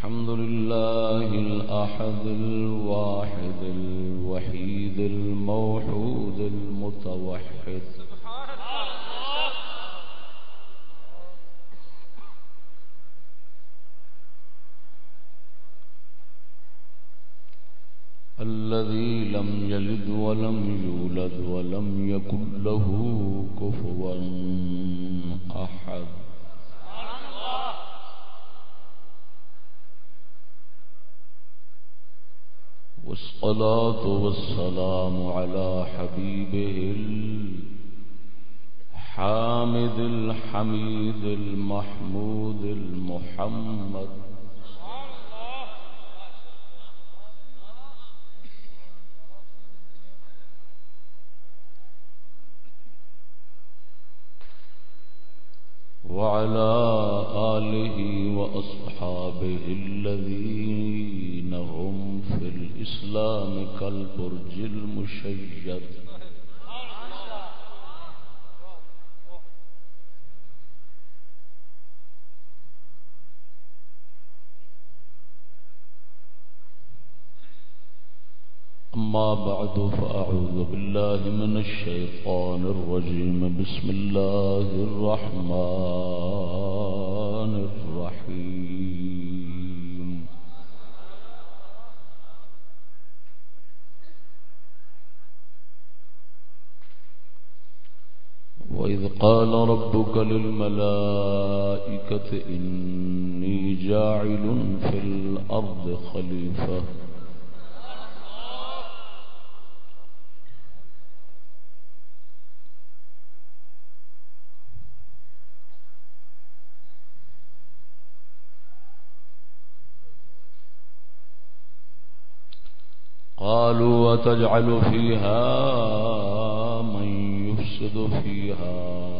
الحمد لله الأحد الواحد الوحيد الموحود المتوحد والصلاة والسلام على حبيبه الحامد الحميد المحمود المحمد. وعلى آله الإسلام كالبرج المشيد أما بعد فأعوذ بالله من الشيطان الرجيم. بسم الله الرحمن قال ربك للملائكة إني جاعل في الأرض خليفة. قالوا وتجعل فيها من يفسد فيها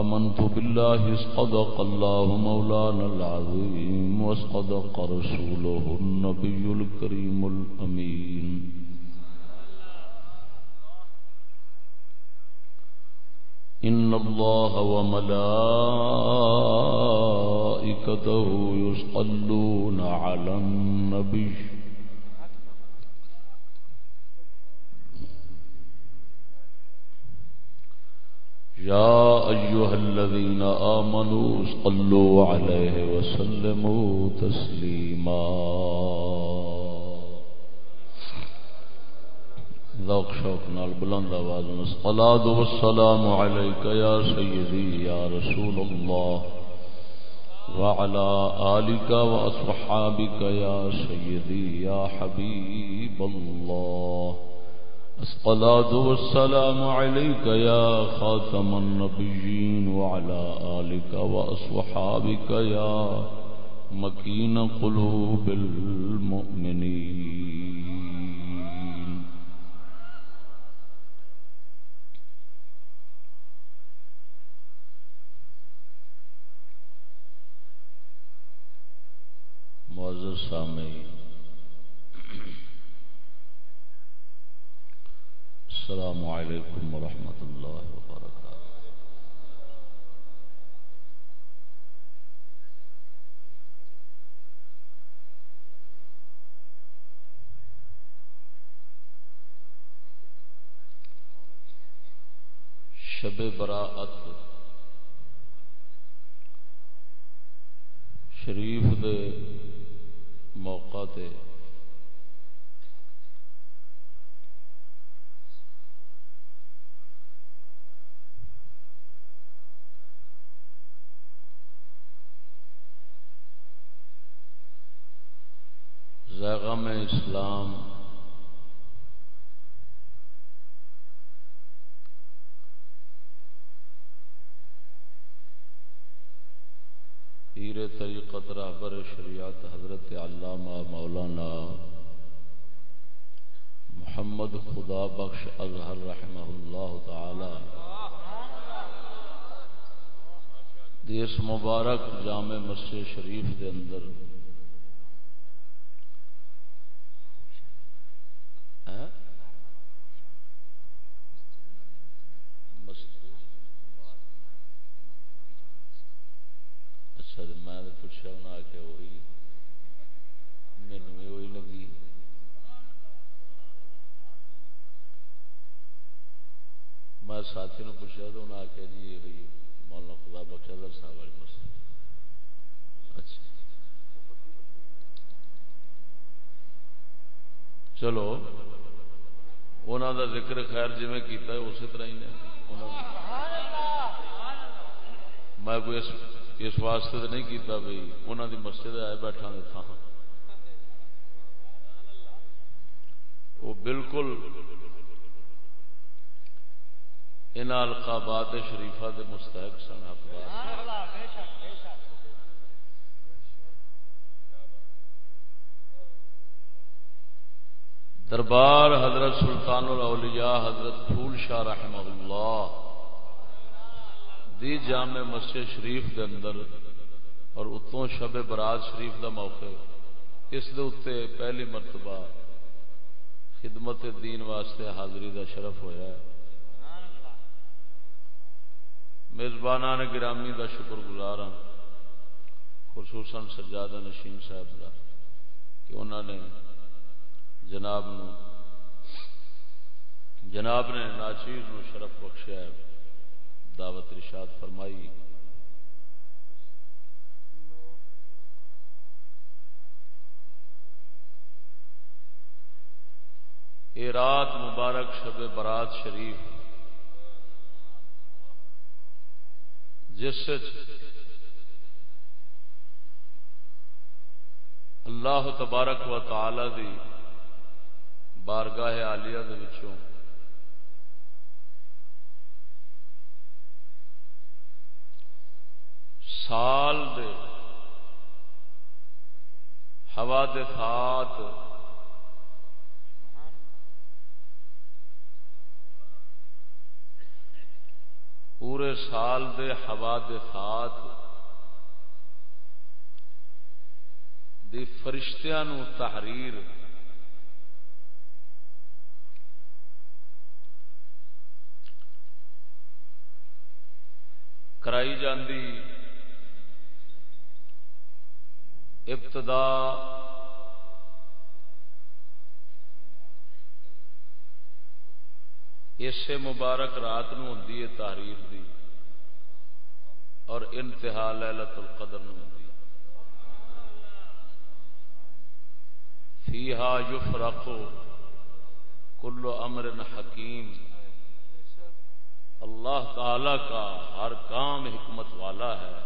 آمنت بالله اصدق الله مولانا العظيم واصدق رسوله النبي الكريم الأمين. إن الله وملائكته يصلون على النبي. يا أيها الذين آمنوا صلوا عليه وسلموا تسليما. ذوق شوق نال بلند آواز میں الصلاة والسلام عليك يا سيدي، يا رسول الله. وعلى آلك وأصحابك يا سيدي، يا حبيب الله. الصلاة والسلام عليك يا خاتم النبيين وعلى آلك وأصحابك يا مكين قلوب المؤمنين. معزز سامعين السلام علیکم ورحمۃ اللہ وبرکاتہ شب براعت شریف دے موقع تے اسلام۔ پیر طریقت رہبر شریعت حضرت علامہ مولانا محمد خدا خدا بخش اظہر رحمہ اللہ تعالی۔ دیس مبارک جامع مسجد شریف دے اندر ساتھی نے پوچھا تو انہیں آخیا جی یہ ہوئی مولانا خدا بخشا در صاحب والی مسجد۔ اچھا۔ چلو انہوں دا ذکر خیر جی کیتا ہے اسی طرح ہی نے۔ میں کوئی اس, اس واسطے تو نہیں کیتا بھائی انہوں دی مسجد آئے بیٹھا تھا وہ بالکل ان القابات شریفہ دے مستحق سن دربار حضرت سلطان الاولیاء حضرت پھول شاہ رحمہ اللہ دی جامع مسجد شریف دے اندر اور اتوں شب برات شریف دا موقع، اس دے اتے پہلی مرتبہ خدمت دین واسطے حاضری دا شرف ہویا ہے۔ میزبان نے گرامی کا شکر گزار ہوں خصوصاً سجادہ نشین صاحب کا کہ انہوں نے جناب نو، جناب نے ناچیز نو شرف بخشیا دعوت رشاد فرمائی۔ اے رات مبارک شب برات شریف جس اللہ تبارک و تعالی دی بارگاہ آلیا وچوں۔ سال دے ہوا دے ساتھ پورے سال دے حوادثات دی فرشتیاں نو تحریر کرائی جاندی۔ ابتدا اسے مبارک رات نو ہوندی ہے تحریر دی اور انتہا لیلت القدر نو ہوندی فیہا یفرق کل امر حکیم۔ اللہ تعالی کا ہر کام حکمت والا ہے۔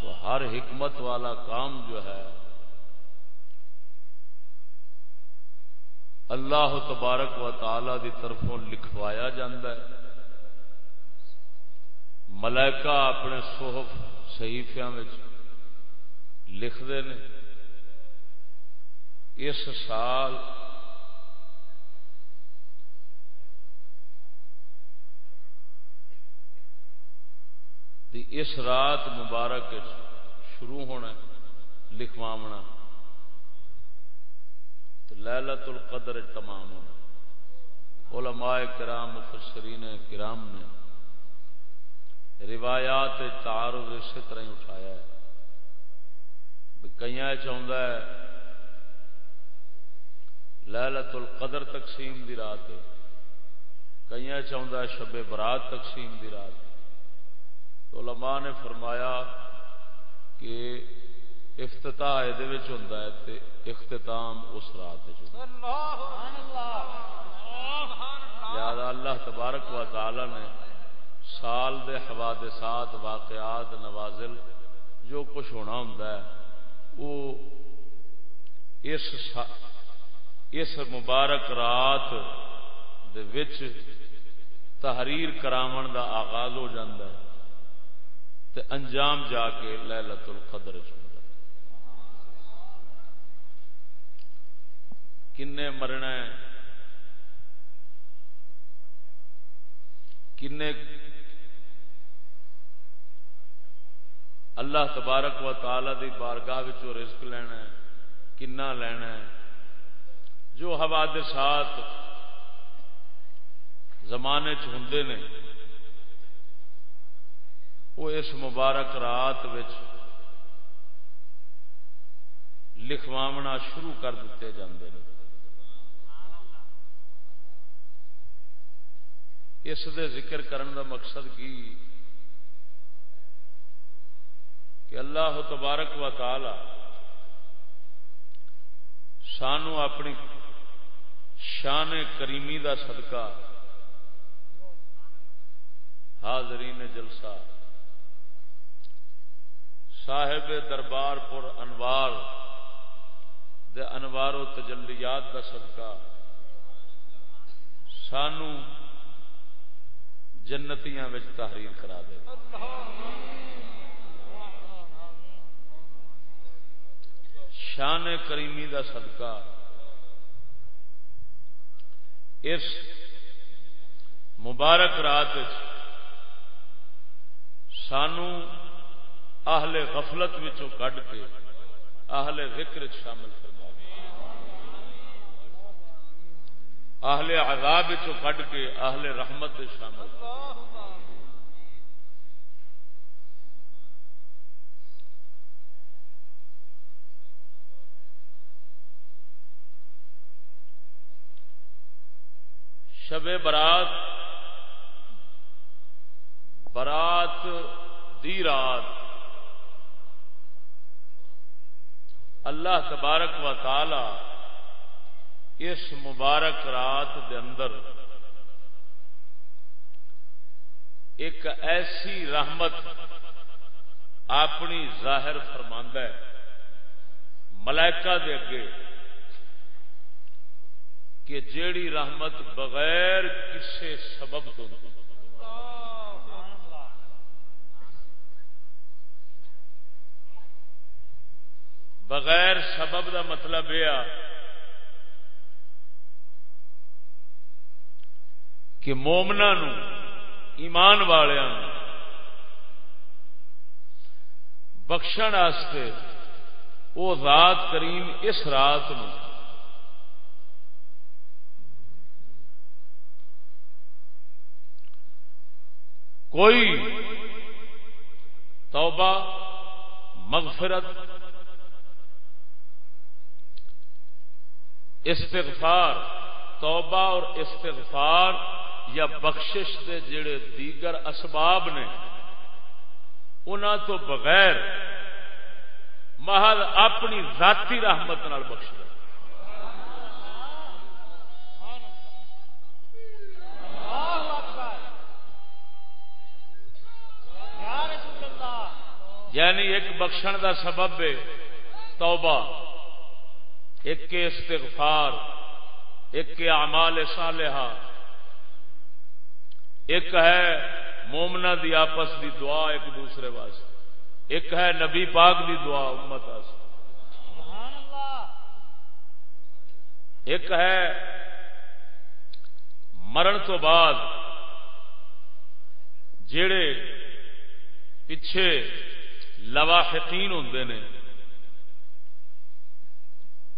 تو ہر حکمت والا کام جو ہے اللہ تبارک و تعالی دی طرفوں لکھوایا جاندہ ہے۔ ملائکہ اپنے صحف صحیفیاں میں لکھ دے نے۔ اس سال دی اس رات مبارک شروع ہونا لکھواونا لیلت القدر تمام ہونا علماء کرام، مفسرین کرام نے روایات تعارض اسی طرح ہی اٹھایا ہے۔ کئی چاہتا ہے لیلت القدر تقسیم دی رات ہے۔ کئی چاہتا ہے، شب برات تقسیم دی رات تو علماء نے فرمایا کہ افتتاح یہ اختتام اس رات یاد اللہ۔ تبارک و تعالی نے سال دے حوادثات واقعات نوازل جو کچھ ہونا ہوں وہ اس اس مبارک رات دے وچ تحریر کراون دا آغاز ہو جاندہ ہے۔ تے انجام جا کے لیلت القدر چ کن مرنا ہے؟ کن اللہ تبارک و تعالی دی بارگاہ رزق لینا ہے، کنا لینا ہے؟ جو حوادثات زمانے چ نے، وہ اس مبارک رات لکھواونا شروع کر دیتے جاندے ہیں اس دے ذکر کرن دا مقصد کی؟ کہ اللہ تبارک و تعالی سانو اپنی شان کریمی دا صدقہ حاضرین جلسہ، صاحب دربار پر انوار دے انوار و تجلیات دا صدقہ، سانو جنتیاں تحریر کرا دے۔ شان کریمی دا صدقہ۔ اس مبارک رات سانو اہل غفلت کڈ کے اہل ذکر شامل کرنا اہل عذاب کڈ کے اہل رحمت شامل۔ شب برات برات دی رات۔ اللہ تبارک و تعالی اس مبارک رات دے اندر ایک ایسی رحمت اپنی ظاہر فرماندہ ہے۔ ملائکہ دے اگے کہ جیڑی رحمت بغیر کسے سبب تو بغیر سبب دا مطلب یہ کہ مومنا ایمان والوں بخشن وہ ذات کریم اس رات کوئی توبہ، مغفرت، استغفار، توبہ اور استغفار یا بخشش دے جڑے دیگر اسباب نے انہوں تو بغیر محض اپنی ذاتی رحمت نال بخش دے۔ یعنی ایک بخشن دا سبب ہے توبہ، ایک استغفار، ایک اعمال صالحہ۔ ایک ہے مومنا دی آپس دی دعا ایک دوسرے واسطے۔ ایک ہے نبی پاک دی دعا امت ایک ہے مرن تو بعد جڑے پچھے لواحقین ہوں نے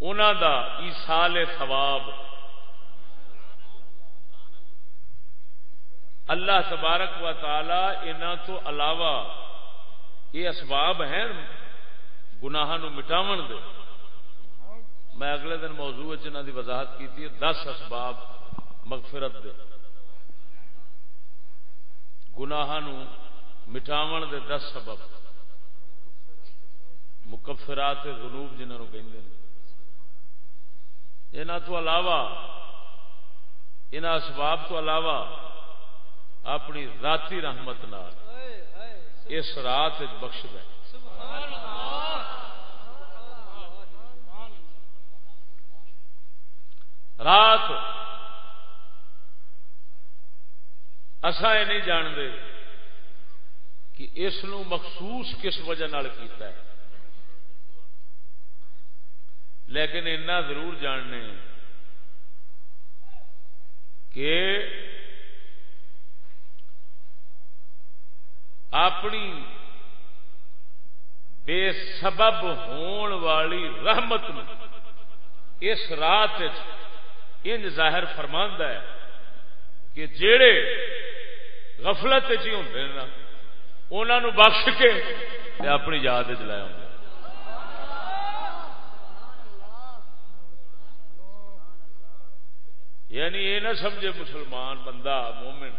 انہوں دا ایسال ثواب اللہ تبارک و تعالی ان تو علاوہ یہ اسباب ہیں گناہ مٹاو دے۔ میں اگلے دن موضوع انہوں کی وضاحت کی دس اسباب مغفرت دے۔ گناہ مٹاو دے دس سبب۔ مکفرات ذنوب جنہوں کہ تو علاوہ ان اسباب تو علاوہ اپنی ذاتی رحمت نال۔ اس رات بخش دے۔ رات اصا یہ نہیں جانتے کہ اس مخصوص کس وجہ کیتا ہے۔ لیکن اتنا ضرور جاننے کہ اپنی بے سبب ہون والی رحمت اس رات ان ظاہر فرماندہ ہے کہ جڑے غفلت جی ہوں نا انہوں بخش کے اپنی یاد چلایا ہوں یعنی یہ نہ سمجھے مسلمان بندہ مومن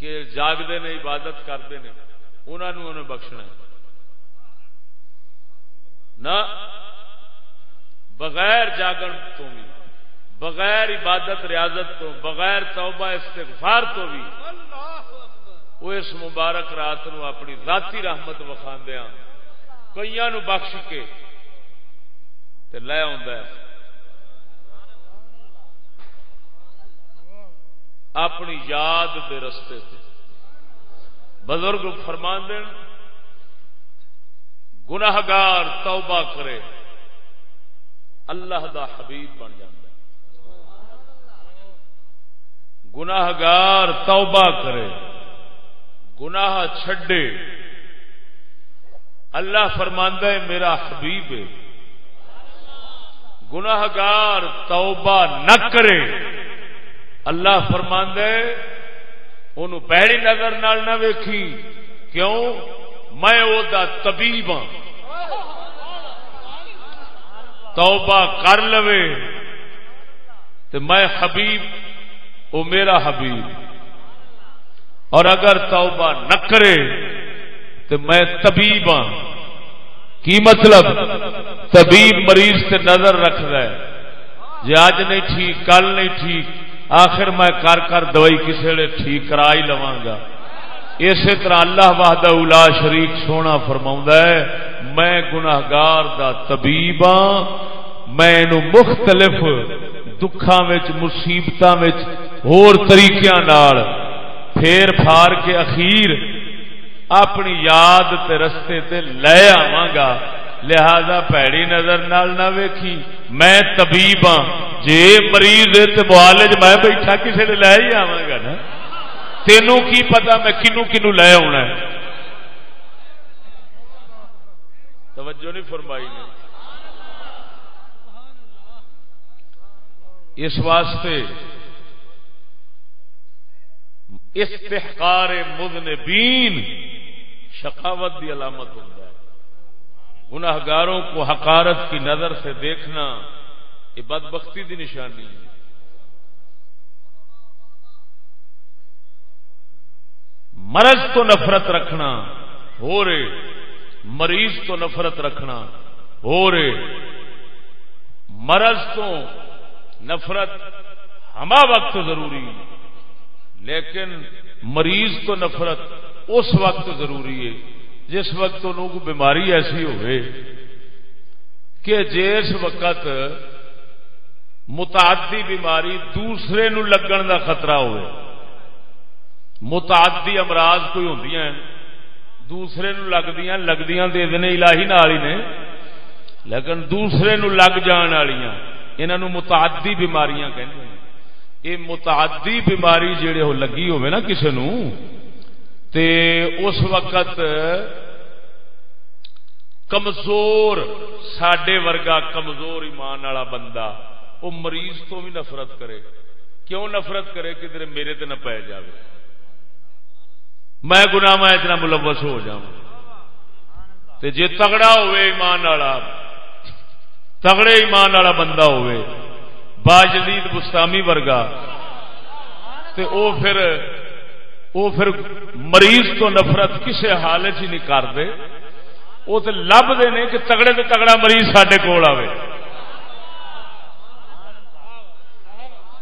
کہ جاگتے نے عبادت کرتے ہیں انہوں انہیں بخشنا نہ، بغیر جاگن تو بھی، بغیر عبادت، ریاضت تو، بغیر توبہ، استغفار تو بھی، وہ اس مبارک رات نو اپنی ذاتی رحمت وکھاندیا ہاں۔ کئی نو بخش کے لے آ اپنی یاد دے رستے تے۔ بزرگ فرمان دین، گناہگار توبہ کرے، اللہ دا حبیب بن جائے گناہگار توبہ کرے، گناہ چھڈے۔ اللہ فرماندہ ہے، میرا حبیب ہے۔ گناہگار توبہ نہ کرے۔ اللہ فرماندہ ہے انہوں پیڑی نظر نال نہ ویکھی۔ کیوں؟ میں وہ طبیب ہاں۔ توبہ کر لو تو میں حبیب وہ میرا حبیب۔ اور اگر توبہ نہ کرے تو میں طبیب ہاں۔ کی مطلب؟ طبیب مریض سے نظر رکھ رہا ہے۔ جی اج نہیں ٹھیک، کل نہیں ٹھیک۔ آخر میں کر کر دوائی کسی نے ٹھیک کرا ہی لوا گا۔ اسی طرح اللہ وحدہ الا شریف سونا فرما ہے، میں گناگار دا طبیب ہاں میں مختلف دکھان مصیبت طریقے پھیر پھار کے اخیر اپنی یاد تے رستے تے لے آواں گا۔ لہذا پیڑی نظر نال نہ ویکھی۔ میں طبیب ہاں۔ جے مریض تے معالج میں بیٹھا کسی نے لے ہی آواں گا نا؟ تینوں کی پتا میں کنو کنو لے آنا ہے۔ توجہ نہیں فرمائی نے۔ اس واسطے استحقار مذنبین شقاوت کی علامت ہوتا گناہگاروں کو حقارت کی نظر سے دیکھنا یہ بدبختی کی نشانی ہے۔ مرض تو نفرت رکھنا، ہو رے۔ مریض تو نفرت رکھنا، ہو رے۔ مرض تو نفرت ہما وقت ضروری، لیکن مریض تو نفرت اس وقت ضروری ہے جس وقت انہوں کو بیماری ایسی ہوئے کہ جس وقت متعدی بیماری دوسرے نو لگن دا خطرہ ہوئے، متعدی امراض کوئی ہوں دوسرے نو لگدیاں لگدیاں دے دینے الہی نال ہی نے، لیکن دوسرے نو لگ جان والیاں انہوں متعدی بیماریاں کہتے ہیں۔ یہ متعدی بیماری جہے وہ لگی ہوئے نا کسی نو تے اس وقت کمزور سڈے ورگا کمزور ایمان والا بندہ وہ مریض تو بھی نفرت کرے۔ کیوں نفرت کرے؟ کدھر میرے تے نہ پی جائے میں گنا اتنا ملوث ہو جا جی تگڑا ہوئے ایمان والا، تگڑے ایمان والا بندہ ہوئے، باجدید، بستامی ورگا، تے او پھر او پھر مریض تو نفرت کسی حالت ہی نہیں کرتے، وہ تو لبتے ہیں کہ تگڑے تو تگڑا مریض سڈے کول آئے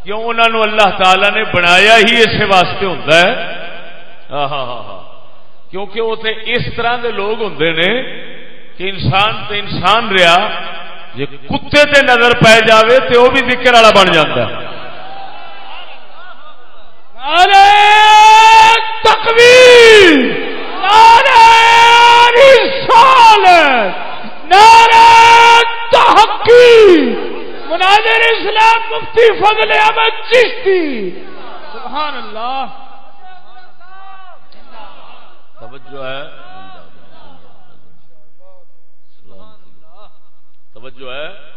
کیوں انہوں اللہ تعالی نے بنایا ہی اسی واسطے ہوتا ہے؟ ہاں ہاں ہاں کیونکہ وہ اس طرح کے لوگ ہوں نے کہ انسان تو انسان رہا جی کتے تے نظر پی جاوے تو وہ بھی ذکر والا بن جاتا ہے۔ تقوی مناظر اسلام مفتی فضل احمد چشتی۔ سبحان اللہ۔ توجہ ہے۔ توجہ ہے۔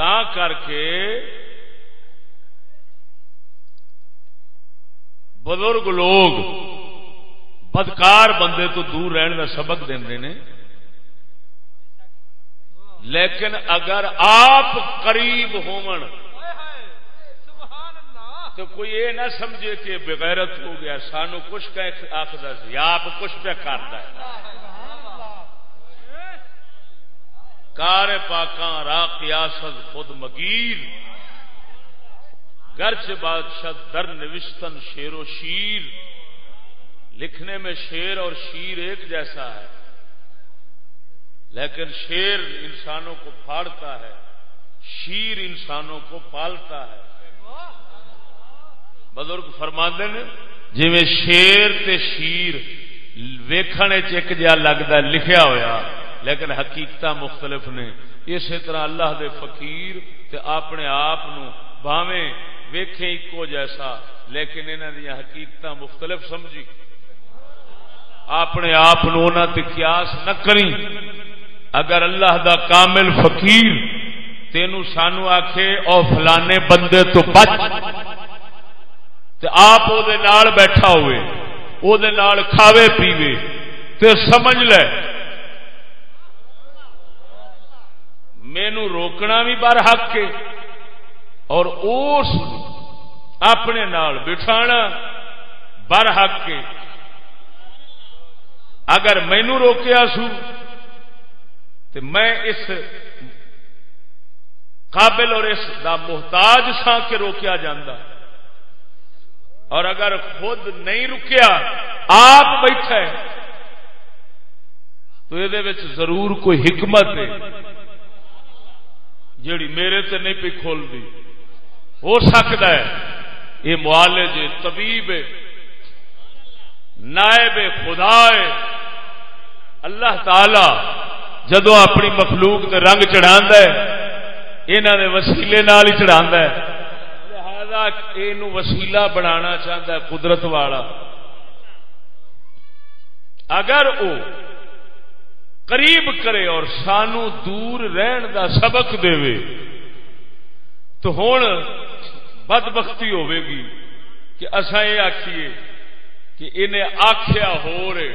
تا کر کے بزرگ لوگ بدکار بندے تو دور رہن کا سبق دے لیکن اگر آپ قریب ہون تو کوئی یہ نہ سمجھے کہ بغیرت ہو گیا، سانو کچھ آخر آپ کچھ پہ کرتا ہے۔ کار پاکاں را قیاست خود مگیر۔ گرچ بادشاہ در نوشتن شیر و شیر، لکھنے میں شیر اور شیر ایک جیسا ہے، لیکن شیر انسانوں کو پھاڑتا ہے، شیر انسانوں کو پالتا ہے۔ بزرگ فرماندے نے جی میں شیر تے شیر ویکھنے چک جا لگتا لکھیا ہویا۔ لیکن حقیقت مختلف نے۔ اسی طرح اللہ دے فقیر تے اپنے آپ باویں ویکھے ایکو جیسا، لیکن انہوں دیا حقیقت مختلف سمجھی۔ اپنے آپ قیاس نہ کری۔ اگر اللہ دا کامل فقیر تینو سانو آکھے، او فلانے بندے تو بچ۔ تے آپ او دے نال بیٹھا ہوئے، او دے نال کھاوے پیوے۔ تے سمجھ لے مینو روکنا بھی بر حق کے اور اس اپنے نال بٹھانا بر حق کے اگر مینو روکیا سو تو میں اس قابل اور اس دا محتاج سا کے روکیا جاندہ اور اگر خود نہیں رکیا، آپ بیٹھے تو یہ ضرور کوئی حکمت ہے۔ جیڑی میرے تے نہیں پی کھول دی ہو سکتا ہے، یہ معالج طبیب نائب خدا ہے۔ اللہ تعالی جدو اپنی مخلوق کے رنگ چڑھا یہاں نے وسیلے نال ہی چڑھا لہذا یہ وسیلہ بنانا چاہتا ہے قدرت والا۔ اگر وہ قریب کرے اور سانو دور رہن دا سبق دے تو ہوں بد بختی ہوگی کہ اصا یہ آخیے کہ انہیں آخیا ہو رہے،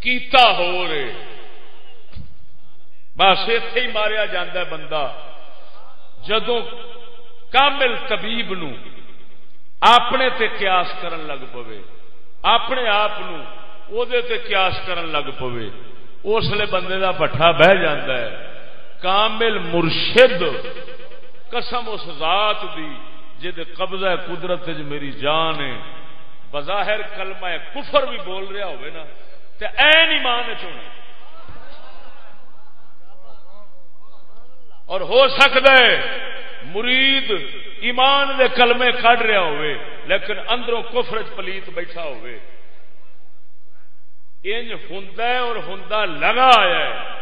کیتا ہو رہے۔ بس اتے ہی ماریا جا بندہ۔ جدو کامل طبیب نو اپنے تے قیاس کرن لگ پوے، اپنے آپ تے قیاس کرن لگ پوے۔ اس لیے بندے کا پٹھا بہ ہے۔ کامل مرشد قسم اس ذات دی جد قبضہ قدرت میری جان ہے۔ بظاہر کلمہ کفر بھی بول رہا ہوئے نا تو این ایمان چونا اور ہو سکتا ہے مرید ایمان دے کلمے کھڑ رہا ہوئے، لیکن اندروں کفر پلیت بیٹھا ہوئے۔ انج ہوں اور ہوں لگا آیا ہے۔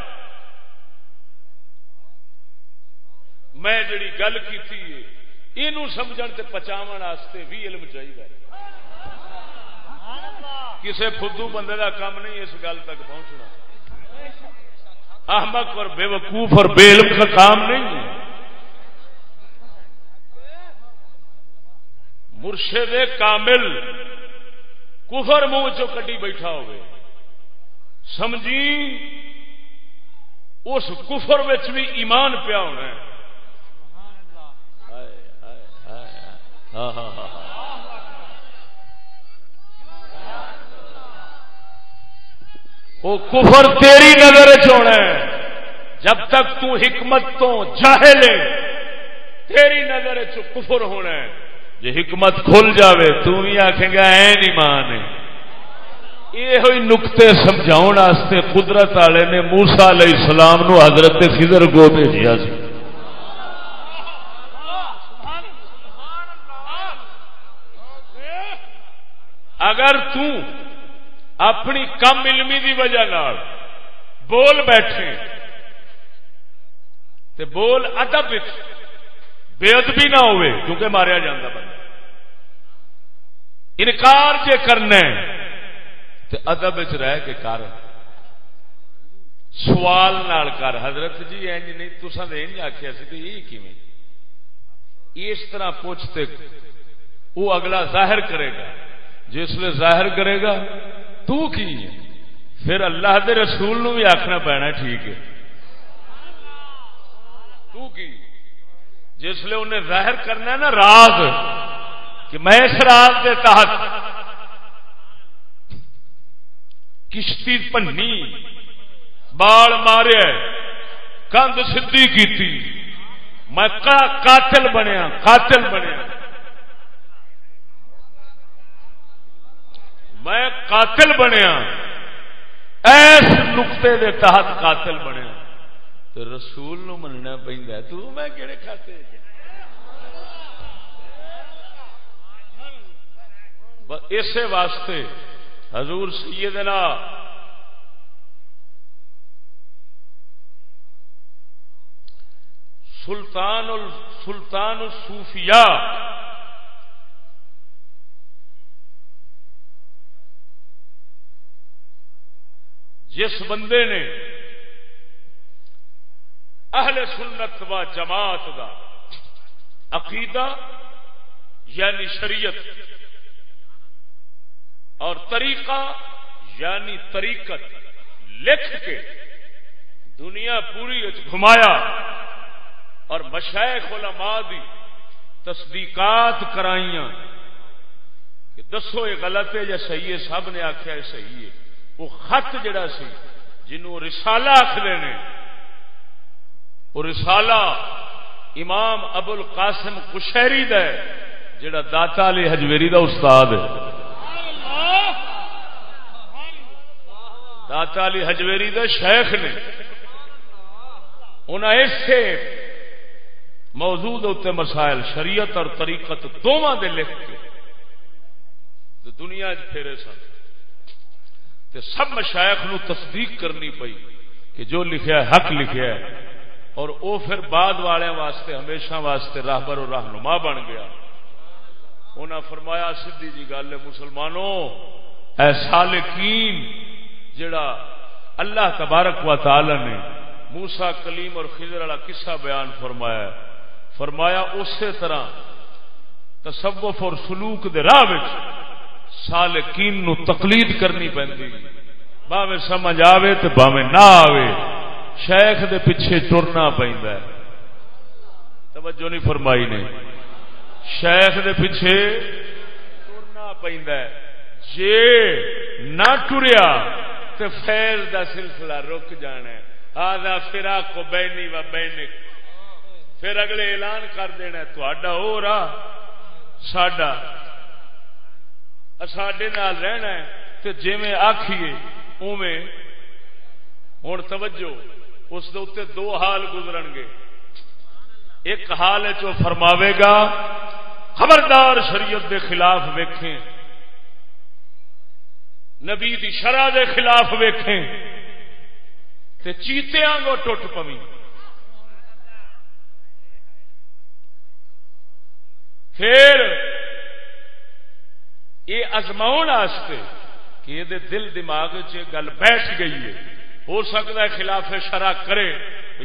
میں جڑی گل کی یہ سمجھ پچاو بھی علم چاہیے کسی فدو بندے کا کام نہیں اس گل تک پہنچنا۔ احمق اور بے وقوف اور بے علم کا کام نہیں۔ مرشد کامل کفر منہ چو کٹی بیٹھا ہوئے۔ سمجھی؟ اس کفر بھی ایمان پیا ہونا ہاں، ہاں، ہاں، وہ کفر تیری نظر چنا جب تک تو حکمت تو جاہل تیری نظر کفر ہونا ہے۔ جی حکمت کھل جاوے، تو بھی آخے گا این ایمان ہے۔ یہ نقطے سمجھاؤ قدرت والے نے موسا علیہ السلام نو حضرت خضر گو بھیجا سی۔ اگر تو اپنی کم علمی دی وجہ نال بول بیٹھے تے بول ادب بے ادبی نہ ہوئے، کیونکہ ماریا جانا بندہ۔ انکار جے کرنا تو ادب رہ کے کر۔ سوال نال کر۔ حضرت جی اینج نہیں تسان تسا نہیں آخیا سی کہ یہ کیویں؟ اس طرح پوچھتے وہ اگلا ظاہر کرے گا۔ جس لیے ظاہر کرے گا، تو کی ہے؟ پھر اللہ دے رسول نو بھی آخنا پینا ٹھیک ہے۔ تو کی؟ جس لیے انہیں ظاہر کرنا ہے نا راز، کہ میں اس راز کے تحت کشتی پنی بال مارے کند سی کی میں قاتل بنیا قاتل بنیا۔ میں قاتل بنیا۔ ایس نقطے دے تحت قاتل بنیا۔ تو رسول نو مننا پہ تو میں کہڑے کھاتے اسی واسطے حضور سیدنا سلطان سلطان الصوفیاء جس بندے نے اہل سنت و جماعت کا عقیدہ یعنی شریعت اور طریقہ یعنی طریقت لکھ کے دنیا پوری گھمایا اور مشائق علماء دی تصدیقات کرائیاں کہ دسو یہ غلط ہے یا صحیح ہے، سب نے آخیا یہ صحیح ہے۔ وہ خط جڑا سی جنوں رسالہ آخر نے، وہ رسالہ امام ابو القاسم کشہری دا ہے، جڑا داتا علی حجویری دا استاد ہے۔ داتا علی حجویری دا شیخ نے انہیں اسے موجود ہوتے مسائل شریعت اور طریقت دونوں دے لکھ کے دنیا پھیرے سن۔ تے سب مشائق نو تصدیق کرنی پئی کہ جو لکھیا ہے، حق لکھیا ہے۔ اور او پھر بعد والے واسطے، ہمیشہ واسطے راہبر اور رہنما بن گیا۔ انہاں فرمایا، سدھی جی گل ہے، مسلمانوں، اے سالکین جڑا اللہ تبارک و تعالی نے موسا کلیم اور خضر والا قصہ بیان فرمایا ہے۔ فرمایا اسی طرح تصوف اور سلوک دے راہ سالکین نو تقلید کرنی پی باوے سمجھ آوے تو باوے نہ آوے۔ شیخ دے پیچھے ٹرنا پہ توجہ نہیں فرمائی نے۔ شیخ دے پیچھے ٹرنا پہ جے نہ ٹریا تو فیض دا سلسلہ رک جانا ہے۔ آدھا فرا کو بہنی و بہنک پھر اگلے اعلان کر دینا تا ہو رہا ساڈا۔ سڈے رہنا ہے تو جی آخیے اوے ہوں توجہ، اس دو حال گزرن گے۔ ایک حال چ فرماوے گا، خبردار شریعت دے خلاف ویکھیں۔ نبی دی شرح دے خلاف ویکھیں تے چیتیاں گو ٹوٹ پویں۔ پھر یہ ازماؤ کہ یہ دل دماغ چ گل بیٹھ گئی ہے۔ ہو سکتا ہے خلاف شرح کرے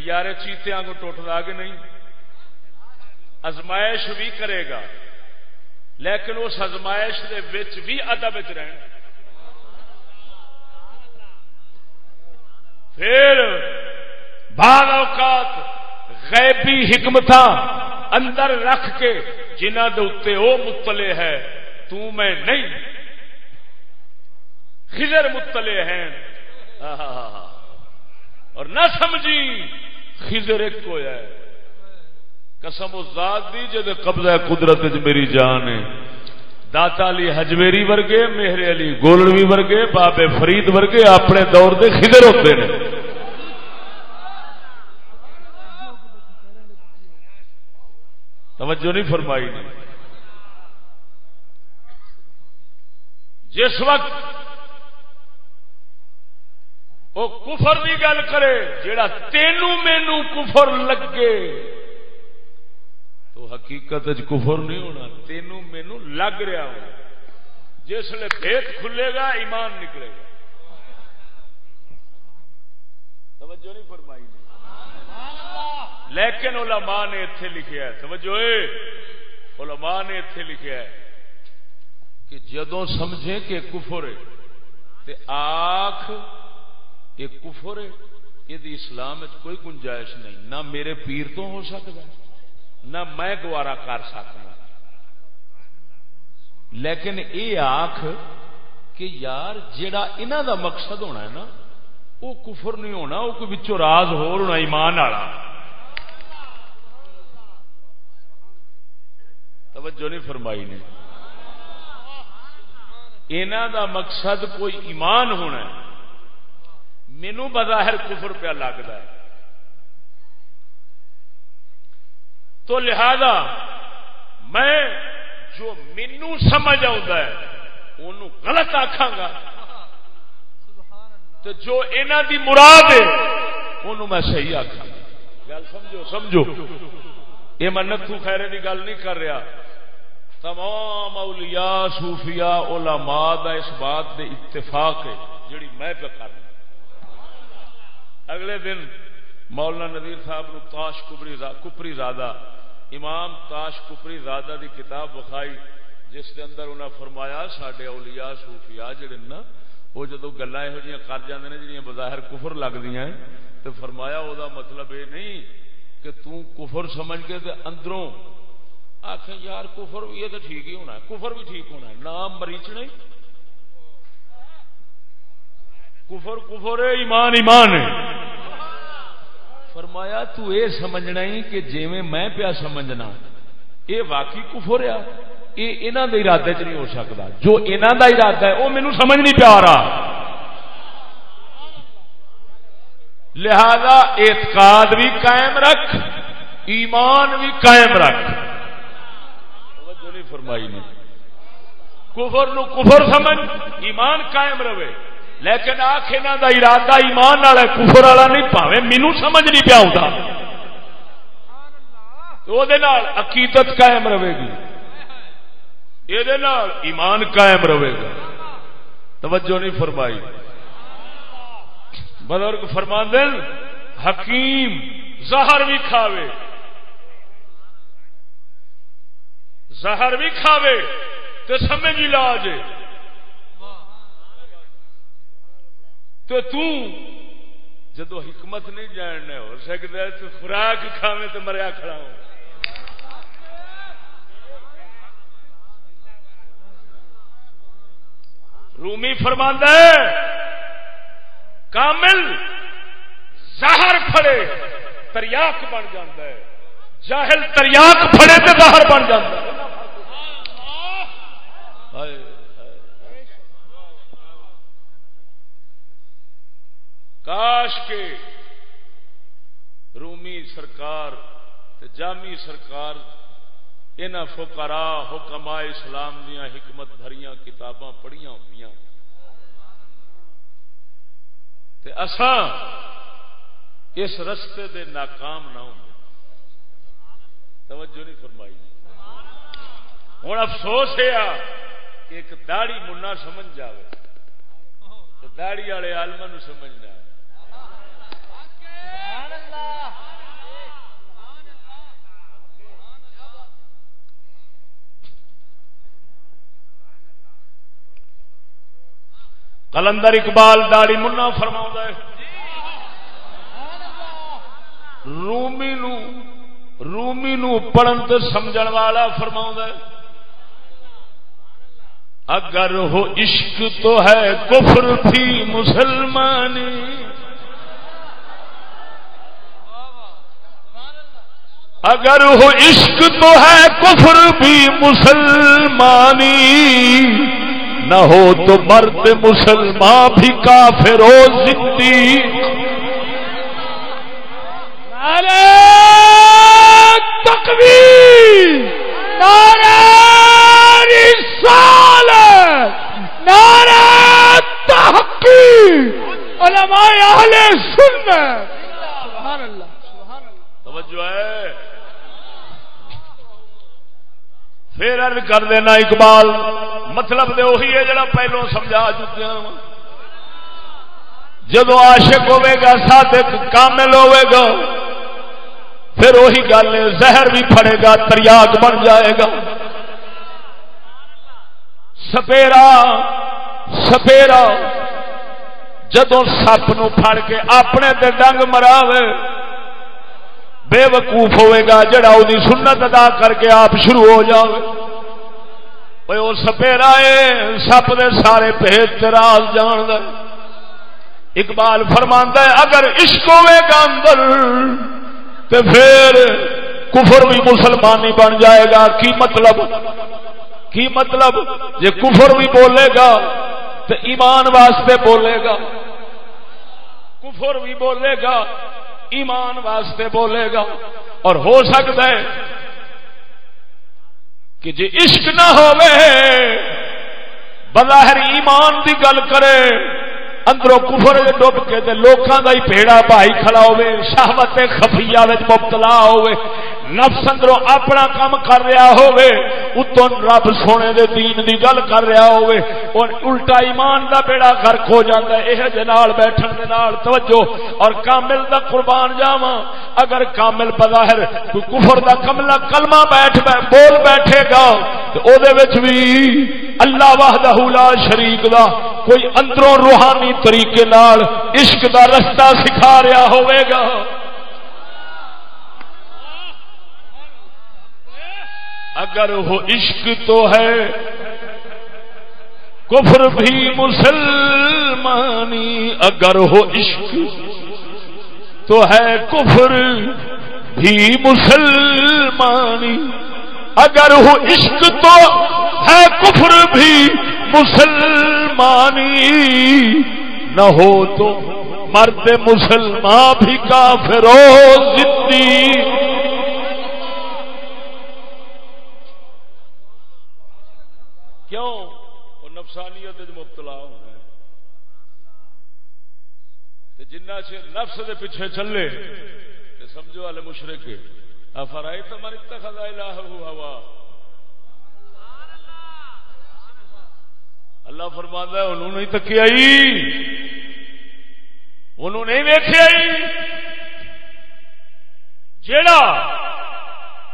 یار چیتیاں کو ٹوٹ دا کہ نہیں؟ ازمائش بھی کرے گا، لیکن اس ازمائش دے وچ بھی ادب رہنا۔ پھر بعض اوقات غیبی حکمت اندر رکھ کے جنہ دے وہ متلے ہے، تو میں نہیں۔ خضر متلے ہیں۔ اور نہ سمجھی خضر ایک کو ہے۔ قسم ذات دی جد قبضہ قدرت میری جان ہے۔ داتا علی حجویری ورگے، مہر علی گولڑوی ورگے بابے فرید ورگے اپنے دور دے خضر ہوتے ہیں۔ توجہ نہیں فرمائی نہیں جس وقت وہ کفر کی گل کرے جڑا تینو مینو کفر لگے حقیقت کفر نہیں ہونا تینو مینو لگ رہا ہو جس لیے پیٹ کھلے گا، ایمان نکلے گا۔ توجہ نہیں فرمائی نہیں لیکن علماء نے اتنے لکھا ہے، توجہ علماء نے اتنے لکھا ہے کہ جدو سمجھے کہ کفر ہے، تے آخ یہ کفر ہے، یہ اسلام کوئی گنجائش نہیں، نہ میرے پیر تو ہو سکتا نہ میں گوارا کر سکتا لیکن یہ آخ کہ یار جڑا انہ دا مقصد ہونا ہے نا وہ کفر نہیں ہونا وہ کوئی بچوں راز ہونا ایمان والا۔ توجہ نہیں فرمائی نے۔ انہ دا مقصد کوئی ایمان ہونا ہے۔ مینو بظاہر کفر پہ لگتا ہے۔ تو لہذا میں جو مینو سمجھ آتا ہے انہوں غلط آخا گا۔ تو جو انہ دی مراد ہے انہوں میں صحیح آخا گل سمجھو سمجھو۔ یہ میں نتو خیرے کی گل نہیں کر رہا۔ تمام اولیاء صوفیاء علماء دا اس بات دے اتفاق ہے جڑی میں پہ کر اگلے دن مولانا نذیر صاحب نو تاش کپری کپری زادہ، امام تاش کپری زادہ دی کتاب بخائی جس دے اندر انہاں فرمایا سڈے اولیاء صوفیاء جڑے نا، وہ جدو گلا یہ کر جانے نے جہاں بظاہر کفر لگتی ہیں تو فرمایا وہ مطلب یہ نہیں کہ تو کفر سمجھ کے تے اندروں آخ یار کفر یہ تو ٹھیک ہی ہونا ہے، کفر بھی ٹھیک ہونا ہے، نام مریچ نہیں۔ کفر کفر ہے ایمان ایمان ہے فرمایا تو یہ سمجھنا ہی کہ جی میں پیا سمجھنا یہ واقعی کفر ہے یہ انہوں دے ارادے چ نہیں ہو سکتا جو انہوں دا ارادہ ہے وہ مینو سمجھ نہیں پیا رہا۔ لہذا اعتقاد بھی قائم رکھ، ایمان بھی قائم رکھ۔ فرمائی نے۔ کفر نو کفر سمجھ، ایمان قائم رہے۔ لیکن آخ انہوں دا ارادہ ایمان والا کفر والا نہیں، پاوے مینو سمجھ نہیں پیا ہوتا تو عقیدت قائم رہے گی۔ یہ ایمان قائم رہے گا توجہ نہیں فرمائی۔ بزرگ فرما دل حکیم زہر بھی کھاوے۔ زہر بھی کھاوے تو سمجھ علاج تو جدو حکمت نہیں جاننے ہو سکتا تو خوراک کھاوے تو مریا کھڑا ہو۔ رومی فرماندہ کامل زہر پھڑے، تریاک بن جاتا ہے۔ جاہل تریاک پھڑے تو زہر بن جاتا ہے۔ کاش کے رومی سرکار جامی سرکار ان فکرا حکما اسلام دیا حکمت بھریاں کتاباں پڑھیا ہوئی اساں اس رستے دے ناکام نہ ہوں توجہ نہیں فرمائی۔ ہوں افسوس ہے کہ ایک داڑی منا سمجھ جائے تو داڑی والے آلما سمجھنا۔ ہے کلندر اقبال داڑی منا فرما ہے۔ رومی نو رومی نو پڑھن تو سمجھ والا فرما ہے۔ اگر ہو عشق تو ہے کفر تھی مسلمانی۔ اگر ہو عشق تو ہے کفر بھی مسلمانی، نہ ہو تو مرد مسلمان بھی کافر ہو زندی نعرہ تکبیر نعرہ رسالت، نعرہ تحقیق۔ علماء اہل سنت۔ سبحان اللہ سبحان اللہ۔ توجہ ہے۔ پھر ارد کر دینا اقبال مطلب دے وہی ہے جڑا پہلو سمجھا چکے ہیں جدو عاشق ہوے گا، صادق کامل ہوے گا، پھر وہی گل زہر بھی پڑے گا تریاگ بن جائے گا۔ سپیرا سپیرا، جدو سپ نو پھڑ کے اپنے تے ڈنگ مراوے بے وقوف ہوئے گا، جڑا وہ سنت ادا کر کے آپ شروع ہو جائے وہ سپیرا ہے، سپ دے سارے پیت راز جان دے۔ اقبال فرماندہ ہے، اگر عشق ہوئے گا اندر تو پھر کفر بھی مسلمانی بن جائے گا۔ کی مطلب؟ کی مطلب؟ یہ کفر بھی بولے گا تو ایمان واسطے بولے گا۔ کفر بھی بولے گا ایمان واسطے بولے گا۔ اور ہو سکتا ہے کہ جی عشق نہ بظاہر ایمان دی گل کرے۔ اندروں کفر ڈب کے لوکاں دا ہی پیڑا بھائی کھڑا ہوے شہوت خفیہ وچ مبتلا ہوے نفس اندروں اپنا کام کر رہا ہوے اتوں رب سونے دے دین دی گل کر رہا ہوے اور الٹا ایمان دا بیڑا غرق ہو جاتا ہے یہ جے نال بیٹھن دے نال توجہ۔ اور کامل دا قربان جاواں، اگر کامل بظاہر کوئی کفر دا کملا کلمہ بیٹھ بول بیٹھے گا، تو او دے وچ بھی اللہ وحدہ لا شریک دا، کوئی اندروں روحانی طریقے نال عشق دا رستہ سکھا رہا ہوے گا۔ اگر وہ عشق تو ہے، کفر بھی مسلمانی۔ اگر ہو عشق تو ہے، کفر بھی مسلمانی۔ اگر ہو عشق تو ہے کفر بھی مسلمانی۔ نہ ہو تو مرد مسلمان بھی کافر ہو زندگی۔ کیوں؟ وہ نفسانیت مبتلا ہونا جنہ چر نفس دے پیچھے چلے سمجھو والے مشرق افرائی تو من اتخذ الہ ہوا؟ اللہ فرماتا ہے، انہوں نے تکیا انہوں نے ویخیا جیڑا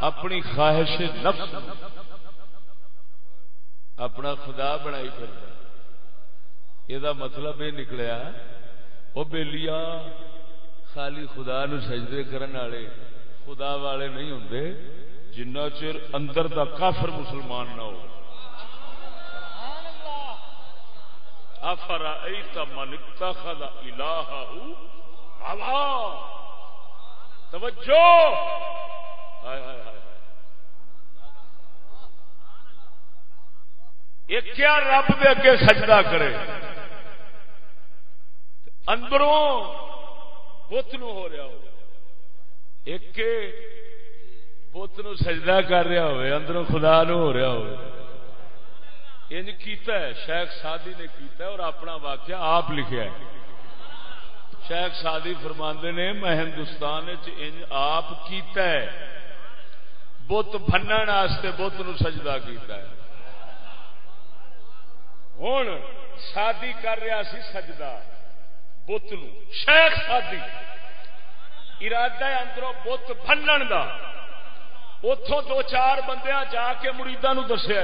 اپنی خواہش نفس، اپنا خدا بنائی پھر یہ مطلب یہ نکلیا وہ بےلیا خالی خدا نو سجدے کرن والے۔ خدا والے نہیں ہوں جنہ چر اندر دا کافر مسلمان نہ ہو۔ افرا من اتخذ الہ توجہ۔ ہائے ہائے ہائے ایک کیا رب دے اگے سجدہ کرے؟ اندروں بت نو ہو رہا ہو۔ ایک بت نو سجدہ کر رہا ہوئے، اندروں خدا نو ہو رہا ہو انج کیتا ہے، شیخ سادی نے کیتا ہے اور اپنا واقعہ آپ لکھیا ہے۔ شیخ سادی فرماندے نے، میں ہندوستان انج آپ کیتا ہے۔ بت بننے بت نو سجدہ کیتا ہے۔ ہوں شادی کر رہا سی سجدہ، بت شیخ شادی ارادہ اندروں بت بنن دا۔ اتوں دو چار بندے جا کے مریدا نو دسیا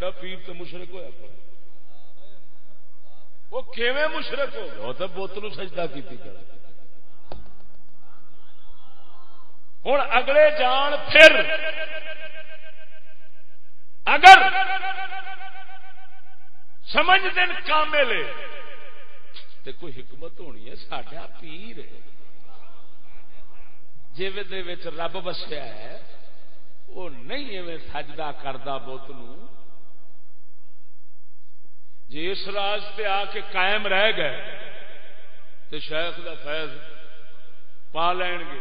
تا پیر تو مشرق ہوا وہ کیویں مشرق ہو گیا؟ تو بت نو سجدہ کی ہوں اگلے جان پھر اگر سمجھ دین کامل تے کوئی حکمت ہونی ہے؟ ساڈا پیر جی رب وسیا ہے وہ نہیں ایویں سجدہ کرتا بت جی اس راج پہ آ کے قائم رہ گئے تو شیخ دا فیض پا لین گے۔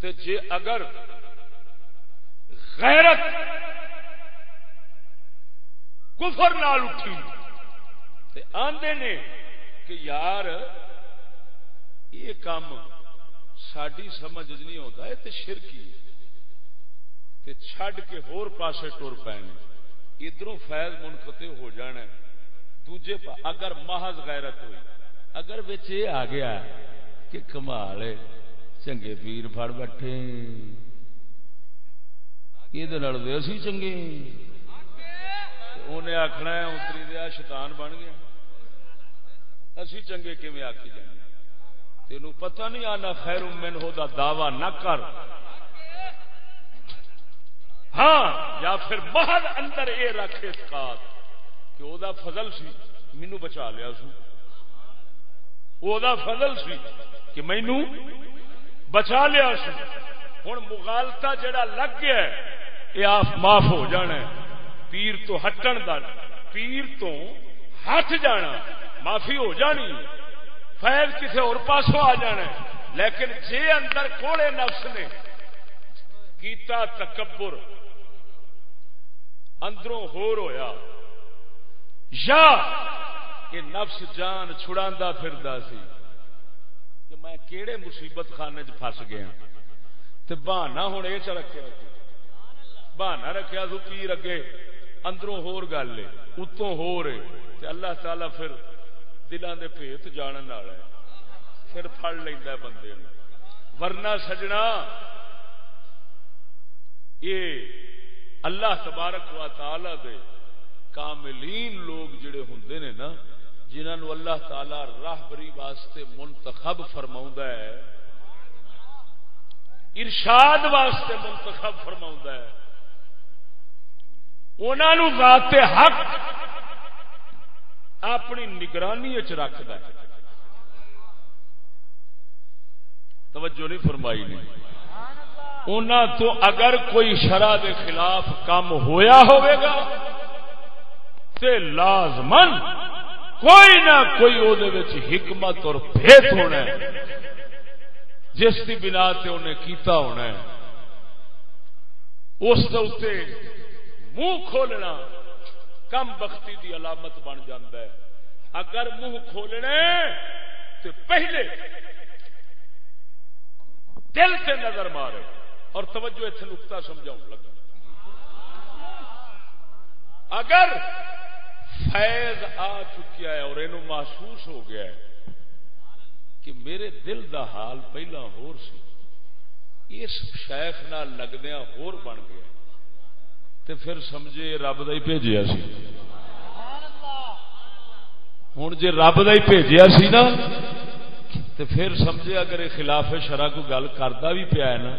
تے جے اگر غیرت کفر نال اٹھی، تے آندے نے کہ یار یہ کام ساری سمجھ نہیں ہوتا ہے تے شرکی تے چھڈ کے ہور پاسے ٹر پے ادھر فیض منقطع ہو جانا دوجے پا، اگر محض غیرت ہوئی، اگر بچ یہ آ گیا کہ کمال چنگے پیر فڑ بیٹھے۔ یہ اسی چنگے۔ انہیں آخنا اتری دیا شیطان بن گیا۔ اسی چنگے کیون آخی جانے تینوں پتہ نہیں آنا خیر من ہو دا دعوی نہ کر۔ ہاں یا پھر محض اندر اے رکھ اعتقاد کہ او دا فضل سی مینو بچا لیا سو۔ او دا فضل سی کہ مینو بچا لیا سو۔ ہوں مغالتا جڑا لگ گیا یہ آپ معاف ہو جانا ہے۔ پیر تو ہٹن دا، پیر تو ہٹ جانا۔ معافی ہو جانی۔ فیض کسی اور پاسوں آ جانا ہے۔ لیکن جے اندر کوڑے نفس نے کیتا تکبر، اندروں ہور ہویا، یا یہ نفس جان چھڑا پھردا سی، کہ میں کیڑے مصیبت خانے چ گیا۔ تو بہانا ہوں یہ چ رکھا بہانا رکھا تو پیر اگے اندروں ہور گل ہے، اتوں ہو رہے اللہ تعالی پھر دلان دے پیت جانن والا ہے پھر پڑ لینا بندے ورنہ سجنا یہ اللہ تبارک و تعالی دے کاملین لوگ جڑے ہوں نے نا جنہوں اللہ تعالی راہبری واسطے منتخب فرما ہے ارشاد واسطے منتخب فرما ہے انہوں ذات حق اپنی نگرانی رکھد توجہ نہیں فرمائی نہیں۔ تو اگر کوئی شرح کے خلاف کام ہویا ہوئے گا، تے لازمن کوئی نہ کوئی او دے وچ حکمت اور بھیت ہونا ہے۔ جس کی بنا تے انہیں کیتا ہونا ہے۔ اس دے منہ کھولنا۔ کم بختی دی علامت بن جاتا ہے۔ اگر منہ کھولنے تو پہلے دل سے نظر مارے اور توجہ اتنے نکتا سمجھاؤں لگا۔ اگر فیض آ چکیا ہے اور یہ محسوس ہو گیا ہے کہ میرے دل دا حال پہلا ہور سی، اس شیخ نہ لگدیا ہور بن گیا۔ تو پھر سمجھے رب دا ہی بھیجیا سی۔ ہوں جی رب دا ہی بھیجیا سی نا تو پھر سمجھے اگر یہ خلاف شرح کو گل کرتا بھی پیا ہے نا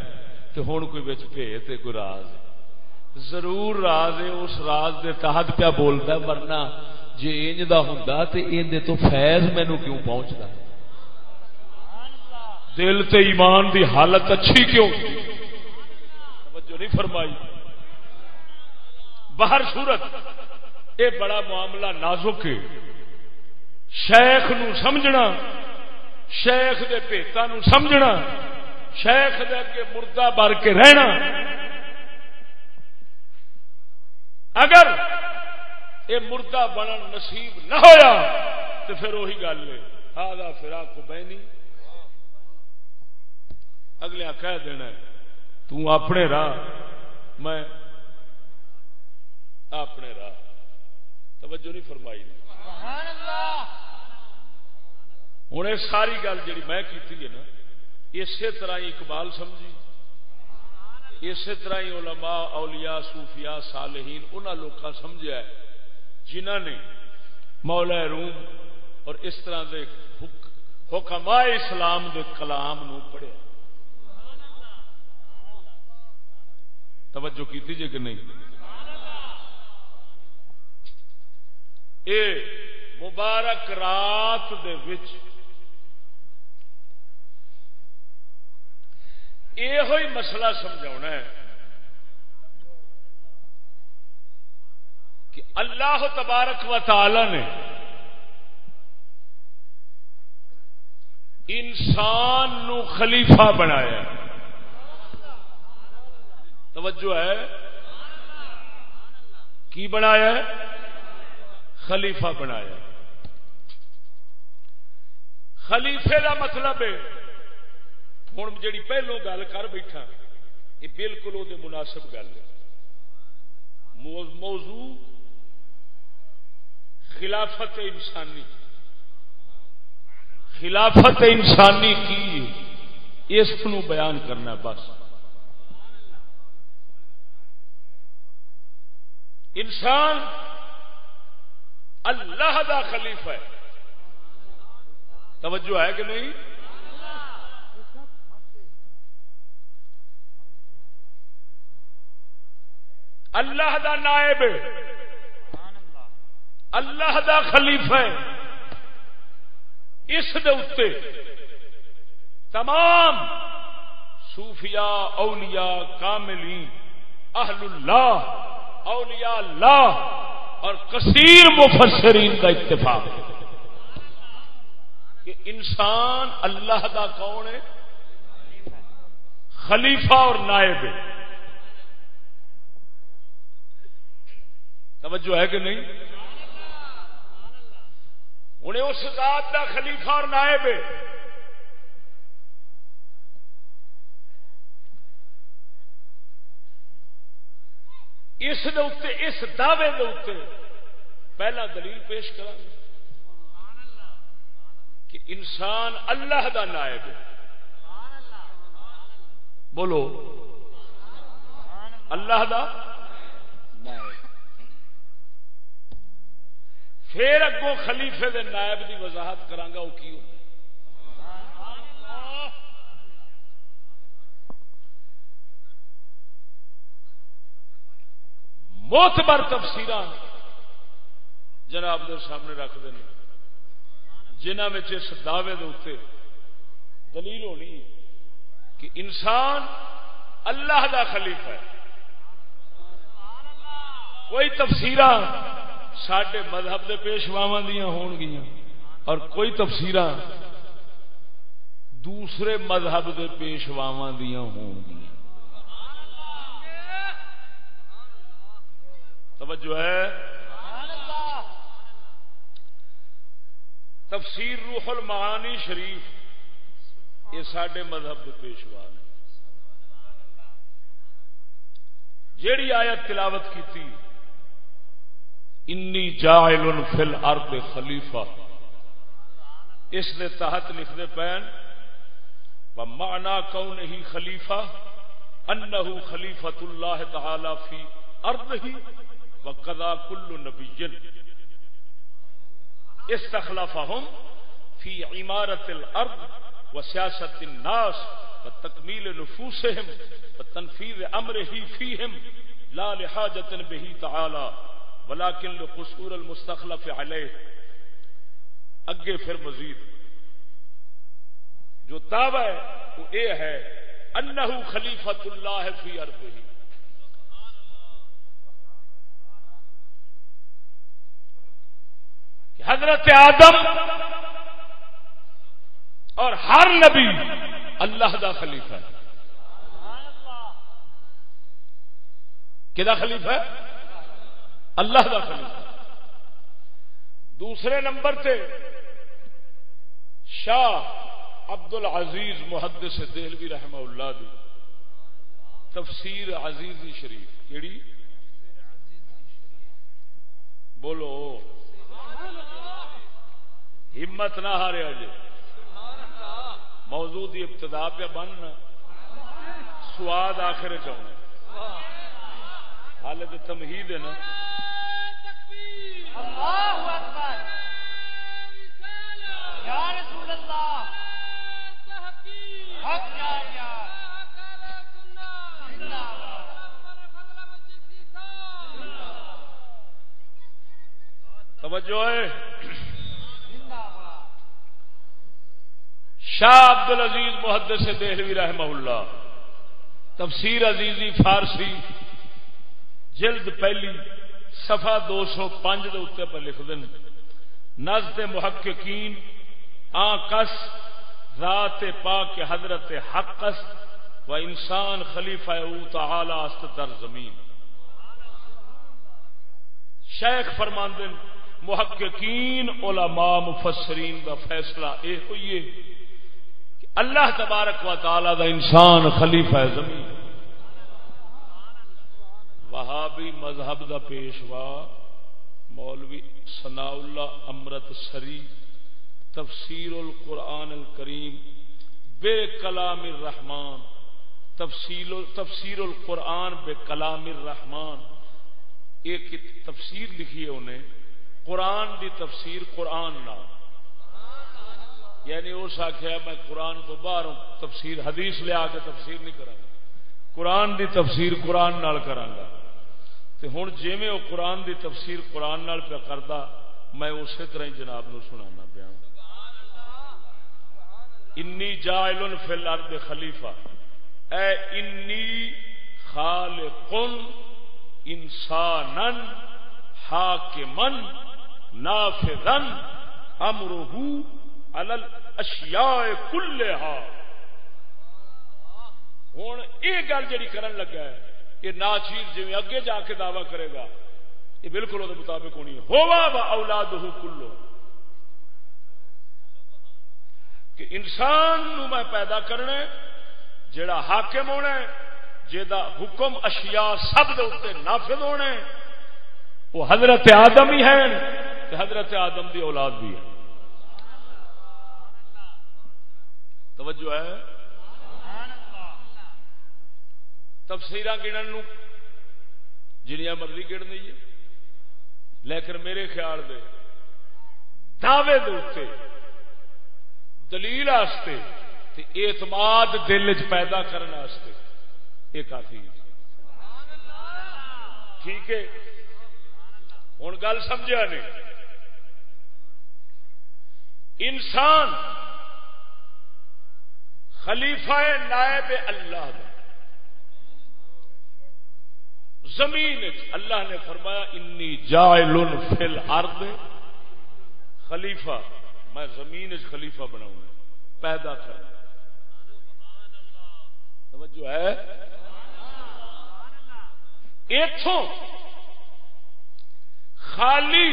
تو ہوں کوئی بچ بھیت کوئی راز ضرور راز ہے، اس راز دے تحت پیا بولتا ورنہ جی انج دا ہوں تو اندر تو فیض مینو کیوں پہنچتا دل تے ایمان دی حالت اچھی کیوں؟ توجہ نہیں فرمائی۔ باہر صورت، اے بڑا معاملہ نازک ہے۔ شیخ نو سمجھنا، شیخ دے پیتا نو سمجھنا، شیخ دے کے مردہ بر کے رہنا۔ اگر یہ مردہ بنن نصیب نہ ہویا، تو پھر وہی گل ہے۔ ہاں فراق کو بہنی اگلے کہہ دینا تو اپنے راہ میں اپنے راہ توجہ نہیں فرمائی۔ ہوں یہ ساری گل جی میں کی ہے نا، اسی طرح ہی اقبال سمجھی۔ اسی طرح ہی علماء، اولیاء، صوفیاء، صالحین انہوں لوگ سمجھا جنہ نے مولا روم اور اس طرح دے حکماء اسلام دے کلام نو پڑھیا۔ توجہ کی جی کہ نہیں؟ اے مبارک رات دے وچ یہ مسئلہ سمجھا ہے کہ اللہ تبارک و تعالی نے انسان نو خلیفہ بنایا توجہ ہے۔ کی بنایا خلیفہ بنایا۔ خلیفے کا مطلب ہے ہوں جی پہلو گل کر بیٹھا، یہ بالکل وہ مناسب گل ہے۔ موضوع خلافت انسانی۔ خلافت انسانی کی اس کو بیان کرنا بس۔ انسان اللہ دا خلیفہ ہے۔ توجہ ہے کہ نہیں؟ اللہ دا نائب اللہ دا خلیفہ ہے۔ اس دے تمام صوفیاء، اولیاء کاملی اہل اللہ، اولیاء اللہ اور کثیر مفسرین کا اتفاق ہے کہ انسان اللہ دا کون ہے؟ خلیفہ اور نائب ہے۔ توجہ ہے کہ نہیں؟ انہیں اس ذات دا خلیفہ اور نائب ہے۔ اس اس دعوے پہلا دلیل پیش کرا کہ انسان اللہ دا نائب ہے۔ بولو۔ اللہ دا پھر اگوں خلیفے دے نائب دی وضاحت کرانگا وہ کی ہوتا موت بر تفصیل جناب دے سامنے رکھ دیں جنہ میں اس دعوے دے دلیل ہونی ہے کہ انسان اللہ دا خلیفہ ہے۔ کوئی تفسیر سڈے مذہب کے پیشواوا دیا ہون گیا اور کوئی تفسیر دوسرے مذہب کے پیشواوا دیا ہون گیا توجہ ہے؟ تفسیر روح المعانی شریف یہ سڈے مذہب کے پیشوا نے۔ جیڑی آیت تلاوت کی انی جائل فل ارد خلیفہ اس نے تحت لکھنے پین و مانا کون ہی خلیفہ؟ انہ خلیفت اللہ تعالی فی ارد ہی و کدا کل نبی استخلفهم فی عمارت الارض و سیاست الناس و تکمیل نفوسهم و تنفیذ امره فیهم لا لحاجت به تعالی، ولیکن لقصور المستخلف علیہ. اگے پھر مزید. جو دعوی ہے وہ یہ ہے، انہو خلیفت اللہ فی ارض حضرت آدم اور ہر نبی اللہ دا خلیفہ ہے۔ کہ خلیفہ ہے؟ اللہ کا خلیفہ دوسرے نمبر سے شاہ عبد العزیز محد سے دہلوی رحمہ اللہ دی تفسیر عزیزی شریف۔ کیڑی؟ بولو۔ ہمت نہ ہارے جی موضوع کی ابتدا پہ بن سواد آخر چاہنا حالت تمہید ہے نا۔ اللہ اکبر۔ یا رسول اللہ۔ حق توجہ ہے۔ شاہ عبد العزیز محدث سے دہلوی رحمہ اللہ، تفسیر عزیزی فارسی، جلد پہلی سفا دو سو پانچ اتنے پر لکھ دیں نزد محققین آکس ذات پاک حضرت حقس و انسان خلیفہ او تعالی است در زمین۔ شیخ فرماندن محققین، علماء، مفسرین کا فیصلہ یہ ہوئی کہ اللہ تبارک و تعالی دا انسان خلیفہ زمین۔ وہابی مذہب دا پیشوا مولوی ثناء اللہ امرت سری تفسیر القرآن الکریم بے کلام الرحمان تفصیل تفسیر القرآن بے کلام الرحمان ایک تفسیر لکھی ہے انہیں۔ قرآن دی تفسیر قرآن نہ یعنی اس آخیا میں قرآن تو باہر تفسیر حدیث لیا کے تفسیر نہیں کرا قرآن دی تفسیر قرآن نال یعنی کرا ہوں جی میں وہ قرآن دی تفسیر قرآن نال پہ کرتا میں اسی طرح جناب نو سنا پیا۔ انی جائل فی الارض خلیفہ۔ اے انی خالقن انسانن حاکمن نافذن امرہو علی الاشیاء کلہا ہوں یہ گل جڑی کرن لگا ہے، یہ ناچیر جی اگے جا کے دعوی کرے گا، یہ بالکل وہ مطابق ہونی ہے۔ ہوا با اولاد کلو کہ انسان نو میں پیدا کرنا جڑا حاکم ہونا جا حکم اشیاء سب دے نافذ ہونا وہ حضرت آدم ہی ہیں۔ ہے حضرت آدم دی اولاد بھی ہے۔ توجہ ہے؟ تفسیر گنن جنیا مرضی گڑ نہیں ہے۔ لیکن میرے خیال دے دعوے دے دلیل آستے اعتماد دل چ پیدا کرنے یہ کافی ٹھیک ہے؟ ہوں گل سمجھا نہیں؟ انسان خلیفہ نائب اللہ دا زمین اللہ نے فرمایا، انی جائل فل ارد خلیفہ، میں زمین خلیفہ بناؤں پیدا کرنا توجہ ہے؟ اتوں خالی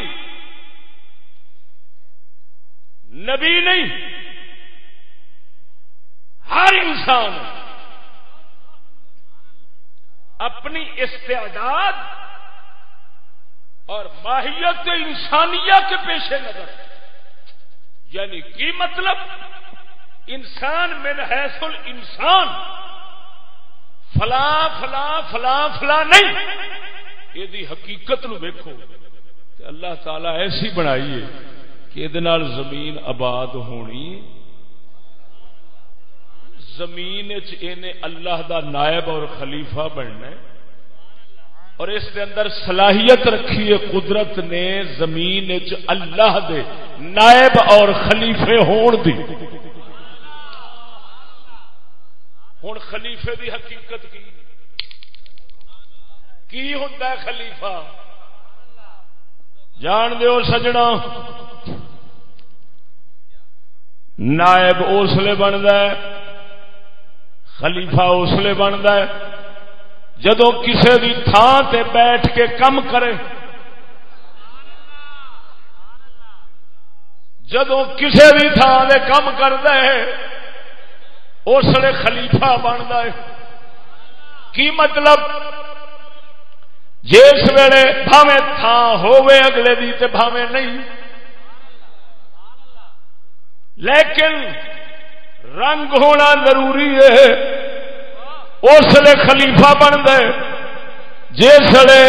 نبی نہیں۔ ہر انسان اپنی استعداد اور ماہیت انسانیہ کے پیش نظر۔ یعنی کی مطلب؟ انسان من حیث الانسان۔ فلا فلا فلا فلا نہیں۔ یہ حقیقت نو ویکو اللہ تعالی ایسی بنائی ہے کہ یہ زمین آباد ہونی؟ زمین اللہ دا نائب اور خلیفہ بننا اور اس دے اندر صلاحیت رکھی ہے، قدرت نے زمین اللہ دے نائب اور خلیفے ہون دی۔ ہوں خلیفے دی حقیقت کی؟ کی ہوں خلیفہ؟ جان دیو سجنا۔ نائب اسلے بنتا ہے، خلیفہ اسلے بنتا ہے۔ جدو کسی بھی تھان تے بیٹھ کے کم کرے، جدو کسی بھی تھان سے کم کرتا ہے اس لیے خلیفہ بنتا ہے۔ کی مطلب؟ جس ویلے بھاوے تھان ہوے اگلے دی تے بھاوے نہیں۔ لیکن رنگ ہونا ضروری ہے۔ اس لیے خلیفہ بن گئے جسے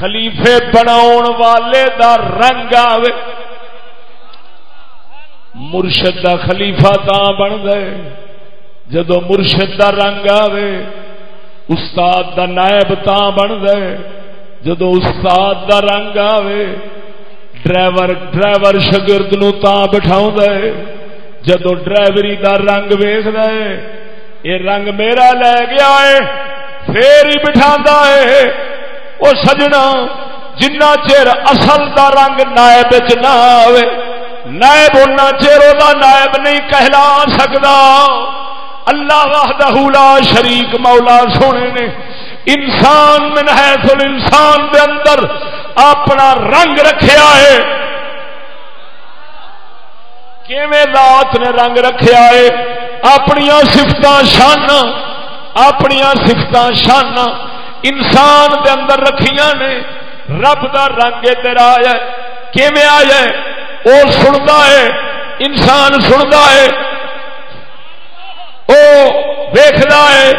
خلیفے بناؤ والے دا رنگ آئے مرشد دا خلیفہ تا بن گئے جدو مرشد دا رنگ آوے استاد دا نائب تا بن گئے جدو استاد دا رنگ آوے، ڈرائیور ڈرائیور شگرد نو تا بٹھاؤں دے۔ جدو ڈرائیوری دا رنگ ویخ دے یہ رنگ میرا لے گیا ہے پھر ہی بٹھا ہے وہ سجنا، جنہ چر اصل دا رنگ نائب چ نہ آئے نائب ہونا چیروں کا نائب نہیں کہلا سکتا اللہ وحدہ لا شریک مولا سونے نے انسان من ہے سن انسان دے اندر اپنا رنگ رکھیا ہے۔ کیویں ذات نے رنگ رکھیا ہے؟ اپنی سفت شان اپنی سفت شان انسان دے اندر رکھیاں نے۔ رب دا رنگ ادھر آیا کیویں آیا وہ سنتا ہے، انسان سنتا ہے۔ وہ ویختا ہے،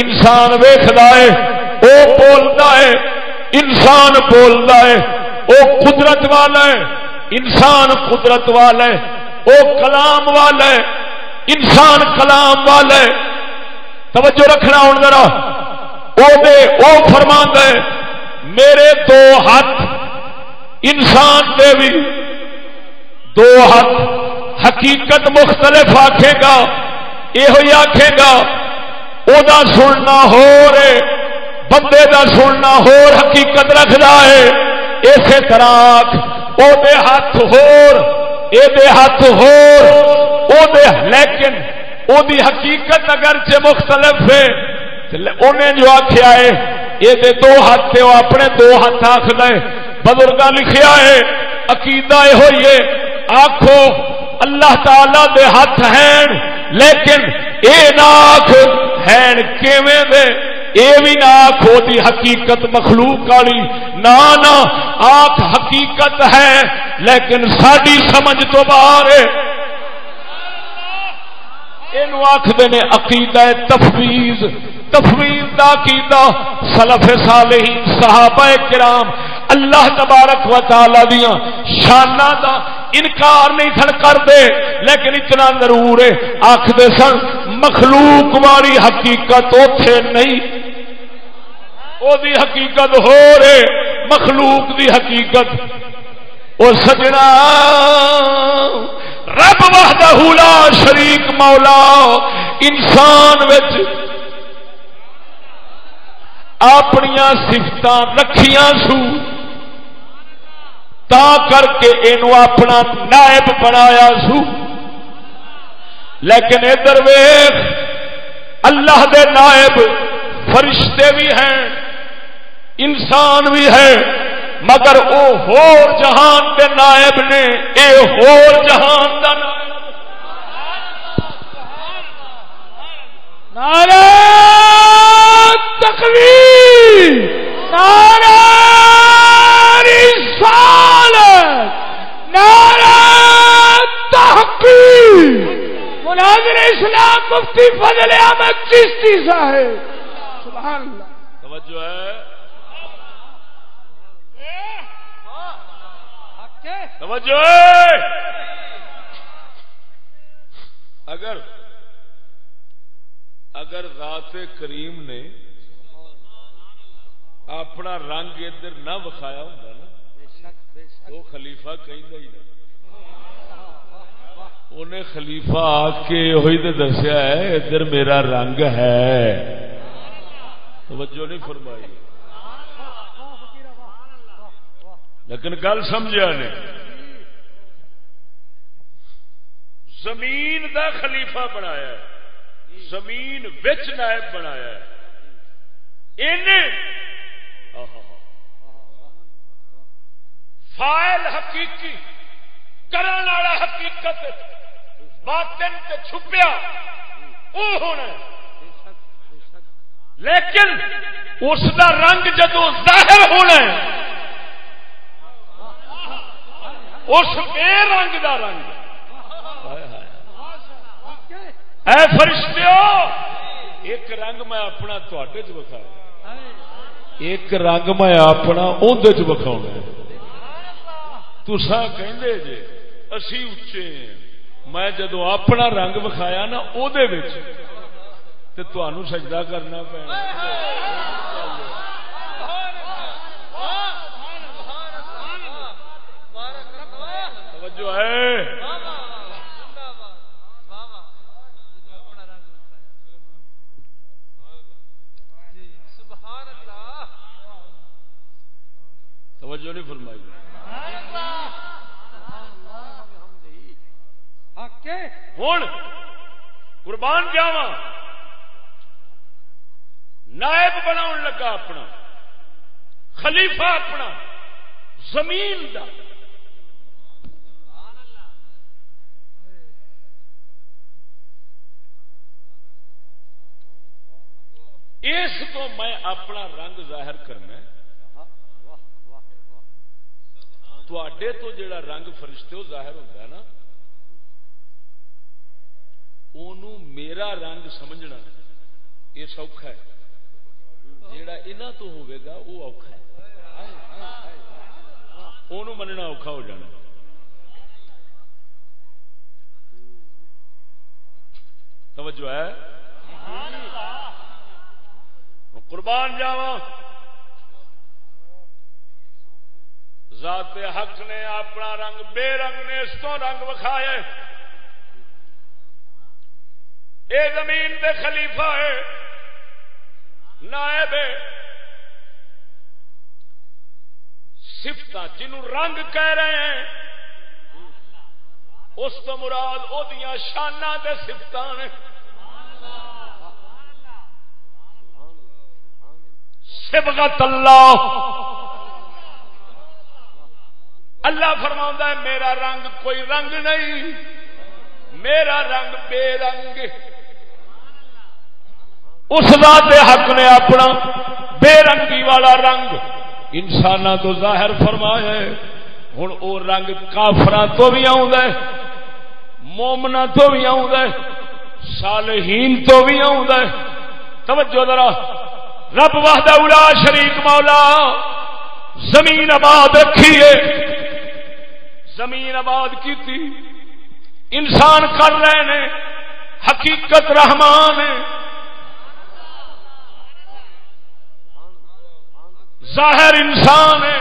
انسان ویختا ہے وہ بولتا ہے، انسان بولتا ہے وہ قدرت والا ہے، انسان قدرت والا ہے وہ کلام والا ہے، انسان کلام والا ہے۔ توجہ رکھنا ہوں ذرا۔ وہ فرما ہے، میرے دو ہاتھ، انسان دے بھی دو ہاتھ، حقیقت مختلف آکھے گا۔ یہ آکھے گا وہ سننا ہو رہے بندے دا سننا ہو حقیقت رکھتا ہے۔ اسی طرح وہ ہاتھ ہور یہ ہاتھ ہور، او دے، لیکن وہ حقیقت اگر سے مختلف ہے انہیں جو آخیا ہے یہ دو ہاتھ وہ اپنے دو ہاتھ آخ بزرگ لکھیا ہے، عقیدہ یہ ہوئی ہے۔ آخو اللہ تعالی دے ہاتھ ہیں۔ لیکن اے ناخ ہیں کیویں دے؟ بھی نہ آخو دی حقیقت مخلوق والی نہ نہ آخ حقیقت ہے، لیکن ساری سمجھ تو باہر ہے۔ یہ آخر نے عقیدہ تفویض تفویض دا عقیدہ سلف صالحین، صحابہ کرام، اللہ تبارک و تعالی دیا شانہ دا انکار نہیں سن کرتے لیکن اتنا ضرور ہے آخر سن، مخلوق والی حقیقت اتے نہیں۔ او دی حقیقت ہو رہے، مخلوق دی حقیقت۔ اور سجنا، رب وحدہ لا شریک مولا، انسان وچ اپنیا سفت رکھیاں سو۔ تا کر کے یہ اپنا نائب بنایا سو۔ لیکن ادھر ویخ اللہ دے نائب فرشتے بھی ہیں، انسان بھی ہے مگر وہ ہور جہان کے نائب نے، اے ہور جہان کا نعرہ تکبیر نعرہ مناظر اسلام مفتی فضل احمد چشتی صاحب۔ سبحان اللہ۔ توجہ ہے۔ توجہ اگر اگر ذات کریم نے اپنا رنگ ادھر نہ وکھایا ہوں نا وہ خلیفہ کہیں ہی نہیں۔ انہیں خلیفہ آ کے ہوئی تو دسیا ہے، ادھر میرا رنگ ہے۔ توجہ نہیں فرمائی۔ لیکن گل سمجھا نے۔ زمین دا خلیفہ بنایا ہے۔ زمین وچ نائب بنایا فائل حقیقی، کرن والا حقیقت باطن تے چھپیا وہ ہونا لیکن اس دا رنگ جدو ظاہر ہونا اس بے رنگ دا رنگ اے فرشتے ایک رنگ میں اپنا تے چ ایک رنگ میں اپنا اندر چ تسا کہ جی اسی اچے میں جدو اپنا رنگ وکھایا نا وہ سجدہ کرنا پینا۔ توجہ ہے۔ توجہ نہیں فرمائی۔ ہوں قربان جاوا نائب بنا لگا اپنا۔ خلیفہ اپنا۔ زمین دا۔ اس کو میں اپنا رنگ ظاہر کرنا تے تو جڑا رنگ فرشتے ہو ظاہر ہوتا ہے نا انہوں میرا رنگ سمجھنا یہ سوکھا ہے۔ جڑا انہ تو ہوئے گا وہ اوکھا ہے۔ مننا اوکھا ہو جانا۔ توجہ ہے؟ قربان جاوا ذات حق نے اپنا رنگ بے رنگ نے اس تو رنگ وکھایا اے زمین دے خلیفہ ہے، نائب سفت جنہوں رنگ کہہ رہے ہیں، اس تو مراد وہ شانہ دے سفت نے۔ سبغت اللہ۔ اللہ فرما ہے، میرا رنگ کوئی رنگ نہیں۔ میرا رنگ بے رنگ۔ اس ذات حق نے اپنا بے رنگی والا رنگ انسان تو ظاہر فرمایا ہوں وہ رنگ کافر تو بھی آ مومنا تو بھی آ صالحین تو بھی آ توجہ ذرا، رب وحدہ الا شریک مولا، زمین آباد رکھیے۔ زمین آباد کی تھی انسان کر رہے ہیں۔ حقیقت رحمان ہے۔ ظاہر انسان ہے۔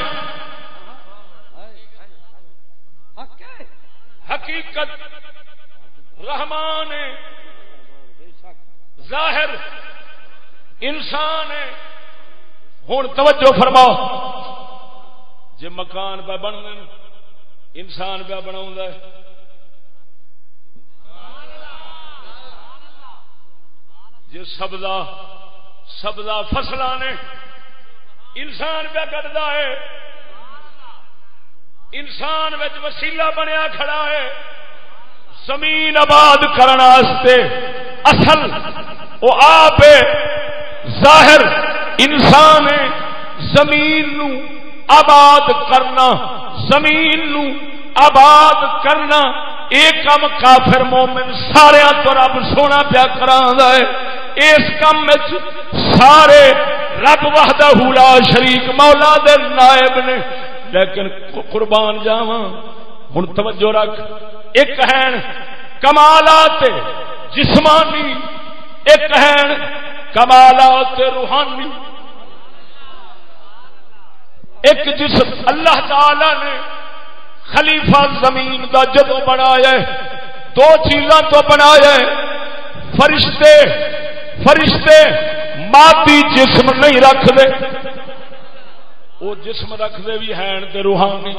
حقیقت رحمان ہے۔ ظاہر انسان ہے۔ ہوں توجہ فرماؤ۔ جی مکان پہ بن انسان پہ بنا جی سبزہ سبزہ فصل نے انسان پہ کٹتا ہے۔ انسان وسیلہ بنیا کھڑا ہے۔ زمین آباد کرنے اصل وہ آپ ظاہر انسان زمین نو آباد کرنا، زمین نو آباد کرنا یہ کام کافر مومن سارے تو رب سونا پیا کرا ہے۔ اس کام سارے رب وحدہ حولا شریک مولا دے نائب نے۔ لیکن قربان جاوا ہوں توجہ رکھ۔ ایک ہے کمالات جسمانی، ایک ہے کمالات روحانی۔ ایک جس اللہ تعالی نے خلیفہ زمین کا جدو بنایا دو چیزاں تو بنایا فرشتے فرشتے مادی جسم نہیں رکھتے۔ وہ جسم رکھتے بھی ہیں روحانی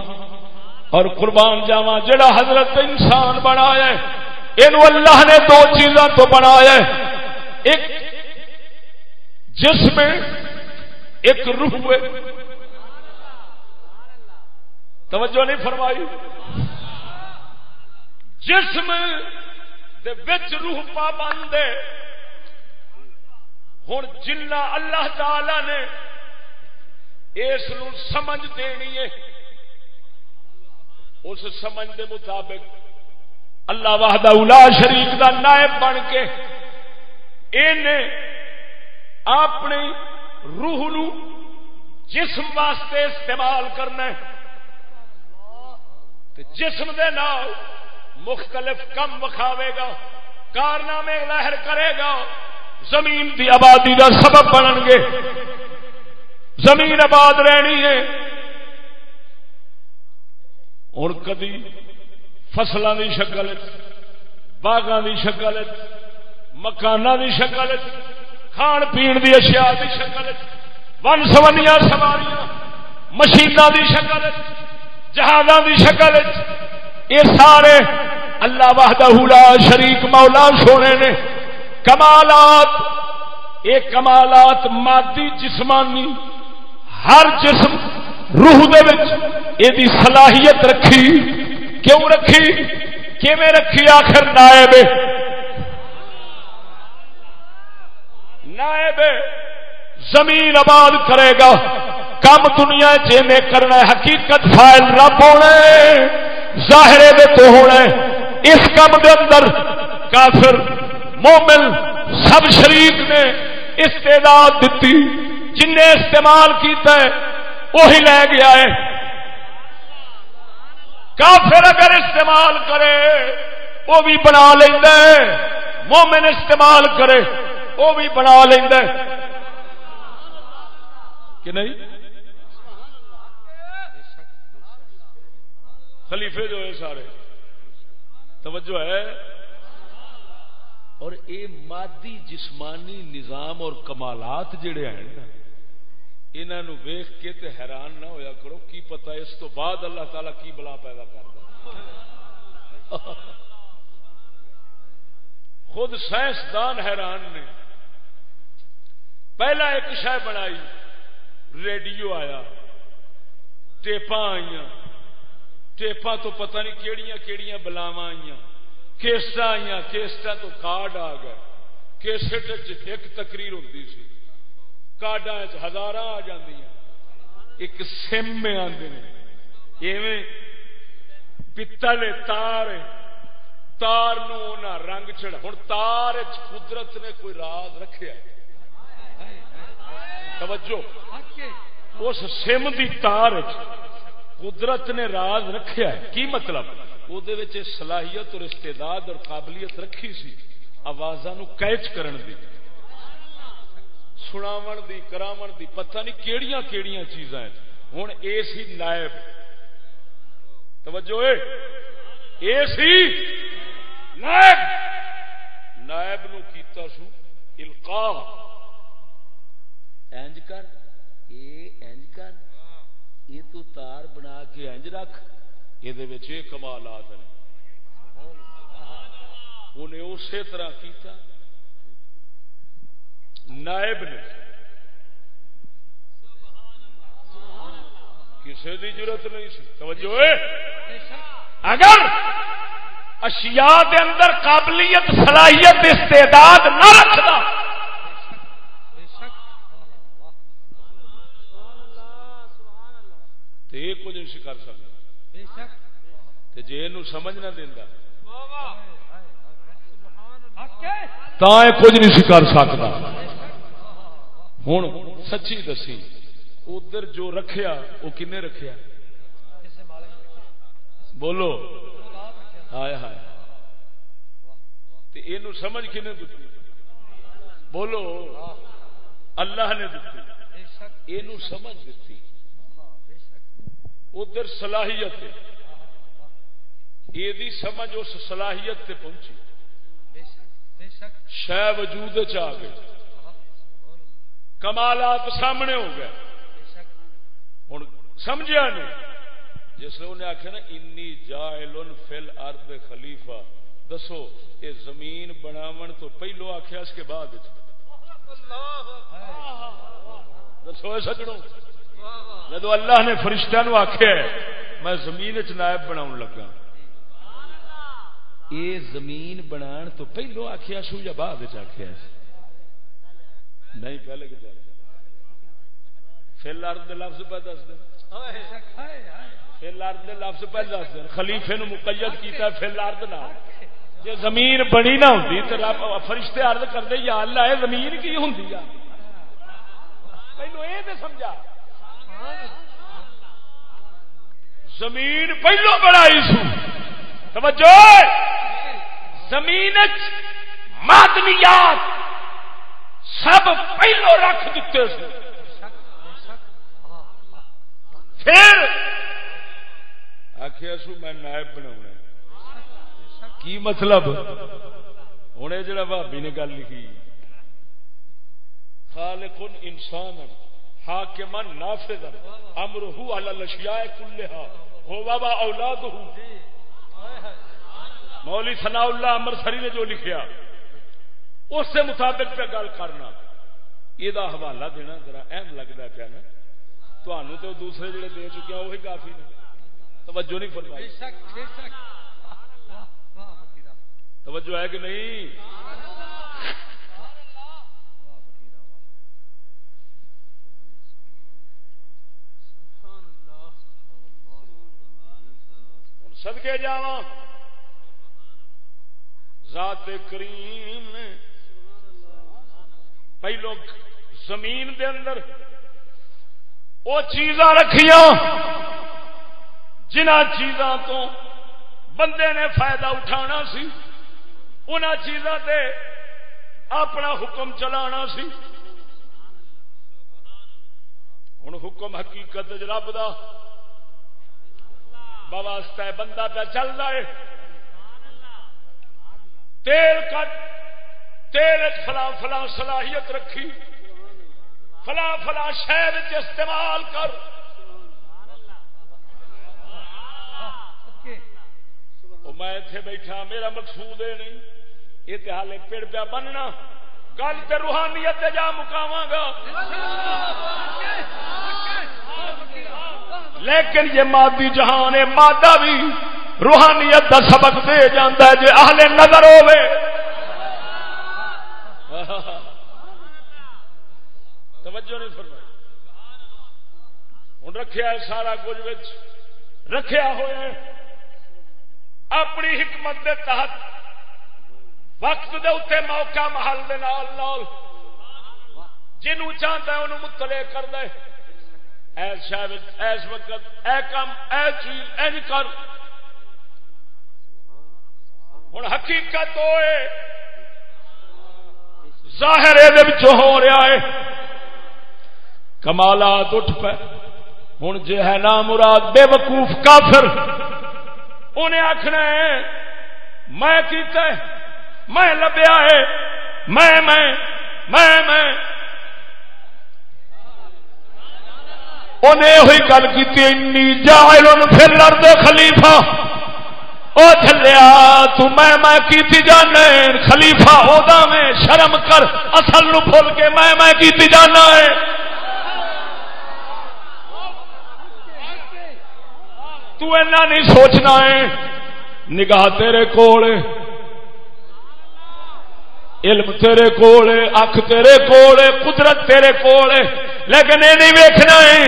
اور قربان جاوا جڑا حضرت انسان بنایا یہ اللہ نے دو چیزاں تو بنایا ایک جس میں ایک روح ہے۔ توجہ نہیں فرمائی؟ جسم وچ روح پابند ہے۔ ہوں جنا اللہ تعالی نے اس سمجھ دینی ہے۔ اس سمجھ دے مطابق اللہ واہدہ الا شریف کا نائب بن کے اپنی روح نو جسم واسطے استعمال کرنا جسم دے نال مختلف کم وکھاوے گا، کارنامے لہر کرے گا، زمین دی آبادی کا سبب بنن گے۔ زمین آباد رہنی ہے۔ ہوں کدی فصلوں کی شکل باغوں کی شکل مکان کی شکل کھان پی اشیاء کی شکل ون سبنیا سواریاں مشینوں کی شکل جہازوں کی شکل یہ سارے اللہ وحدہ لا شریک مولا سونے نے۔ کمالات، یہ کمالات مادی جسمانی، ہر جسم روح دی صلاحیت رکھی۔ کیوں رکھی؟ کیویں رکھی؟ آخر نائب۔ نائب زمین آباد کرے گا۔ کم دنیا جی کرنا ہے، حقیقت فائل رب ہونا ظاہرے دے تو ہونا اس کام دے اندر کافر، مومن سب شریف نے استعداد دیتی جن نے استعمال کیتا ہے، وہی لے گیا ہے۔ کافر اگر استعمال کرے، وہ بھی بنا لینا مومن استعمال کرے، وہ بھی بنا لینا کہ نہیں؟ خلیفے جو ہے سارے۔ توجہ ہے۔ اور اے مادی جسمانی نظام اور کمالات جڑے ہیں نا انہوں ویخ کے تے حیران نہ ہویا کرو، کی پتا اس تو بعد اللہ تعالی کی بلا پیدا کر خود سائنسدان حیران نے۔ پہلا ایک شہ بنائی، ریڈیو آیا ٹیپا آئی ٹیپا تو پتہ نہیں کیڑیاں کیڑیاں بلاوا آئی کیسٹ آئی کیسٹ تو کارڈ آ گئے کیسٹ ایک تقریر ہوتی سی کارڈا ہزار آ جی ایک سم میں آتے ہیں پتل تار تار نو رنگ چڑھا ہوں تار قدرت نے کوئی راز رکھا توجہ اس سم دی تار قدرت نے راز رکھا ہے۔ کی مطلب؟ وہ صلاحیت اور استعداد اور قابلیت رکھی سی۔ آوازاں کیچ کرن دی۔ سناو دی کراو دی، پتہ نہیں کیڑیاں کیڑیاں چیزاں ہوں اے سی نائب۔ توجہ اے۔ اے سی نائب۔ نائب نو کیتا سو القا اینج کر۔ اے یہ تو تار بنا کے اینج رکھ، یہ کمالات ہیں انہیں اسی طرح کیتا۔ نائب نے۔ کسی کی ضرورت نہیں سی۔ توجہ اگر اشیاء دے اندر قابلیت، صلاحیت، استعداد نہ رکھنا تو یہ کچھ نہیں کر سکتا جی یہ سمجھ نہ دینا کچھ نہیں کر سکتا۔ ہوں سچی دسی۔ ادھر جو رکھیا وہ کن رکھیا؟ بولو۔ ہائے ہائے۔ یہ سمجھ کن دیتی بولو۔ اللہ نے دیتی یہ سمجھ دیتی ادھر صلاحیت یہ سمجھ اس صلاحیت تے پہنچی۔ شہ وجود آ گئی کمالات سامنے ہو گئے۔ ہوں سمجھا نہیں۔ جس انہیں آخیا نا انی جائل فل ارد خلیفہ دسو یہ زمین بناو تو پہلو آخیا اس کے بعد۔ دسو سجڑوں جدو اللہ نے فرشتہ نو آخیا میں زمین چ نائب بنا لگا۔ یہ زمین بنا تو پہلو آخیا سو یا بعد آخیا نہیں، پہلے کتنے فل ارد لفظ پہ دس دیں فل ارد لفظ پہ دس دیں خلیفے نو مقید کیتا ہے فل ارد نہ جی زمین بنی نہ ہوں تو فرشتے ارد کرتے یا اللہ ہے زمین کی ہوں پہلو یہ سمجھا۔ زمین پہلو بنائی سو۔ توجہ۔ زمین مادنیات سب پہلو رکھ دیتے سو۔ پھر آخیا سو میں نائب بنا کی مطلب؟ ہوں یہ جڑا بھابی نے گل لکھی۔ خالق انسان حاکمن نافذ امرہ علی الاشیاء کلھا ہو بابا اولاد ہوں مولی ثناء اللہ امرسری نے جو لکھیا اس سے مطابق پہ گل کرنا. یہ حوالہ دینا ذرا اہم لگتا پیا نا. تمہوں تو دوسرے جڑے دے چکے ہیں وہی کافی نے. توجہ نہیں فرمائی. توجہ ہے کہ نہیں؟ سدکے جا ذات کریم نے پہلو زمین دے اندر وہ چیزاں رکھیاں جنہ چیزاں تو بندے نے فائدہ اٹھانا سی ان چیزاں تے اپنا حکم چلانا سی۔ ہوں حکم حقیقت رب دا بواسطہ ہے بندہ پہ چل رہا ہے۔ تیل کٹ تیل فلاں فلاں صلاحیت رکھی۔ فلاں فلاں شہر استعمال کر۔ میں اتے بیٹھا، میرا مقصود ہے نہیں۔ یہ تو ہالے پیڑ پیا بننا۔ کل تو روحانیت جا مکاوا گا۔ لیکن یہ مادی جہان ہے مادہ بھی روحانیت کا سبق دے جانا ہے جی اہل نظر ہوے توجہ نہیں فرمائی۔ ہوں رکھا ہے سارا کچھ رکھا ہوا اپنی حکمت دے تحت وقت دے اتنے موقع محل دے نال نال۔ جنوں چاہتا ہے انہوں مطلع کر دے ایس شاید ایس وقت اے کام اے چیز اے کر۔ ہوں حقیقت ہوئے۔ ظاہر یہ ہو رہا ہے۔ کمالات اٹھ پہ ہوں جی ہے نا مراد بے وقوف کافر۔ انہیں آخنا ہے، میں کیتا ہے۔ میں لبیا ہے۔ میں میں میں میں۔ انہیں ہوئی گل کی انی جائل پھر لڑ خلیفہ۔ او چلیا تو میں میں کیتی جانا ہے۔ خلیفہ ہودا میں شرم کر اصل نو بھول کے میں میں کیتی جانا ہے۔ تو اینا نہیں سوچنا ہے۔ نگاہ تیرے کول۔ علم تیرے کول اکھ تیرے کول قدرت تیرے کول لیکن یہ نہیں ویکھنا ہے،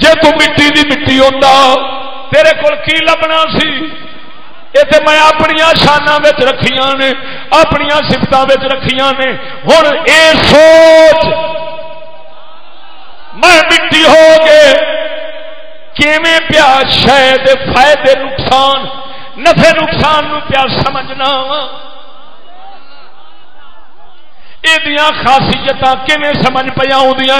جے تو مٹی دی مٹی ہوتا تیرے کول کی لبنا سی؟ یہ میں اپنی شانہ رکھیاں نے اپنی سفت رکھیاں نے۔ ہوں اے سوچ، میں مٹی ہو گئے، کیویں پیا شاید فائدے نقصان نفے نقصان نو پیا سمجھنا وا؟ یہ خاصیت کیون سمجھ پہ آدی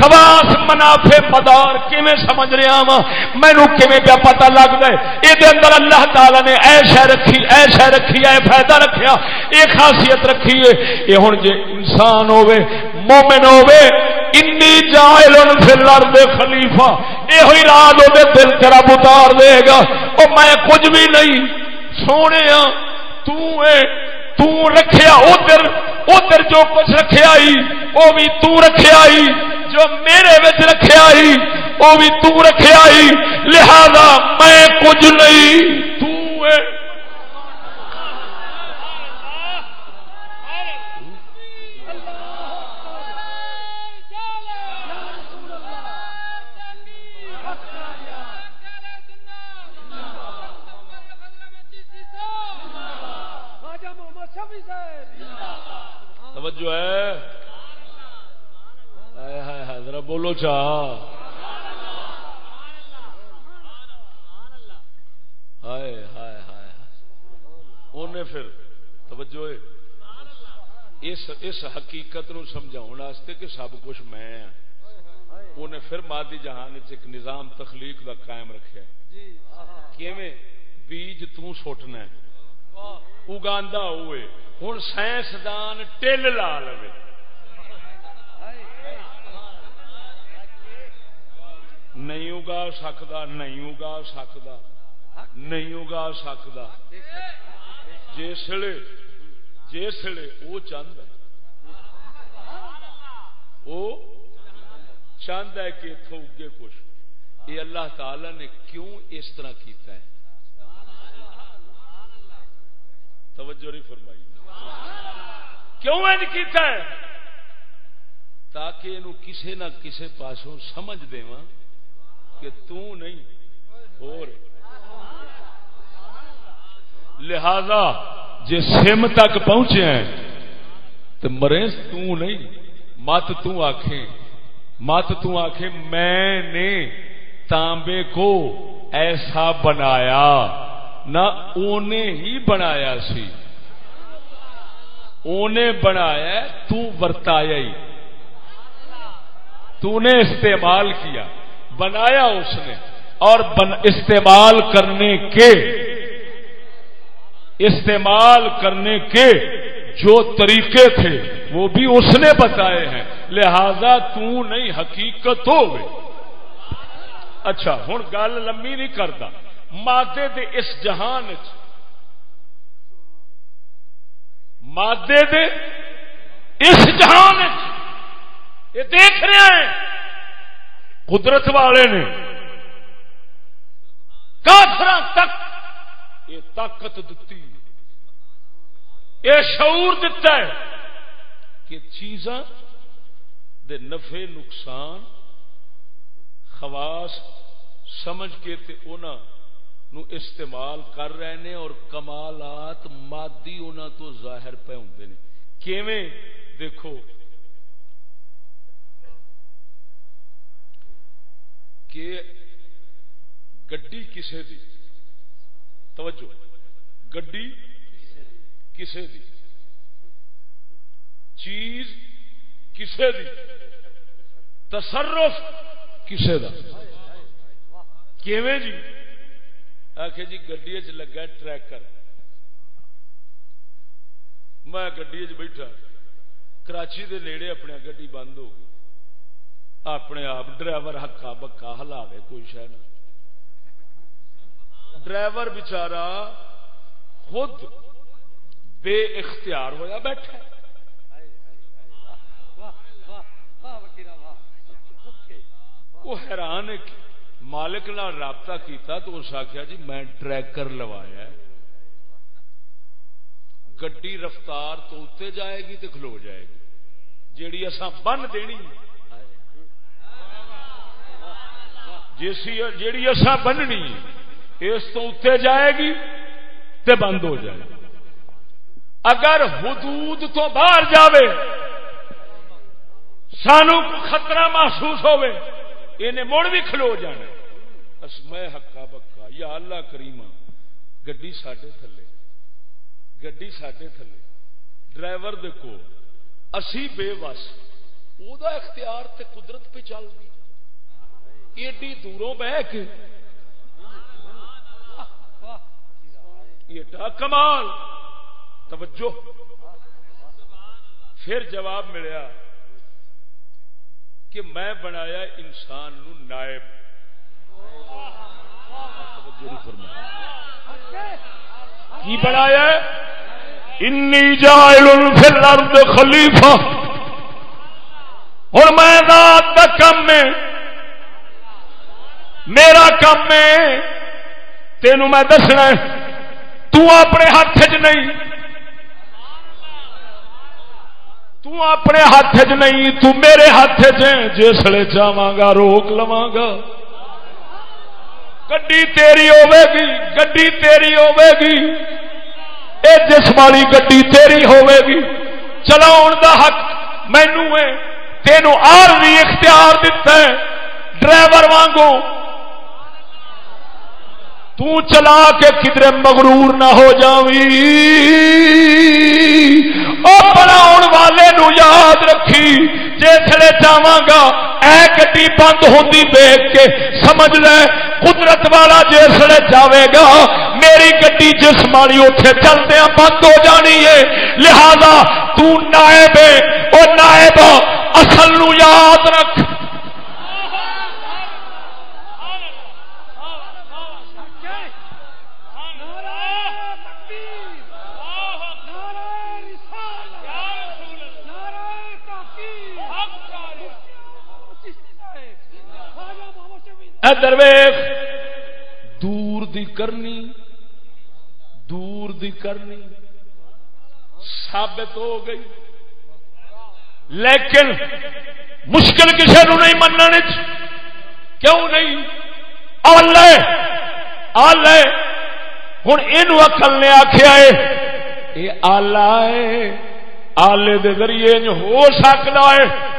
خواس منافع مدار کیون سمجھ رہا ہاں وا مینو کیون پیا پتا لگتا ہے؟ یہ اندر اللہ تعالی نے ایشا رکھی ایشا رکھی ہے فائدہ رکھا یہ خاصیت رکھی ہے۔ یہ ہوں جی انسان ہوے مومن ہوے انی جائل فی الارض خلیفہ۔ یہ رات وہ دل تیرا اتار دے گا۔ او میں کچھ بھی نہیں۔ سونے ہاں، تو تو رکھیا ادھر۔ ادھر جو کچھ رکھے آئی، وہ بھی تو رکھے آئی۔ جو میرے بچ رکھے آئی، وہ بھی تو رکھے آئی۔ لہذا میں کچھ نہیں، تو توجہ ہے۔ ذرا بولو چاہ ہائے ہائے ہائے۔ انہیں پھر توجہ اس اس حقیقت نو سمجھاؤ کہ سب کچھ میں انہیں پھر مادی جہان ایک نظام تخلیق کا قائم رکھا کیویں؟ بیج تٹنا اگاندا ہوئے ہوں سائنسدان ٹل لا لو نہیں اگا سکتا نہیں اگا سکتا نہیں اگا سکتا جسے جسے وہ چاہتا وہ چاہتا ہے کہ اتوں اگے کچھ یہ اللہ تعالی نے کیوں اس طرح کیتا ہے توجہ نہیں فرمائی۔ کیوں کیتا ہے؟ تاکہ یہ کسے نہ کسے پاسوں سمجھ دے کہ تو نہیں، اور۔ لہذا جے سم تک پہنچے ہیں، تو مرے تو نہیں مت تو آکھیں مت تو آکھیں میں نے تانبے کو ایسا بنایا۔ نہ اونے ہی بنایا سی۔ اونے بنایا تو ورتایا ہی۔ تو نے استعمال کیا۔ بنایا اس نے۔ اور بن، استعمال کرنے کے، استعمال کرنے کے جو طریقے تھے، وہ بھی اس نے بتائے ہیں۔ لہذا تو نہیں، حقیقت ہو اچھا ہوں گل لمبی نہیں کرتا۔ مادے دے اس جہان مادے دے اس جہان یہ دیکھ رہے ہیں۔ قدرت والے نے۔ کافر تک یہ طاقت دتی۔ یہ شعور دتا ہے کہ چیزاں دے نفع، نقصان، خواص سمجھ کے تے نو استعمال کر رہے ہیں اور کمالات مادی انہوں تو ظاہر پہ ہوں کیویں؟ دیکھو۔ کہ گڈی کسے دی؟ توجہ۔ گڈی کسے دی؟ چیز کسے دی؟ تصرف کسے دا؟ کیویں جی؟ آخ جی گڈی چ لگا ٹریکر میں گڈی بیٹھا۔ کراچی دے نیڑے اپنے گڈی بند ہو گئی۔ اپنے آپ ڈرائیور ہکا بکا ہلا دے کوئی شہ نہ۔ ڈرائیور بچارا خود بے اختیار ہویا بیٹھا وہ حیران ہے مالک نال رابطہ کیتا تو اس آخیا جی میں ٹریکر لوایا گڈی رفتار تو اتنے جائے گی تو کھلو جائے گی۔ جیڑی اصا بن دینی۔ جیسی جیڑی اصا بننی، اس تو اتنے جائے گی تے بند ہو جائے گی۔ اگر حدود تو باہر جاوے، سانو خطرہ محسوس ہوئے انہیں مڑ بھی کھلو جانا بس میں ہکا بکا یا اللہ کریما گڈی ساڈے تھلے۔ گڈی ساڈے تھلے۔ ڈرائیور دیکھو اسی بے بس وہ اختیار تے قدرت پہ چل رہی ایڈی دوروں بہ کے۔ ایڈا کمال۔ توجہ۔ پھر جواب ملیا کہ میں بنایا انسان نو نائب۔ کی بنایا انی جائل فی الارض خلیفہ۔ اور میں ذات کا کم میں میرا کم میں تینوں میں دسنا تو اپنے ہاتھ چ نہیں۔ تو اپنے ہاتھ چ نہیں۔ تو میرے ہاتھ چ جسے چاہاں گا، روک لوا گا۔ گڈی تیری ہوے گی گڈی تیری ہوے گی اے جس والی گڈی تیری ہوے گی چلاؤ دا حق مینو ہے تینو آر بھی اختیار دیتا ہے ڈرائیور وانگو تو چلا کے کدھر مغرور نہ ہو جاوی او بناؤ والے نو یاد رکھی جسے جاواں گا اے گی بند ہوتی دیکھ کے، سمجھ لے، قدرت والا جسے جاوے گا، میری گی جس ماڑی اتے چلتے بند ہو جانی ہے، لہذا تائب نائب نائب اصل نو یاد رکھ۔ درویش، دور دی کرنی، دور دی کرنی ثابت ہو گئی۔ لیکن مشکل کسی نو نہیں مننے کیوں نہیں؟ آ لے ہوں یہ اکل نے آخیا ہے یہ آلہ ہے، آلے دے ذریعے ہو سکتا ہے۔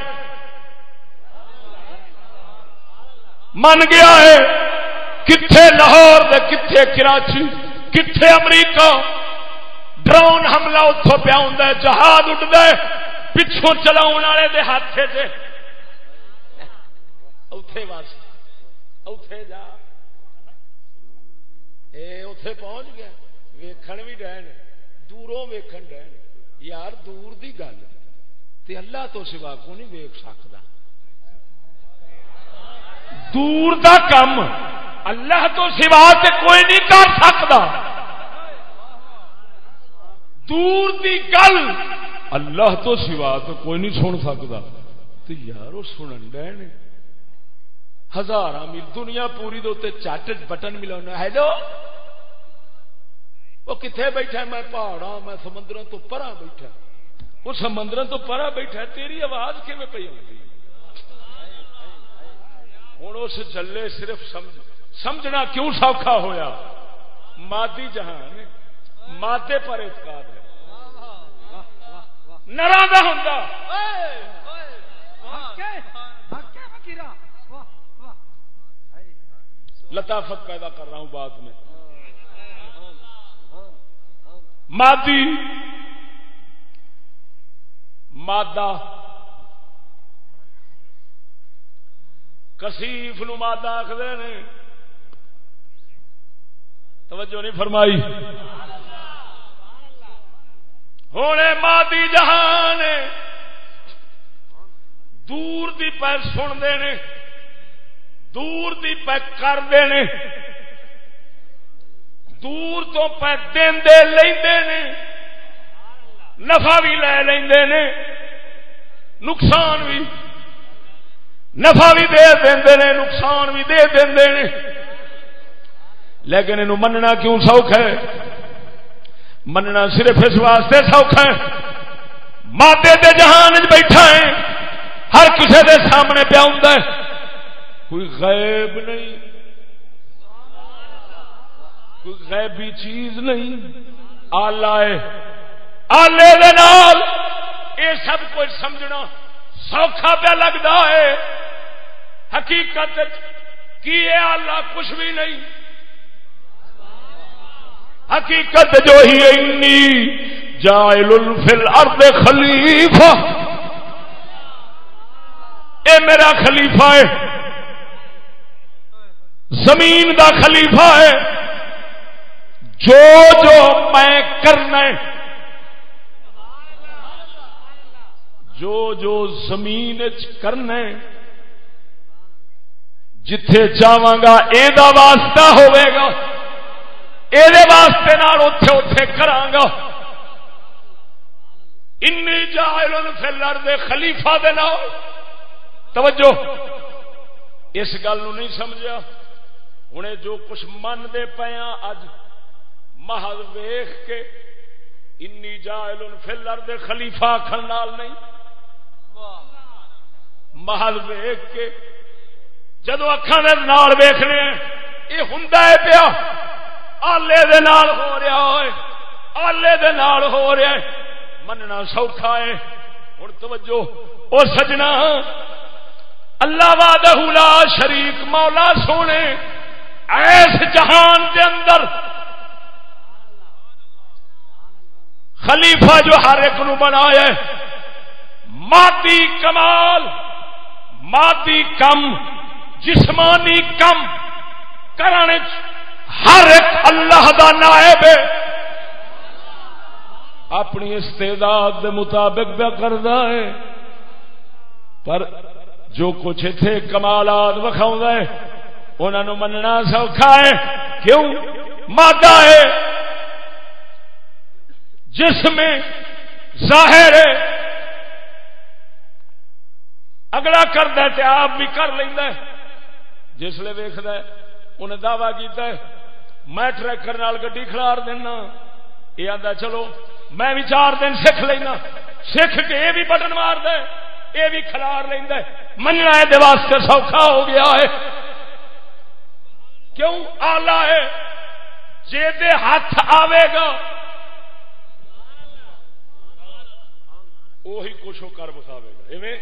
من گیا ہے۔ کتھے لاہور دے کتھے کراچی، کتھے امریکہ۔ ڈرون حملہ اتوں پیا ہوں جہاز اٹھتا ہے، پچھوں چلاؤ والے دے ہاتھ سے۔ اوتھے واس اوتھے جا۔ اے اوتھے پہنچ گیا۔ ویکھن بھی ڈے دوروں ویکھن ڈے یار دور دی گل، تے اللہ تو سوا کو نہیں ویک سکتا دور دا کم اللہ تو سوا تے کوئی نہیں کر سکتا۔ دور دی گل اللہ تو سوا تو کوئی نہیں سن سکتا۔ تو یار وہ سنن ڈے ہزار میل دنیا پوری دو چٹ بٹن ملا ہیلو۔ وہ کتنے بیٹھا میں پہاڑا میں سمندر تو پرا بیٹھا۔ وہ سمندر تو پرا بیٹھا تیری آواز کیون پی آتی ہوں اس جلے صرف سمجھنا کیوں سوکھا ہویا؟ مادی جہان مادے پر اعتقاد ہے۔ نرا ہوں لطافت پیدا کر رہا ہوں بات میں۔ مادی مادہ کسیف نو مادہ آخر نے۔ توجہ نہیں فرمائی۔ ہونے مادی جہان دور دی پہ سنتے ہیں دور دی پہ کرتے ہیں دور تو پہ دے لے نفع بھی لے لے نقصان بھی۔ نفع بھی دے دے نقصان بھی دے دے لیکن یہ مننا کیوں سوکھ ہے؟ مننا صرف اس واسطے سوکھ ہے۔ مادے دے جہان بیٹھا ہے۔ ہر کسی دے سامنے پیا ہوں کوئی غیب نہیں۔ کوئی غیبی چیز نہیں۔ آلہ ہے۔ آلے یہ سب کچھ سمجھنا سوکھا پہ لگتا ہے۔ حقیقت کی آلہ کچھ بھی نہیں۔ حقیقت جو ہی انی جائل فل ارد خلیفہ۔ اے میرا خلیفہ ہے۔ زمین دا خلیفہ ہے۔ جو جو میں کرنا ہے۔ جو جو زمین کرنا ہے۔ جتھے جاواں گا یہ واسطہ ہوئے گا یہ واسطے نال اتے اتے کرانگا ان جائل فلر دے خلیفہ دے نال۔ توجہ۔ اس گل نہیں سمجھا ہوں جو کچھ من دے پیا اج محل ویخ کے انی جائل فلر دے خلیفہ آخر نال نہیں۔ محل ویخ کے جدو اکھان ویخنے یہ ہوں پیا۔ آلے دے نال ہو رہا ہے آلے دے نال ہو رہا ہے۔ مننا سوکھا ہے۔ ہوں توجہ، او سجنا۔ اللہ وعدہ لا شریک، مولا سونے۔ ایس جہان دے اندر۔ خلیفہ جو ہر ایک نو بنایا مادی کمال، مادی کم۔ جسمانی کم کرنے ہر ایک اللہ دا نائب ہے۔ اپنی استعداد دے مطابق پہ کرتا ہے۔ پر جو کچھ اتنے کمالات وکھاؤں ہے انہوں مننا سوکھا ہے۔ کیوں؟ مادہ ہے۔ جس میں ظاہر ہے۔ اگلا کرد آپ بھی کر لینا جس لیے ویخد انہیں دعوی کیتا ہے، میں ٹریکر گی کھلار دینا۔ یہ آتا چلو، میں بھی چار دن سکھ لینا۔ سکھ کے یہ بھی بٹن مار دے یہ بھی کھلار لینا مننا یہ واسطے سوکھا ہو گیا ہے۔ کیوں؟ آلہ ہے۔ جے دے ہاتھ آوے گا وہی کچھ کر بکھاوے گا۔ ایویں؟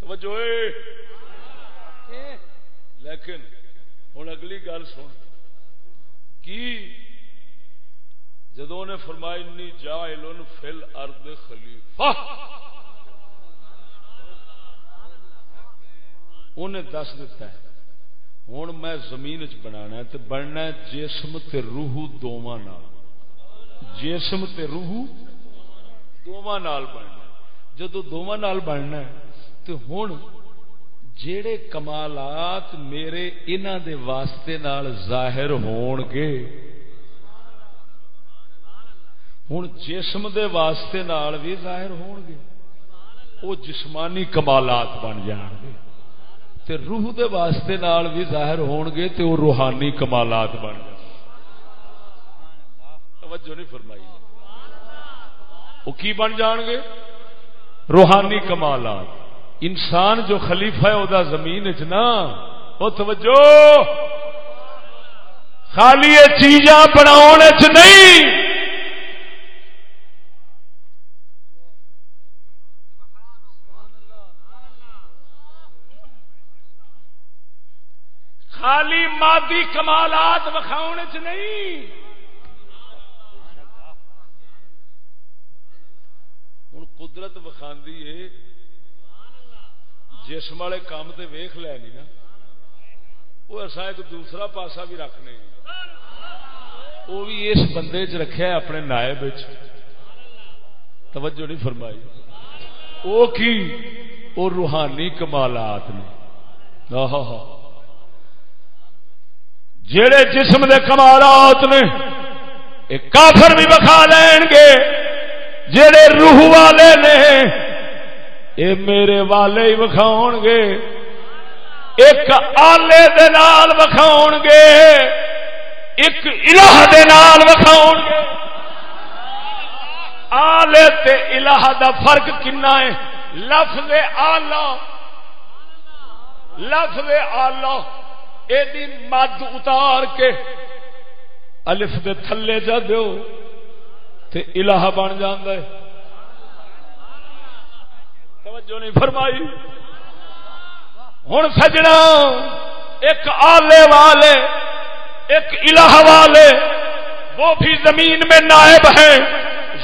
توجہ۔ اے لیکن ہوں اگلی گل سن۔ کی؟ جدو نے فرمائی نی جا فل ارد خلیفہ۔ انہیں دس دیتا ہے ہوں میں زمین چ بنا تو بننا جسم تے روح دونوں جسم تے روح دونوں بننا جدو دونوں بننا تو ہوں جڑے کمالات میرے انہ دے واسطے نال ظاہر ہون گے ہوں جسم دے واسطے نال بھی ظاہر ہون گے وہ جسمانی کمالات بن جان گے تے روح دے واسطے نال بھی ظاہر ہون گے تے وہ روحانی کمالات بن جان توجہ نہیں فرمائی۔ وہ کی بن جان گے روحانی کمالات۔ انسان جو خلیفہ ہے وہ زمین چ نا وہ توجہ! خالی چیزاں بنا نہیں! خالی مادی کمالات وکھاؤ چ نہیں! ہوں قدرت وکھاندی ہے جسم والے کام تو ویخ لے نہیں نا۔ وہ ایسا ایک دوسرا پاسا بھی رکھنے وہ بھی اس بندے چ رکھا اپنے نائب توجہ نہیں فرمائی۔ وہ کی؟ وہ روحانی کمالات نے۔ جڑے جسم دے کمالات نے کافر بھی بکھا لین گے۔ جڑے روح والے نے اے میرے والے ہی وکھاؤ گے۔ ایک آلے دے نال وکھاؤ گے۔ ایک الہ دے نال وکھاؤ گے۔ آلے تے الہ دا فرق کنا ہے؟ لفظ آلہ۔ لفظ آلہ۔ ایڈی مد اتار کے الف دے تھلے جا دیو تے الہ بن جاندے توجہ نہیں فرمائی۔ ہوں سجنا ایک آلے والے، ایک الہ والے، وہ بھی زمین میں نائب ہے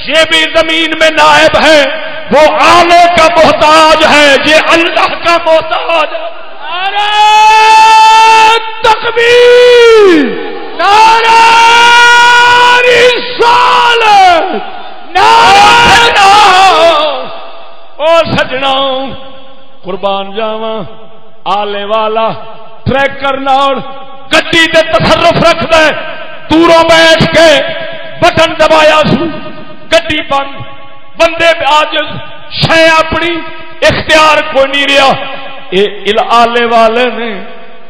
یہ بھی زمین میں نائب ہے وہ آلے کا محتاج ہے یہ اللہ کا محتاج ہے تکبیر نارا سال نارا سجنا۔ قربان جاوا آلے والا ٹریکر گڈی تے تصرف رکھ دے دوروں بیٹھ کے بٹن دبایا سو، گڈی بند۔ بندے آج شہ اپنی اختیار کو نہیں رہا یہ آلے والے نے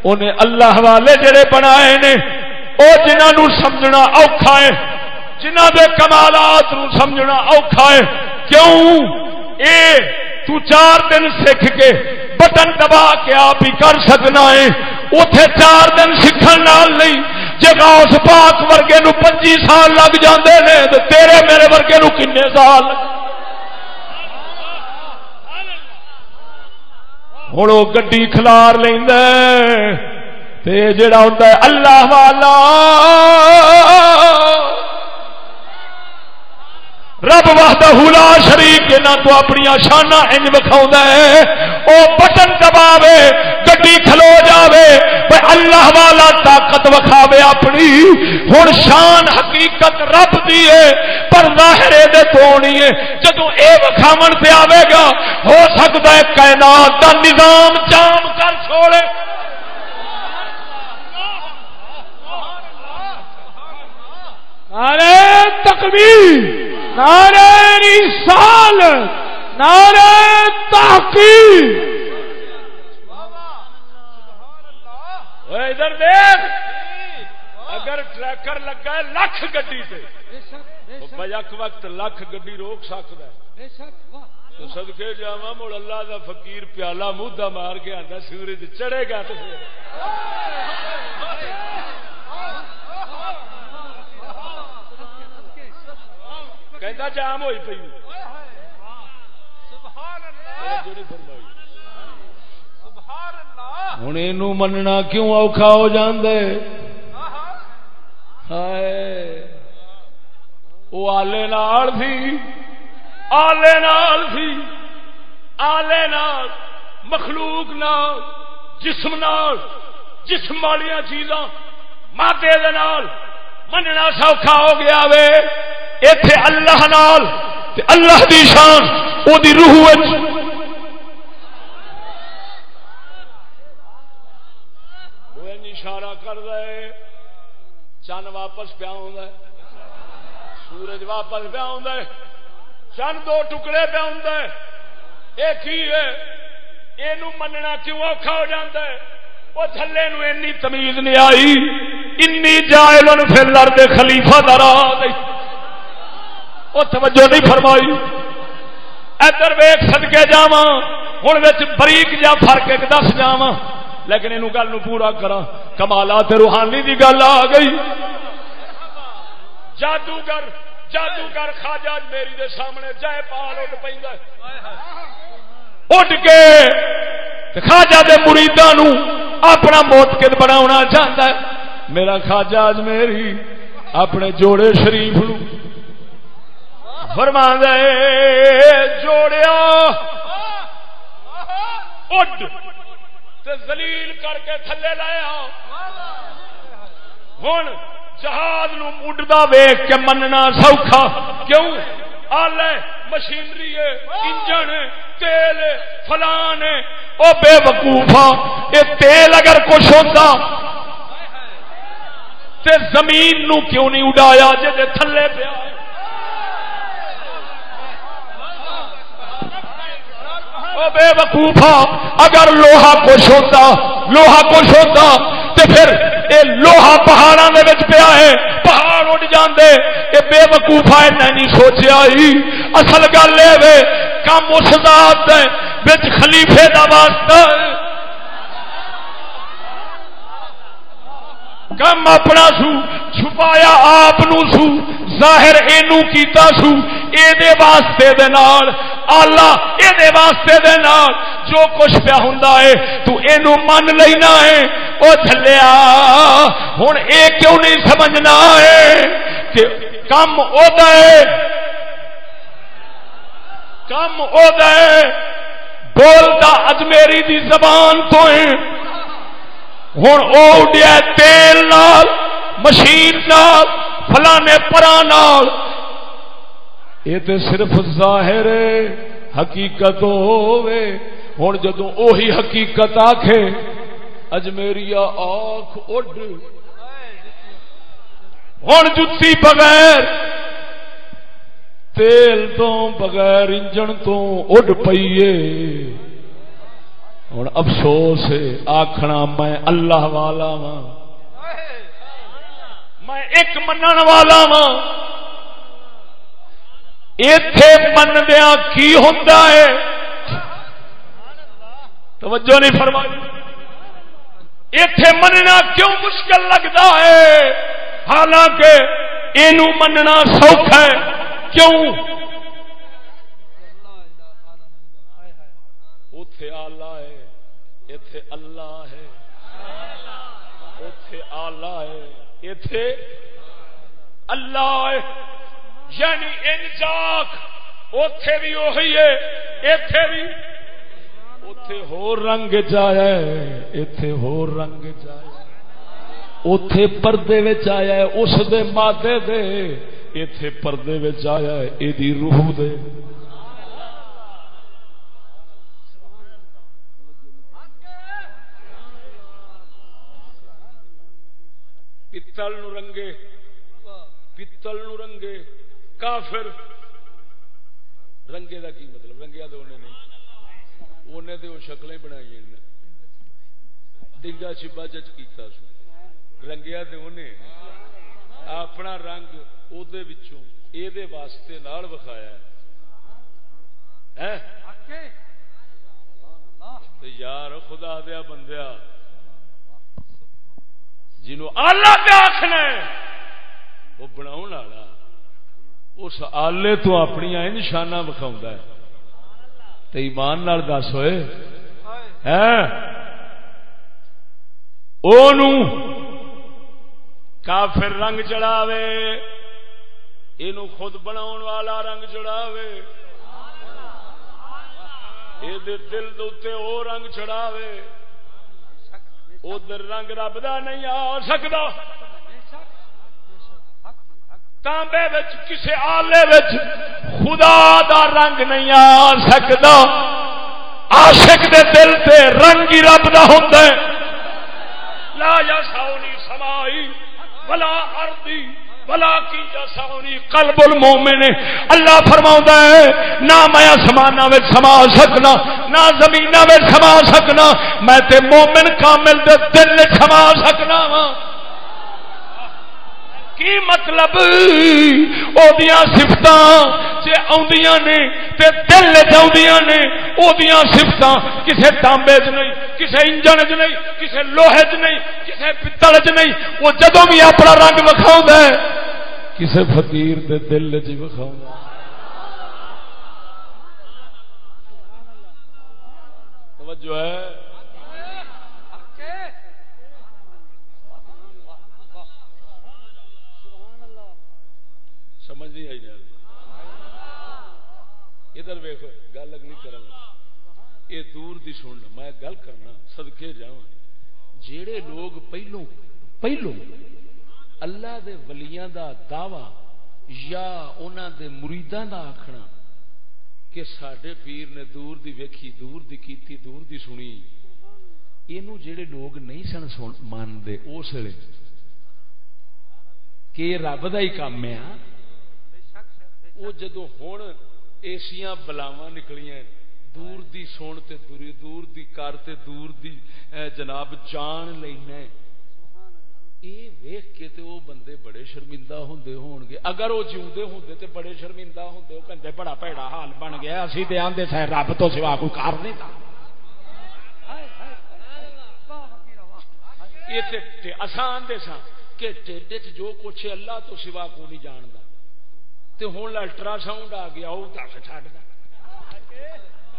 انہیں اللہ والے جڑے بنائے نے وہ جنہوں سمجھنا اوکھا ہے جنہ دے کمالات سمجھنا اوکھا ہے، کیوں؟ اے، تو چار دن سکھ کے بٹن دبا کے آپ ہی کر سکنا ہے۔ اتے چار دن سیکھنے نہیں جگہ اس پاک ورگے نو پچی سال لگ جاندے نے، تو تیرے میرے ورگے نو کنے سال؟ ہوں وہ گڈی کھلار لینا جڑا ہوتا ہے، اللہ والا۔ رب وحدہ لا شریک نہ تو اپنی شانہ انج وکھاوندا ہے او بٹن دباوے گڈی کھلو جاوے بے اللہ والا طاقت وکھاوے اپنی ہن شان حقیقت رب دی ہے پر ظاہر دے تونی ہے جدوں اے وکھاون تے آوے گا ہو سکدا ہے کائنات دا نظام جام کر چھوڑے ارے تکبیر نعرہ سال نعرہ تحقیق۔ ادھر دیکھ، اگر ٹریکر لگا ہے لکھ گڈی سے یک وقت لکھ گڈی روک سکتا ہے۔ تو سدکے جا مڑ اللہ دا فقیر پیالہ مدا مار کے آتا سورج چڑھے گا تو کہ جام ہوئی پی ہوں یہ مننا کیوں اوکھا ہو جاندے؟ وہ آلے نال سی آلے نال سی آلے نال مخلوق نال جسم نال جسم والی چیزاں مادے نال مننا سوکھا ہو گیا وے۔ اتے اللہ نال اللہ دی شان، او دی روح اشارہ کر رہے چند واپس پیا ہوں سورج واپس پیا ہوں چند دو ٹکڑے پیا ہوں ایک ہی ہے؟ یہ مننا کیوں اوکھا ہو جاتا ہے؟ وہ تھلے نو اینی تمیز نہیں آئی۔ انی جائل پھر لڑتے خلیفہ درا وہ توجہ نہیں فرمائی۔ ادھر ویخ سدکے جا ہوں بریک جا فرق ایک دس جا لیکن یہ گل پورا کرا کمالات روحانی دی گل آ گئی۔ جادوگر جادوگر خاجا میری دے سامنے جائے پال اڈ پہ اڈ کے خاجا دے مریداں اپنا موتقد بنا چاہتا ہے۔ میرا خاجا اج میری اپنے جوڑے شریف نو فرما دے جوڑیا۔ اڈ۔ زلیل کر کے تھلے لایا ہوں جہاز نڈا ویگ کے مننا سوکھا۔ کیوں؟ آل مشینری انجن تیل فلان وہ بے وقوفا ہاں۔ یہ تیل اگر کچھ ہوتا، تے زمین نو کیوں نہیں اڈایا؟ جی تھلے پیا۔ بے وقوفا اگر لوہا کچھ ہوتا، لوہا کچھ ہوتا تو پھر یہ لوہا پہاڑوں کے پیا ہے، پہاڑ اڈ جاندے یہ بے وقوفا نہیں سوچیا ہی۔ اصل گل یہ کم اس ذات خلیفے کا واسطہ۔ کم اپنا سو چھپایا آپ سو، ظاہر اینو کیتا سو۔ اے واسطے دے نال، اللہ اے واسطے دے نال جو کچھ پیا ہوندا ہے، تو اینو من لینا ہے۔ او جھلیا ہن اے کیوں نہیں سمجھنا ہے کہ کم او دے کم او دے بولدا اجمیری دی زبان تو ہے۔ ہوں وہ اڈیا تیل نال مشین نال، فلانے پرا نال۔ یہ تو صرف ظاہر حقیقت ہوے ہوں جدو اوہی حقیقت آخے اجمیری آخ اڈ۔ ہوں جتی بغیر، تیل تو بغیر انجن تو اڈ پیے ہوں افسوس ہے آخنا میں اللہ والا وا میں ایک من والا وا اتے مندیا کی ہوتا ہے؟ توجہ نہیں فرمائی۔ اتے مننا کیوں مشکل لگتا ہے؟ حالانکہ یہ مننا سوکھا ہے۔ کیوں؟ اتے آلہ ہے۔ اتے اللہ ہے۔ اتے آلہ ہے۔ اتے اللہ یعنی ہے یعنی ان چاک اتے بھی وہی ہے اتے بھی اتے ہو رنگ جایا اتے ہو رنگ جایا اتے پردے آیا ہے، اس دے مادے دے اتے پردے آیا ہے یہ روح دے۔ پتل نو رنگے۔ پتل نو رنگے۔ کافر۔ رنگے دا کی مطلب؟ رنگیا تو انہیں نہیں۔ انہیں تو وہ شکلیں بنائی ڈنگا چبا چچ کیتا سو۔ رنگیا تو انہیں اپنا رنگ او دے وچوں اے دے واسطے نال وکھایا۔ ہے یار خدا دیا بندیا۔ جنہوں آلہ پہ آخنا وہ بنا اس آلے تو اپنی نشانہ بکھاؤں ہے۔ تو ایمان نال دس ہوئے۔ کافر رنگ چڑھاوے۔ یہ خود بنا والا رنگ چڑھاوے۔ یہ دل دے او رنگ چڑھاوے۔ ادھر رنگ رب دا نہیں آ سکتا تانبے کسی آلے خدا دا رنگ نہیں آ سکتا عاشق دے دل تے رنگ ہی رب دا ہوتا ہے۔ لا یا ساؤنی سمائی بلا اردی بلا کی یا قلب المومن اللہ فرماؤں ہے، نہ میں آسمان سما سکنا، نہ زمین سما سکنا، میں تے مومن کامل دے دل سما سکنا ہاں کی مطلب؟ سفت نے تے دل چاہدیاں نے وہ سفت کسی تانبے چ نہیں کسی انجن چ نہیں کسی لوہے چ نہیں کسی پتل چ نہیں، وہ جدو بھی اپنا رنگ وکھاؤ کسی فقیر دے دل چ وکھاؤ توجہ ہے۔ سمجھ نہیں آئی جائے ادھر ویخ گل اگلی کر یہ دور دی سن میں گل کرنا سدکے جا جڑے لوگ پہلو پہلو اللہ دے ولیاں دا دعوی یا انہاں دے مریداں دا آکھنا کہ ساڈے پیر نے دور دی ویکھی، دور دی کیتی، دور دی سنی۔ اینو جڑے لوگ نہیں سن مان دے اس ویلے کہ رب دا ہی کام ہے ہاں؟ وہ جدو ہوں ایسیا بلاوا نکلیاں، دور دی سن تے دوری دور دی کر تے دور دی جناب جان لینا۔ یہ ویخ کے تے وہ بندے بڑے شرمندہ ہوں ہون گے اگر وہ جیوندے ہوں تے بڑے شرمندہ ہوں وہ کہتے بڑا پیڑا حال بن گیا، اسی تے آندے سہ رب تو سوا کوئی کار نہیں تھا۔ آسان دے سا کہ ٹھڈ جو کچھ اللہ تو سوا کو نہیں جانتا تے ہوں الٹرا ساؤنڈ آ گیا وہ دس چڈ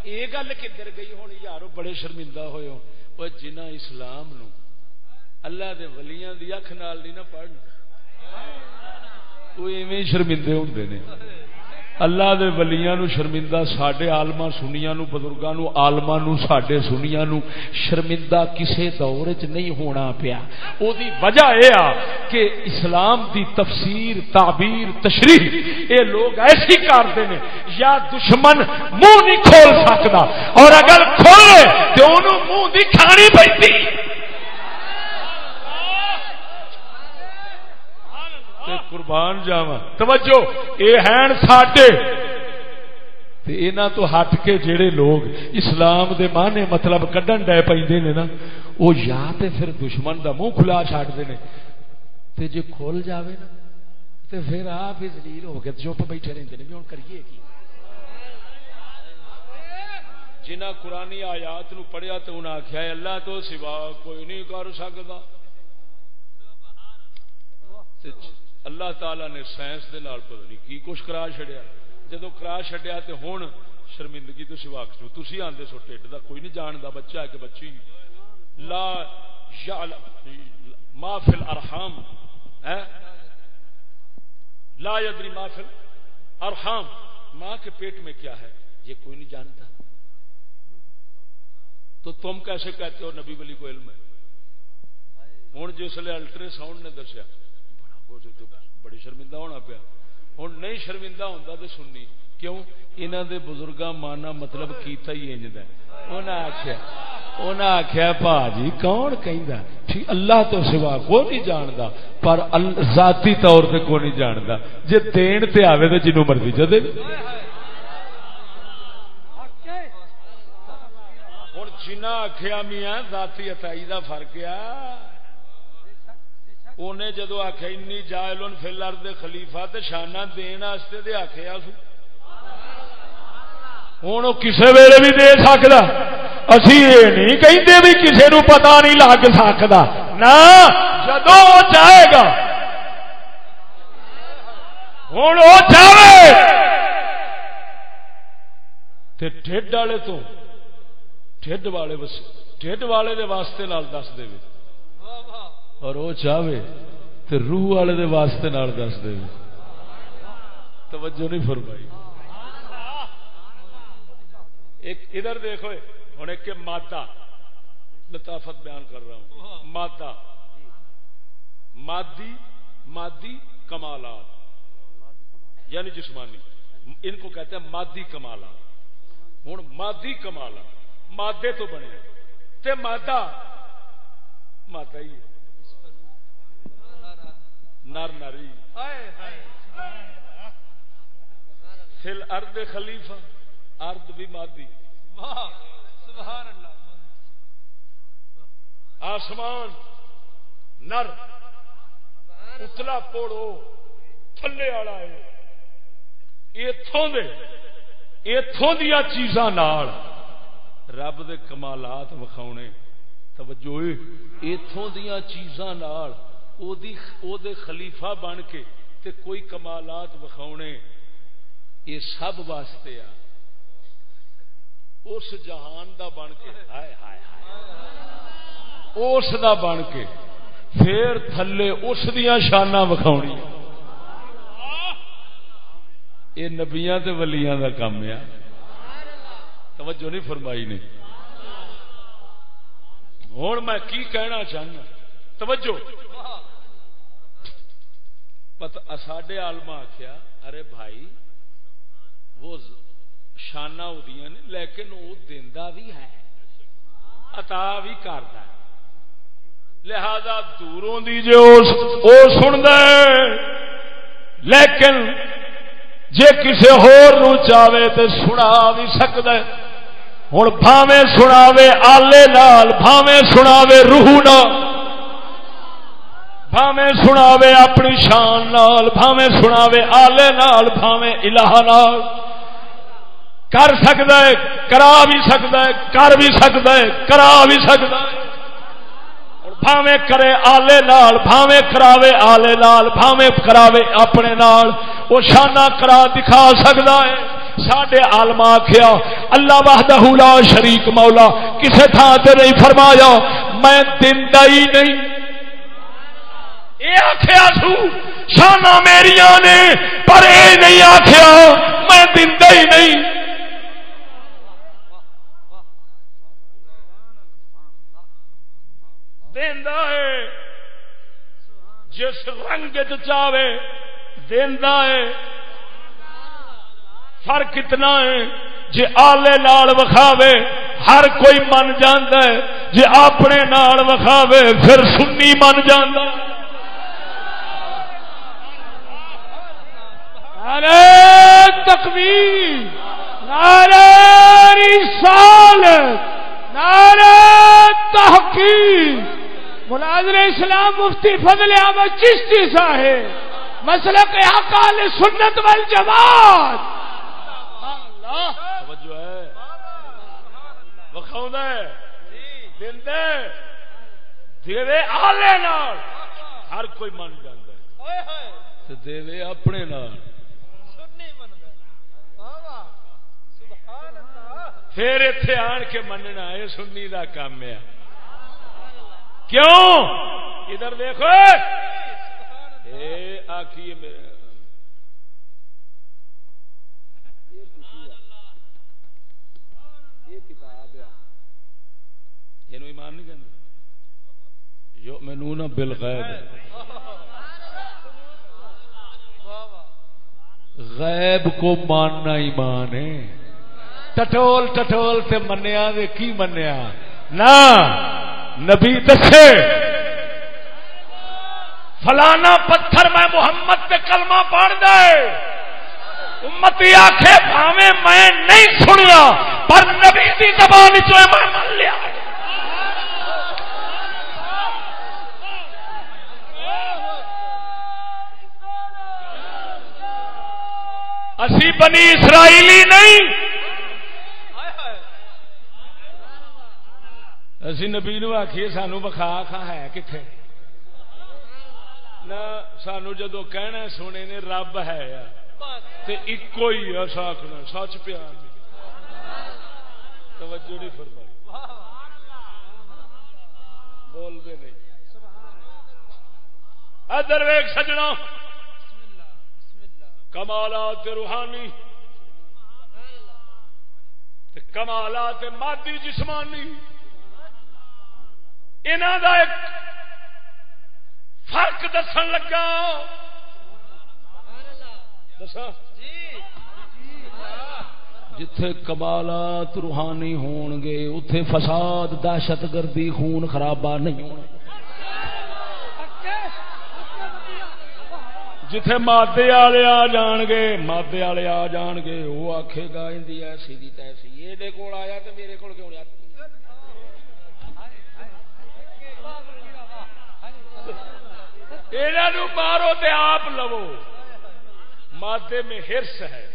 یہ گل کدھر گئی ہوں یار بڑے شرمندہ ہوئے ہو۔ جنہ اسلام نو اللہ دے ولیاں دی اکھ نال نہیں نہ پڑھنا۔ وہ ایویں شرمندے ہوندے نے۔ اللہ دے ولیاں نو شرمندہ، ساڈے عالما سنیاں نو، بزرگاں نو عالما نو، ساڈے سنیاں نو شرمندہ کسے دور وچ نہیں ہونا پیا۔ او دی وجہ اے آ کہ اسلام دی تفسیر، تعبیر، تشریح اے لوگ ایسی کرتے نے یا دشمن منہ نہیں کھول سکدا اور اگر کھولے تے اونوں منہ دی کھانی پیندی قربان جاوا توجہ، اے ہیں ساڈے۔ تے اینا تو ہٹ کے جڑے لوگ اسلام دے مانے مطلب کڈن ڈے پے نا وہ یا تے پھر دشمن دا منہ کھلا چڈتے ہیں تے جے کھول جاوے نا، تے پھر آپ ہی دلیل ہو کے چپ بیٹھے رہتے ہیں بھی ہوں کریے کی؟ جنہ قرآن آیات نو پڑھیا تو انہیں آخیا اللہ تو سوا کوئی نہیں کر سکتا اللہ تعالی نے سائنس دے نال پتہ نہیں کی کچھ کرا چڑیا جدو کرا چڈیا تو ہوں شرمندگی تو سوا کچھ تھی آدھے سو ٹھڈ کا کوئی نہیں جانتا بچہ ہے کہ بچی۔ لا مافل ارحام لا یدری مافل ارحام ماں کے پیٹ میں کیا ہے؟ یہ کوئی نہیں جانتا تو تم کیسے کہتے ہو نبی ولی کو علم ہے؟ ہوں جسے الٹرا ساؤنڈ نے دسیا۔ بڑی شرمندہ ہونا پیا۔ ہوں نہیں شرمندہ ہوتا تو سننی۔ کیوں؟ انہوں دے بزرگاں مانا مطلب کیتا ہی انج آخیا انہیں آخیا پا جی کون کہ اللہ تو سوا کو نہیں جانتا پر ذاتی طور سے کو نہیں جانتا جی دین تے آوے تو جنوں مرضی جدے ہوں جنہ آخیا میاں، ذاتی اتائی کا فرق آ۔ انہیں جدو آخیا این جائل فلر دے خلیفہ تے شانہ دین واسطے دے آخیا سو ہوں کسی ویلے بھی دے سکتا اسی یہ نہیں کہتے بھی کسی نو پتا نہیں لگ سکتا نہ، جدو جائے گا۔ ہوں وہ جاوے۔ ٹھڈ والے تو، ٹھڈ والے ٹھڈ والے دے واسطے نال دس دے اور وہ چاہے تو روح والے دے واسطے نال دس دے۔ توجہ نہیں فرمائی۔ ایک ادھر دیکھو ہوں ایک مادہ۔ لطافت بیان کر رہا ہوں۔ مادہ۔ مادی مادی کمالات۔ یعنی جسمانی۔ ان کو کہتے ہیں مادی کمالات۔ ہوں مادی کمالات۔ مادے تو بنے۔ تے مادہ مادہ ہی نر نری۔ فل ارد خلیفہ، ارد بھی مادی۔ آسمان، نر۔ اتلا پوڑو، تھلے والا ہے۔ اتوں دیا چیزاں رب دے کمالات وکھاؤنے توجہ اتوں دیا چیزاں دے خلیفہ بن کے تے کوئی کمالات وکھاؤنے یہ سب واسطے آ۔ اس جہان دا بن کے، ہائے ہائے اس دا بن کے پھر تھلے اس دیا شانہ وکھاؤنی یہ نبیا ولیاں دا کام ہے۔ توجہ نہیں فرمائی نے۔ ہوں میں کی کہنا چاہنا؟ توجہ۔ پتا ساڈے آلما آخیا ارے بھائی، وہ شانہ ادیاں نے، لیکن وہ دینا بھی ہے۔ عطا بھی کرتا ہے۔ لہذا دوروں دی جو او سن لیکن جے کسے ہور نو چاہے تو سنا بھی سکتا ہے۔ ہوں بھاوے سناوے آلے نال بھاوے سناوے روح نال۔ بھاوے سناوے اپنی شان نال بھاوے سناوے آلے نال بھاوے الہ نال۔ کر سکتا ہے، کرا بھی سکتا ہے، کر بھی سکتا ہے، کرا بھی سکتا ہے۔ بھاوے کرے آلے نال بھاوے کراوے آلے نال بھاوے کراوے اپنے نال۔ وہ شانہ کرا دکھا سکتا ہے۔ سڈے آلما آخیا اللہ وحدہ لا شریک مولا، کسے تھان سے نہیں فرمایا، میں دن ہی نہیں۔ یہ آخیا سو؟ شانہ میریا نے، پر یہ نہیں آخیا میں دن ہی نہیں۔ ہے۔ جس رنگ چاہے دینا ہے۔ فرق اتنا ہے جی آلے نال وکھاوے، ہر کوئی من جانا ہے۔ جی اپنے نال وکھاوے، پھر سنی من جانا ہے۔ نعرہ تکبیر نعرہ رسالت، نعرہ تحقیق۔ مناظر اسلام مفتی فضل احمد چشتی صاحب مسئلہ کے اقال سنت وال جماعت ہر کوئی من جانا دے اپنے نال۔ پھر اتے آن کے مننا یہ سنی کا کام ہے۔ کیوں؟ ادھر دیکھو۔ میرے۔ کتاب یہ ایمان نہیں کہ جو مینو نا بل غیب کو ماننا ایمان ہے۔ ٹٹول ٹٹول تے منیا کی منیا؟ نہ، نبی دسے۔ فلانا پتھر میں محمد پہ کلمہ پڑھ دے۔ امتی آخے بھاوے میں نہیں سنیا پر نبی کی زبان چوئے میں من لیا۔ اسی بنی اسرائیلی نہیں اسی نبی نو آخیے سانو بخا کھا ہے کتنے نہ سانو جدو کہنا سونے نے رب ہے ایکو ہی آخنا سچ پیا توجہ نہیں فرمائی بول دے نہیں ادر ویگ سجنا کمالات روحانی کمالات مادی جسمانی انہوں کا ایک فرق دسن لگا۔ جتھے کمالات روحانی ہون گے اتے فساد، دہشت گردی، خون خرابہ نہیں ہونا جتھے مادے والے آ جان گے، مادے والے آ جان گے، وہ آخے گا ایسی دی تیسی یہ کول آیا تو میرے کو کیوں نہیں مارو تے آپ لو مادے میں ہرس ہے۔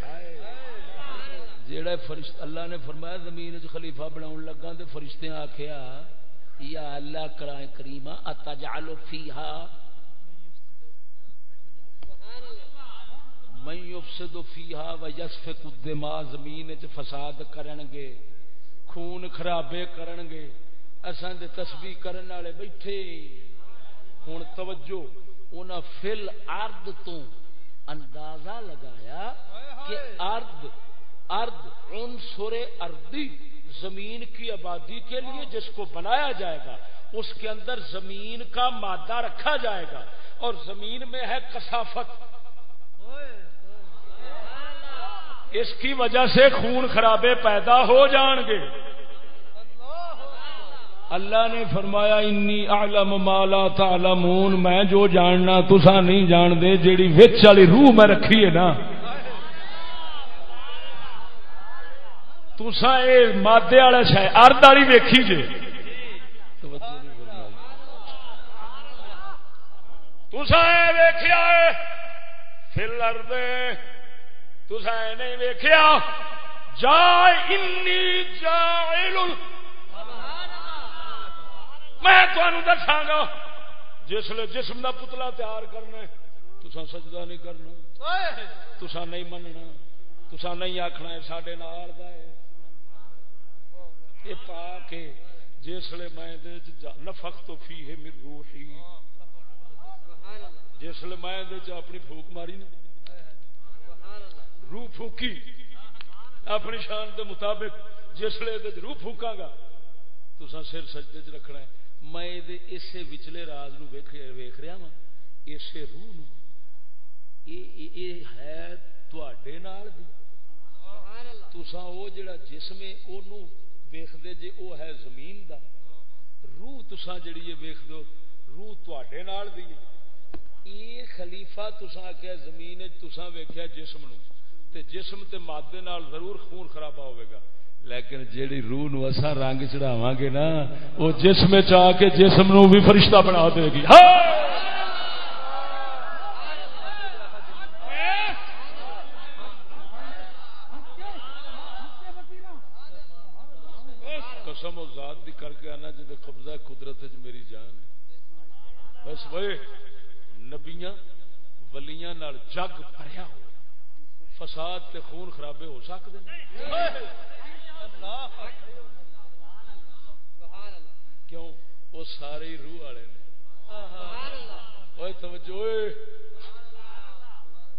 جیڑا فرشت اللہ نے فرمایا زمین خلیفہ بنا لگا تو فرشتے آخیا یا اللہ کرائے کریما اتجالو فیہا من یفسد فیہا و یسفک الدماء، زمین وچ فساد کرنگے، خون خرابے کرنگے۔ اساں دے تسبیح کرن والے بیٹھے۔ ہن توجہ۔ انہاں فل ارض تو اندازہ لگایا کہ ارض ارض عنصر اردی زمین کی آبادی کے لیے جس کو بنایا جائے گا اس کے اندر زمین کا مادہ رکھا جائے گا اور زمین میں ہے کسافت اس کی وجہ سے خون خرابے پیدا ہو جان گے۔ اللہ نے فرمایا انی اعلم مالا تعلمون. میں جو جاننا تسا نہیں جان دے جیڑی وچ والی روح میں رکھی ہے نا. تسا اے مادے والا شے ارد والی ویکھی جے. تسا اے ویکھیا اے، فل ارد تسا اے نہیں ویکھیا، جا انی جاعل میں دساگا جسے جسم کا پتلا تیار کرنا تسا سجدہ نہیں کرنا تسا نہیں مننا تسا نہیں آخنا سڈے نال یہ پا کے جسے میں نفق تو فی ہے میری روحی۔ جسے میں اپنی پھوک ماری نا۔ روح پھوکی۔ اپنی شان کے مطابق جسے روح پھوکا گا تو سر سجدے چ رکھنا ہے۔ میں اسے وچلے راز نو ویخ رہا وا اسے روح نو۔ ہے تسا وہ جڑا جسم ہے ویختے جی وہ ہے زمین دا۔ روح تسا جڑی ویخ دو روح تے یہ خلیفہ تسا کیا زمین تسا ویخیا جسم نو۔ تے جسم تے مادے نال ضرور خون خرابہ ہوئے گا۔ لیکن جیڑی روح نو اسا رنگ چڑھاواں گے نا، وہ جسم چا کے جسم نو بھی فرشتہ بنا دے گی۔ ہاں! قسم و ذات دی کر کے آنا جدے قبضہ قدرت میری جان ہے۔ بس وہ نبیاں، ولیاں جگ بھریا ہو فساد تے خون خرابے ہو سکتے کیوں؟ وہ سارے روح والے نے۔ توجہ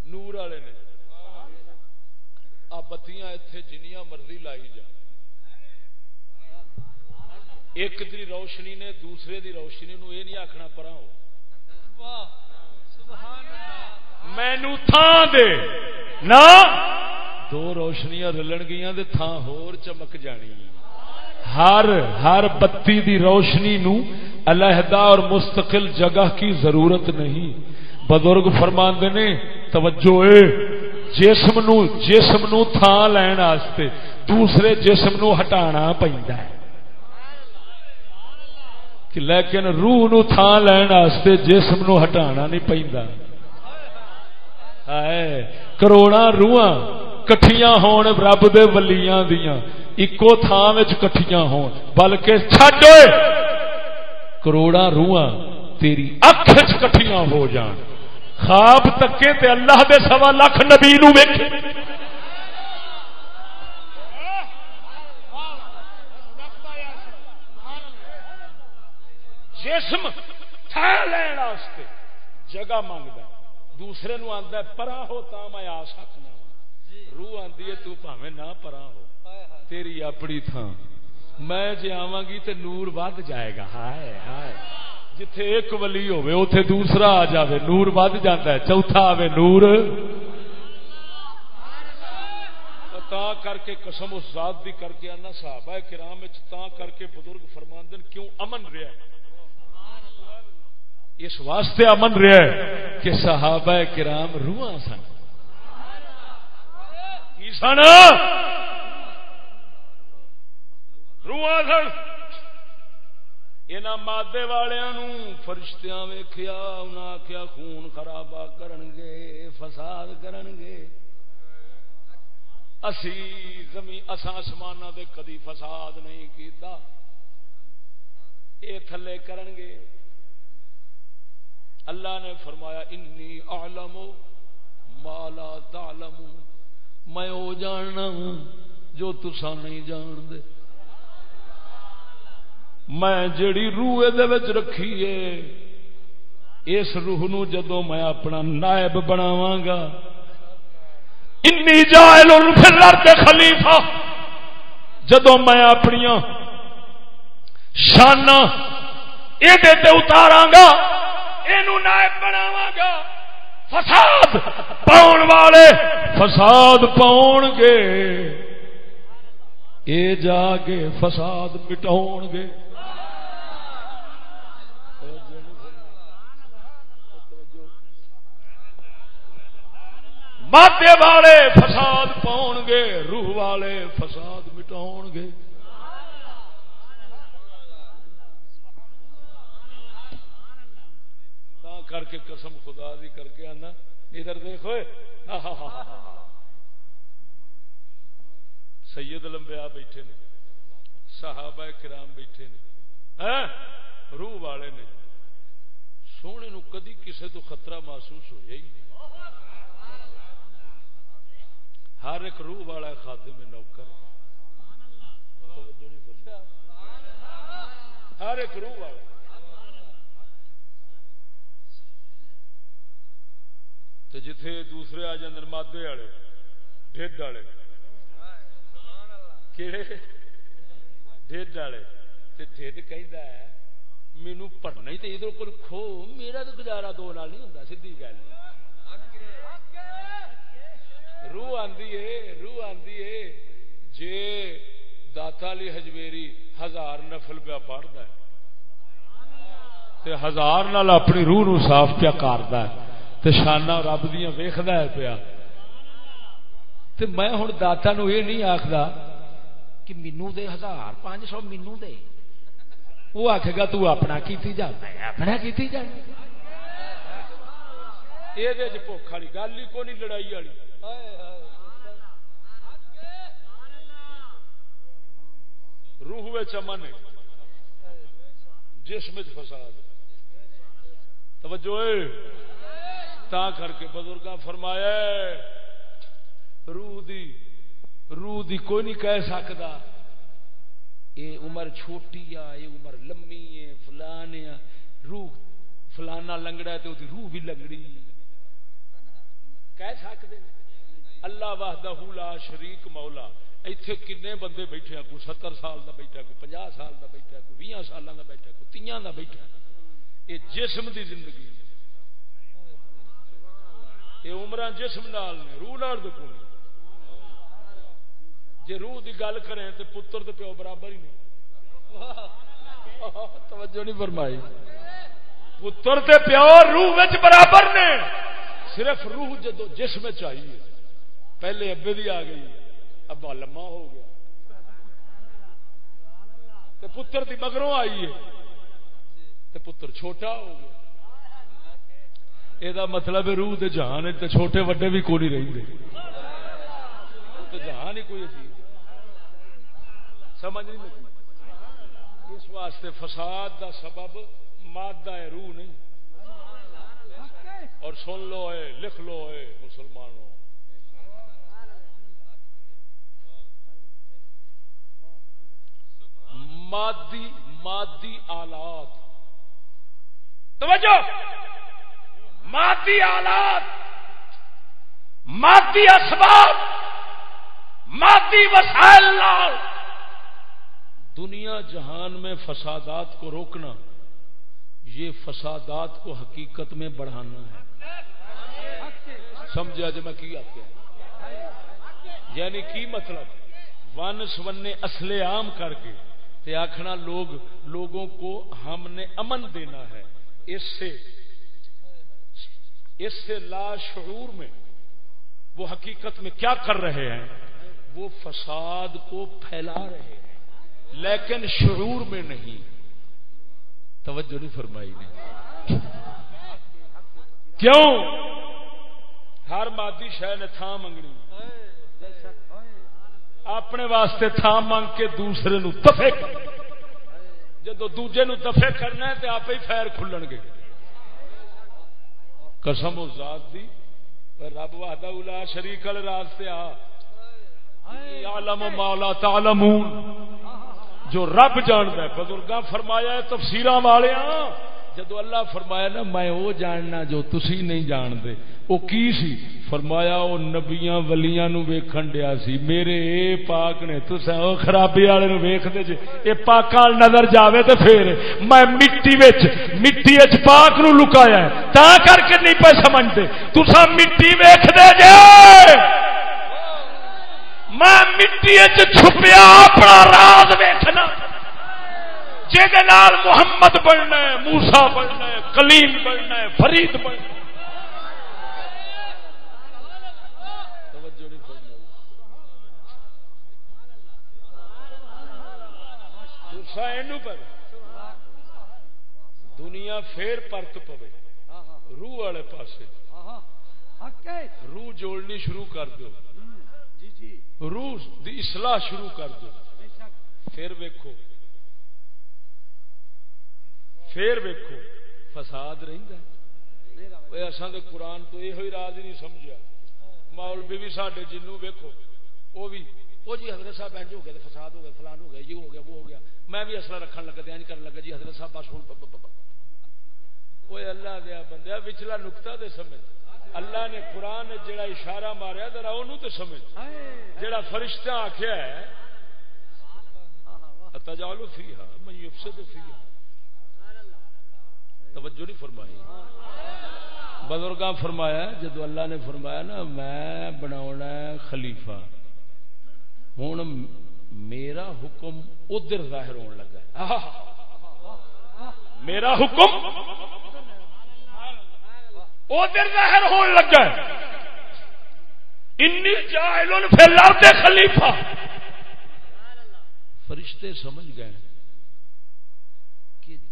نور والے نے۔ آ بتیاں اتنے جنیاں مرضی لائی جا۔ ایک دی روشنی نے دوسرے دی روشنی نو یہ نہیں آخنا پرا ہو۔ مینو تھان دے۔ نہ دو روشنیاں رلن گیا تھان ہور چمک جانی ہر ہر بتی دی روشنی نو علیحدہ اور مستقل جگہ کی ضرورت نہیں۔ بزرگ فرماندے نے، توجہ اے، جسم نو جسم نو تھان لین واسطے دوسرے جسم نو ہٹانا پیندا ہے۔ لیکن روح نو تھان لین واسطے جسم نو ہٹانا نہیں پیندا۔ ہے کروڑا روحاں کٹھیاں ہون رب دے ولیاں دیاں اکو تھان وچ کٹھیاں ہون بلکہ چھڈ کروڑا روحاں تیری اکھ کٹھیاں ہو جان خواب تکے تے اللہ دے سوا لاکھ نبی نو ویکھے جسم لین جگہ منگتا دوسرے نو آتا پرا ہو تا میں آ سکنا روح آدھی ہے تو پاوے نہ پرا ہو۔ تیری اپنی تھان میں جی آواں گی تے نور ود جائے گا۔ ہائے ہائے۔ جتھے ایک ولی ہوے اوتھے دوسرا آ جاوے۔ نور ود جاتا ہے۔ چوتھا آوے نور۔ تا کر کے قسم اس ذات دی کر کے آنا صحابہ کرام تا کر کے بزرگ فرماندن کیوں امن رہا ہے؟ اس واسطے امن رہا ہے کہ صحابہ کرام روح سن۔ سن؟ روح سن۔ یہاں مادے والوں فرشتیاں ویخیا انہیں آخیا خون خرابہ کرن گے فساد کرن گے اسی زمین اسان دے کدی فساد نہیں کیتا۔ اے تھلے کرن گے اللہ نے فرمایا انی اعلم مالا تعلم میں وہ جاننا جو تسا نہیں جان دے میں جڑی روح رکھی ہے، اس روح نو جدو میں اپنا نائب بناوا گا۔ جائل خلیفہ۔ جدو میں اپنی شانا یہ اتارا گا یہ نائب بناوا گا۔ فساد پاؤن والے، فساد پاؤ گے۔ یہ جا کے فساد مٹاؤ گے۔ مادے والے فساد پاؤ گے، روح والے فساد مٹاؤ گے۔ کر کے قسم خدا دی کر کے آنا، ادھر دیکھو سید لمبیا بیٹھے نے، صحابہ کرام بیٹھے نے ہاں؟ روح والے نے۔ سونے نو کدی کسے تو خطرہ محسوس ہو جائے ہر ایک روح والا خادم میں نوکر ہر ایک روح والا۔ تو جتھے دوسرے آ جاندے مادے والے ڈیڈ والے کہڑے ڈیڈ والے تے ڈیڈ کہندا ہے مینوں پڑھنا ہی تے ادھر کول کھو، میرا تو گزارا دو نال نہیں ہوندا سیدھی گل۔ روح آندی ہے روح آندی ہے جے داتا علی حجویری ہزار نفل پیا پڑھدا ہے، تے ہزار نال اپنی روح نو صاف پیا کردا ہے۔ تے شانہ رب دیا ویخد ہے پیا۔ تے میں ہوں داتا نو یہ نہیں آخر کہ مینو دے ہزار پانچ سو مینو دے۔ وہ آخے گا تو اپنا کیتی جا، میں اپنا کیتی جا۔ یہ بھوک والی گل ہی کو نہیں لڑائی والی۔ روح چمن جسم فساد۔ توجہ تا کر کے بزرگ فرمایا روح دی روح دی کوئی نہیں کہہ سکتا، یہ عمر چھوٹی آ، یہ عمر لمبی ہے، فلان ہے، روح فلانا لنگڑا ہے تو روح بھی لنگڑی کہہ سکتے اللہ واہدہ لا شریک مولا، ایتھے کنے بندے بیٹھے کوئی ستر سال دا بیٹھا کوئی پنجا سال دا بیٹھا کوئی بھی سال دا بیٹھا کوئی تیاں دا بیٹھا یہ جسم دی زندگی یہ عمر جسم نال نے روح نال تو کون جی روح کی گل کریں تو پتر تو پیو برابر ہی نہیں۔ توجہ نہیں فرمائی۔ پتر تے پیو روح برابر نے۔ صرف روح جدو جسم چاہیے پہلے ابے دی آ گئی ابا لما ہو گیا۔ پتر دی مگروں آئی ہے پتر چھوٹا ہو گیا۔ یہ مطلب روح دے جہان تے چھوٹے وڈے بھی کوئی نہیں رہتے جہان ہی کوئی عجیب سمجھ نہیں لگی اس واسطے فساد دا سبب مادہ ہے روح نہیں اور سن لو ہے لکھ لو ہے مسلمانوں مادی مادی آلات توجہ مادی آلات، مادی اسباب، مادی وسائل لال دنیا جہان میں فسادات کو روکنا، یہ فسادات کو حقیقت میں بڑھانا ہے۔ سمجھا جی میں کی آپ یعنی کی مطلب؟ ون سونے اصل عام کر کے تے آخنا لوگ، لوگوں کو ہم نے امن دینا ہے۔ اس سے اس سے لا شعور میں وہ حقیقت میں کیا کر رہے ہیں؟ وہ فساد کو پھیلا رہے ہیں۔ لیکن شعور میں نہیں۔ توجہ نہیں فرمائی نے۔ کیوں؟ ہر مادی شہ نے تھان منگنی۔ اپنے واسطے تھان منگ کے دوسرے نو دفے جدو دوجے نو دفے کرنا ہے تو آپ ہی فیر کھلن گے۔ قسم ذات دی رب وحدہ الا شریک والے راستے آ۔ عالم مولا تعلمون۔ جو رب جانتا ہے بزرگاں فرمایا ہے تفسیر والے جدو اللہ فرمایا نا، میں وہ جاننا جو تسی نہیں جانتے۔ وہ کی سی؟ فرمایا، وہ نبیاں ولیاں نو ویکھن دیا سی۔ میرے اے پاک نے تسا او خرابی والے نو ویکھدے جے۔ اے پاک پاکاں نظر جاوے تے پھر میں مٹی وچ مٹی وچ پاک نو لکایا ہے۔ تا کر کے نہیں پے سمجھدے تسا مٹی ویکھدے جے۔ میں مٹی وچ چھپیا، اپنا راز ویکھنا۔ جال محمد بننا ہے موسا بننا ہے کلیم بننا ہے فرید بننا دنیا پھر پرت پوے۔ روح والے پاس روح جوڑنی شروع کر دو روح دی اصلاح شروع کر دو پھر ویکو پھر ویکو فساد رسان قرآن تو یہ راز نہیں سمجھا ماحول بھی سڈے جنوں ویکو وہ بھی وہ جی حضرت صاحب اینج ہو گیا فساد ہو گیا فلان ہو گیا یہ ہو گیا، وہ ہو گیا۔ میں بھی اصل رکھن لگا دیا کرنے لگا جی حضرت صاحب بس ہوں وہ اللہ دیا بندہ وچلا نکتا دے سمجھ۔ اللہ نے قرآن جڑا اشارہ ماریا، ذرا انہوں تو سمجھ۔ جڑا فرشتہ آخیا ہے تجالو فی ہا میں یفسد فی ہا توجہ نہیں فرمائی۔ بزرگاں فرمایا، جدو اللہ نے فرمایا نا، میں بنا خلیفہ۔ ہوں میرا حکم ادھر ظاہر ہونے لگا میرا حکم ادھر ظاہر ہونے لگا انی جائل فی الارض خلیفہ۔ فرشتے سمجھ گئے۔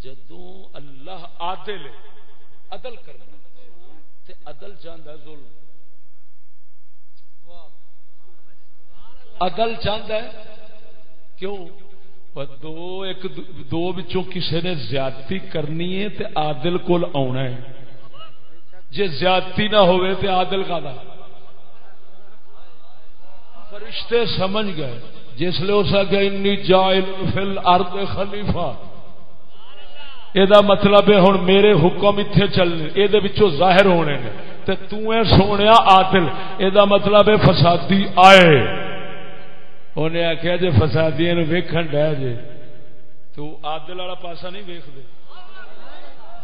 جدوں اللہ عادل عدل کرنا تے عدل چاہتا ظلم۔ عدل چاہتا ہے؟ کیوں؟ دو، ایک دو بچوں کسی نے زیادتی کرنی ہے تے عادل کول آنا ہے۔ جی زیادتی نہ ہوئے تے عادل کا دا فرشتے سمجھ گئے۔ جس لیے اس آگے انی جائل فل ارد خلیفہ یہ مطلب ہے ہوں میرے حکم اتنے چلنے یہ ظاہر ہونے نے تے تو سونے عادل یہ مطلب ہے فسادی آئے انہیں آخیا جی فسادی ویکن ڈہ جے تو عادل والا پاسا نہیں ویخ دے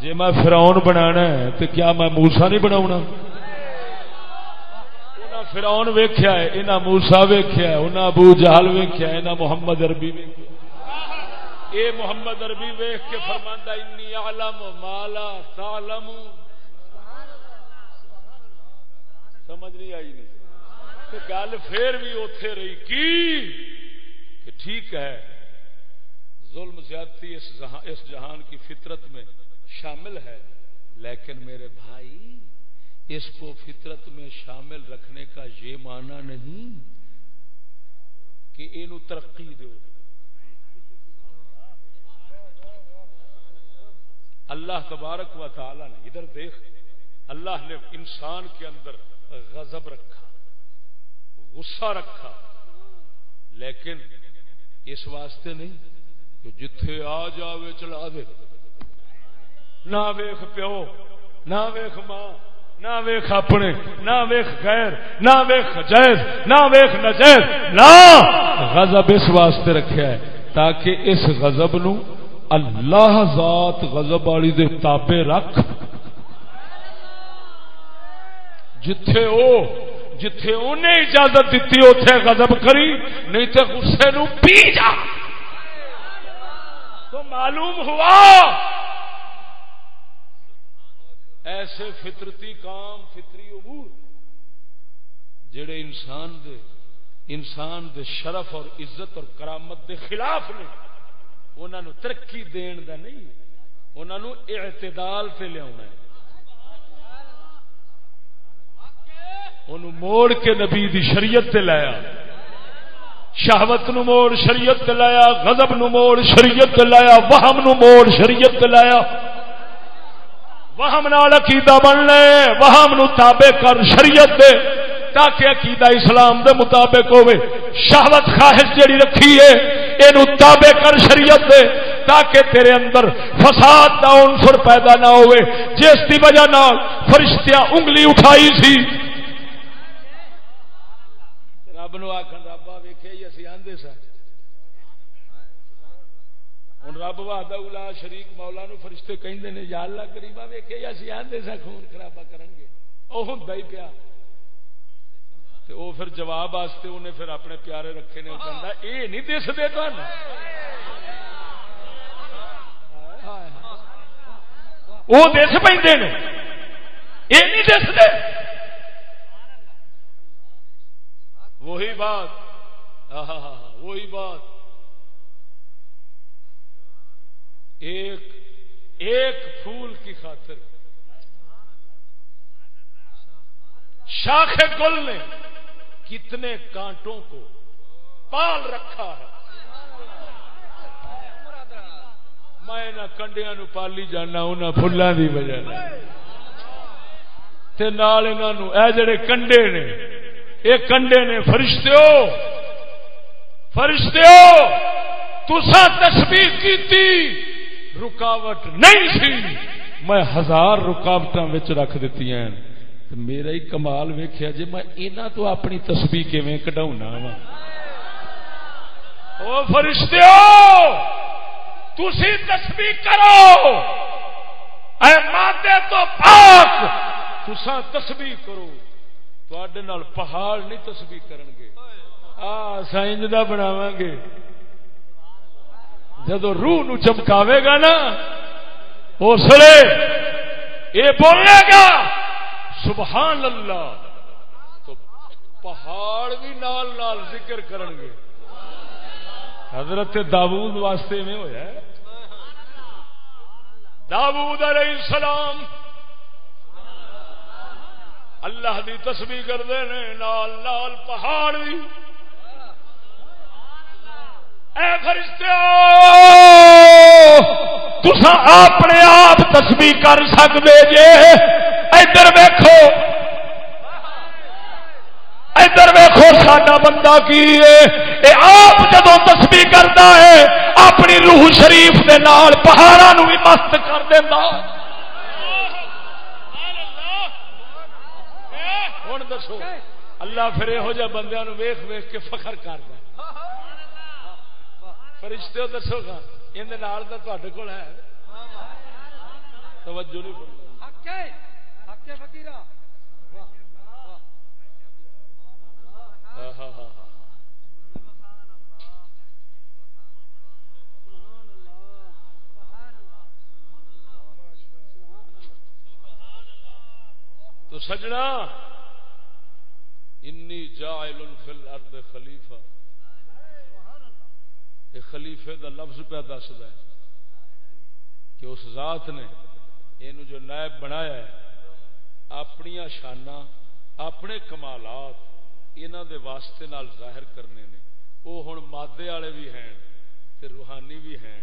جی میں فراؤن بنا تو کیا میں موسا نہیں بنا فراؤن ویخیا ہے انہیں موسا ویخیا انہیں ابو جہل ویخیا انہیں محمد اربی ویخیا اے محمد اربی ویخ کے فرماندہ انی عالم مالا تالم سمجھ نہیں آئی نہیں؟ گل پھر بھی اتے رہی کی؟ کہ ٹھیک ہے، ظلم زیادتی اس جہان کی فطرت میں شامل ہے، لیکن میرے بھائی، اس کو فطرت میں شامل رکھنے کا یہ معنی نہیں کہ یہ ترقی دو اللہ تبارک و تعالی نے، ادھر دیکھ، اللہ نے انسان کے اندر غضب رکھا، غصہ رکھا، لیکن اس واسطے نہیں کہ جتھے آ جاوے چلا دے۔ نہ ویخ پیو، نہ ویخ ماں، نہ ویخ اپنے، نہ ویخ غیر، نہ ویخ جائز نہ ویخ نجائز نہ غضب اس واسطے رکھا ہے تاکہ اس غضب نو اللہ ذات غضب والی دے تابے رکھ۔ جتھے او، جتھے انہیں اجازت دیتی اتے غضب کری، نہیں تو غصے نو پی جا۔ تو معلوم ہوا۔ ایسے فطرتی کام، فطری امور، جڑے انسان دے انسان دے شرف اور عزت اور کرامت دے خلاف نے۔ انہوں ترقی دین دا نہیں انہوں اعتدال سے لیا انہوں موڑ کے نبی دی شریعت تے لایا۔ شہوت نو موڑ شریعت تے لایا، غضب نو موڑ شریعت تے لایا، وہم نو موڑ شریعت تے لایا۔ وہم نال عقیدہ بننے وہم نو تابع کر شریعت دے۔ تاکہ عقیدہ اسلام دے مطابق ہوئے۔ شہوت خواہش جڑی رکھی ہے، اینو تابع کر شریعت دے، تاکہ تیرے اندر فساد دا عنصر پیدا نہ ہوئے۔ جس دی وجہ نال فرشتیاں انگلی اٹھائی سی۔ رب نو آکھن ربا ویکھے ہی اسی آندے سا ہوں رب واد شریک مولا نو فرشتے کہیں نے، یا اللہ کریبا ویکے یا آدھے سا خون خرابا کریں گے۔ وہ ہوں ہی پیا۔ وہ پھر جواب واسطے انہیں پھر اپنے پیارے رکھے نے کہا یہ نہیں دس دے وہ دس پہ یہ نہیں دس دے وہی بات وہی بات ایک ایک پھول کی خاطر شاخ گل نے کتنے کانٹوں کو پال رکھا ہے۔ میں کنڈیا نو پالی جانا ان فلوں کی وجہ اے جڑے کنڈے نے یہ کنڈے نے فرشتے ہو فرشتے ہو تسا تسبیح کی رکاوٹ نہیں سی۔ میں ہزار رکاوٹ رکھ دیتی ہیں۔ میرا ہی کمال ویخیا جی میں یہاں تو اپنی تسبی کیون کٹا وا فرشتے تھی تسبی کرو۔ اے مادے تو پاک تسا تسبی کرو۔ تے پہاڑ نہیں تسبی کرن گے آ سائنج کا بناو گے جدو روح نو چمکاوے گا نا، اس لیے یہ بولے گا سبحان اللہ تو پہاڑ بھی نال نال ذکر کرن گے۔ حضرت داود واسطے میں ہوا داود علیہ السلام اللہ دی تسبیح کرتے ہیں نال نال پہاڑ بھی اے فرشتے تسا اپنے آپ تسبیح کر سکتے جے۔ ادھر ویکو ادھر ویکو ساڈا بندہ کی ہے۔ آپ جب تسبیح کرتا ہے، اپنی روح شریف کے نال پہاڑا بھی مست کر دینا ہوں دسو، اللہ پھر یہ بندے ویخ ویخ کے فخر کر دیں فرشتے دسو گا اندر تے کول ہے۔ توجہ نہیں تو سجنا انی جائل فی الارض خلیفہ۔ خلیفے دا لفظ پہ دسد ہے کہ اس ذات نے یہ جو نائب بنایا ہے اپنی شانہ اپنے کمالات یہاں دے واسطے نال ظاہر کرنے نے۔ وہ ہوں مادے والے بھی ہیں تے روحانی بھی ہیں۔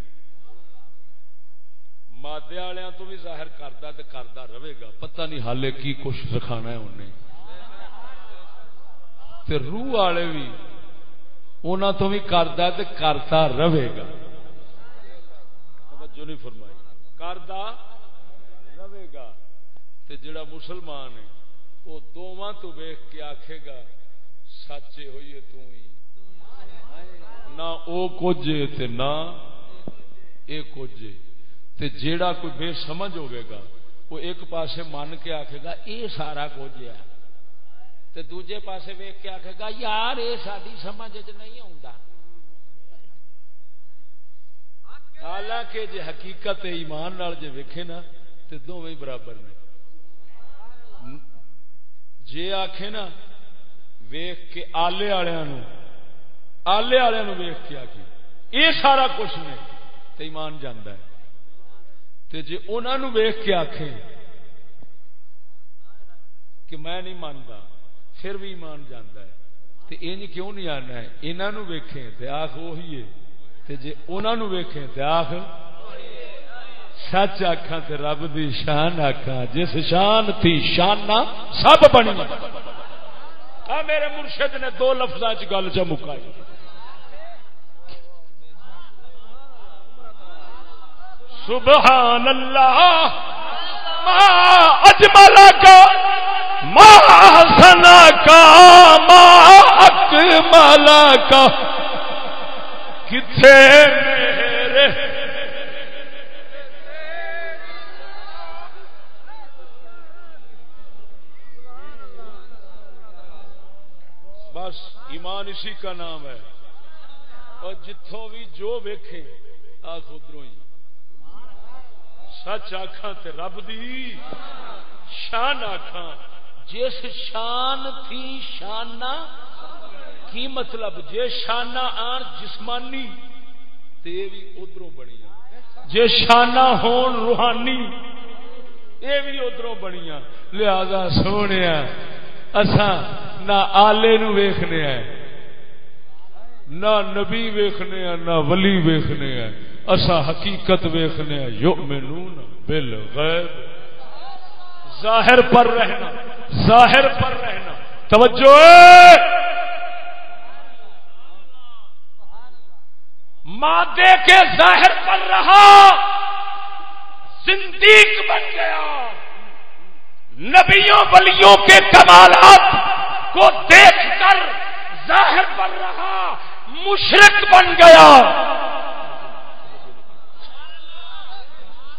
مادے والوں تو بھی ظاہر کرتا تو کرتا رہے گا۔ پتہ نہیں حالے کی کچھ سکھانا ہے انہیں۔ تے روح والے بھی انہوں تو بھی کرتا تو کرتا رہے گا۔ توجہ نہیں فرمائی۔ کرتا رہے گا۔ تے جڑا مسلمان ہے وہ دونوں تو ویخ کے آکھے گا، سچے ہوئیے تو ہی۔ نہ او کچھ تے نہ اے کچھ تے جیڑا کوئی بے سمجھ ہوئے گا، وہ ایک پاسے من کے آکھے گا، اے سارا کچھ ہے۔ تے دوجے پاسے ویک کے آکھے گا، یار، اے ساری سمجھ چ نہیں آتا حالانکہ جے حقیقت ایمان نال جے ویکھے نا، تے دونوں برابر نے۔ جے آکھے نا ویخ کے آلے والوں آلے والوں ویخ کے آخی یہ سارا کچھ نے تو ایمان جانا ہے۔ تے جے انہوں ویخ کے آخے کہ میں نہیں مانتا پھر بھی ایمان جانا ہے۔ تے انج کیوں نہیں آنا ہے؟ انہوں ویکھیں تے آخ وہی ہے۔ تے جے انہوں ویکھیں تے آخ سچ آخا تے رب دی شان آخا جس شان تھی شانہ سب بنی۔ آ میرے مرشد نے دو لفظ گل چ مکائی۔ سبحان اللہ، ما اجمل کا ما حسنا کا ما اکمل کا۔ کتھے میرے؟ بس ایمان اسی کا نام ہے۔ اور جتوں بھی جو ویکھے، آخ ادھروں ہی۔ سچ آخا تے رب دی شان آخا جس شان تھی شانہ، کی مطلب جے شانہ آن جسمانی، تے بھی ادھروں بنی جے شانہ ہون روحانی، یہ بھی ادھروں بنی لہذا سونے اساں نہ آلے نو ویخنے ہیں، نہ نبی ویخنے ہیں، نہ ولی ویخنے ہیں۔ اسا حقیقت ویخنے ہیں، یؤمنون بالغیب۔ ظاہر پر رہنا۔ ظاہر پر رہنا۔ توجہ۔ مادے کے ظاہر پر رہا۔ زندیق بن گیا۔ نبیوں ولیوں کے کمالات کو دیکھ کر ظاہر بن رہا۔ مشرق بن گیا۔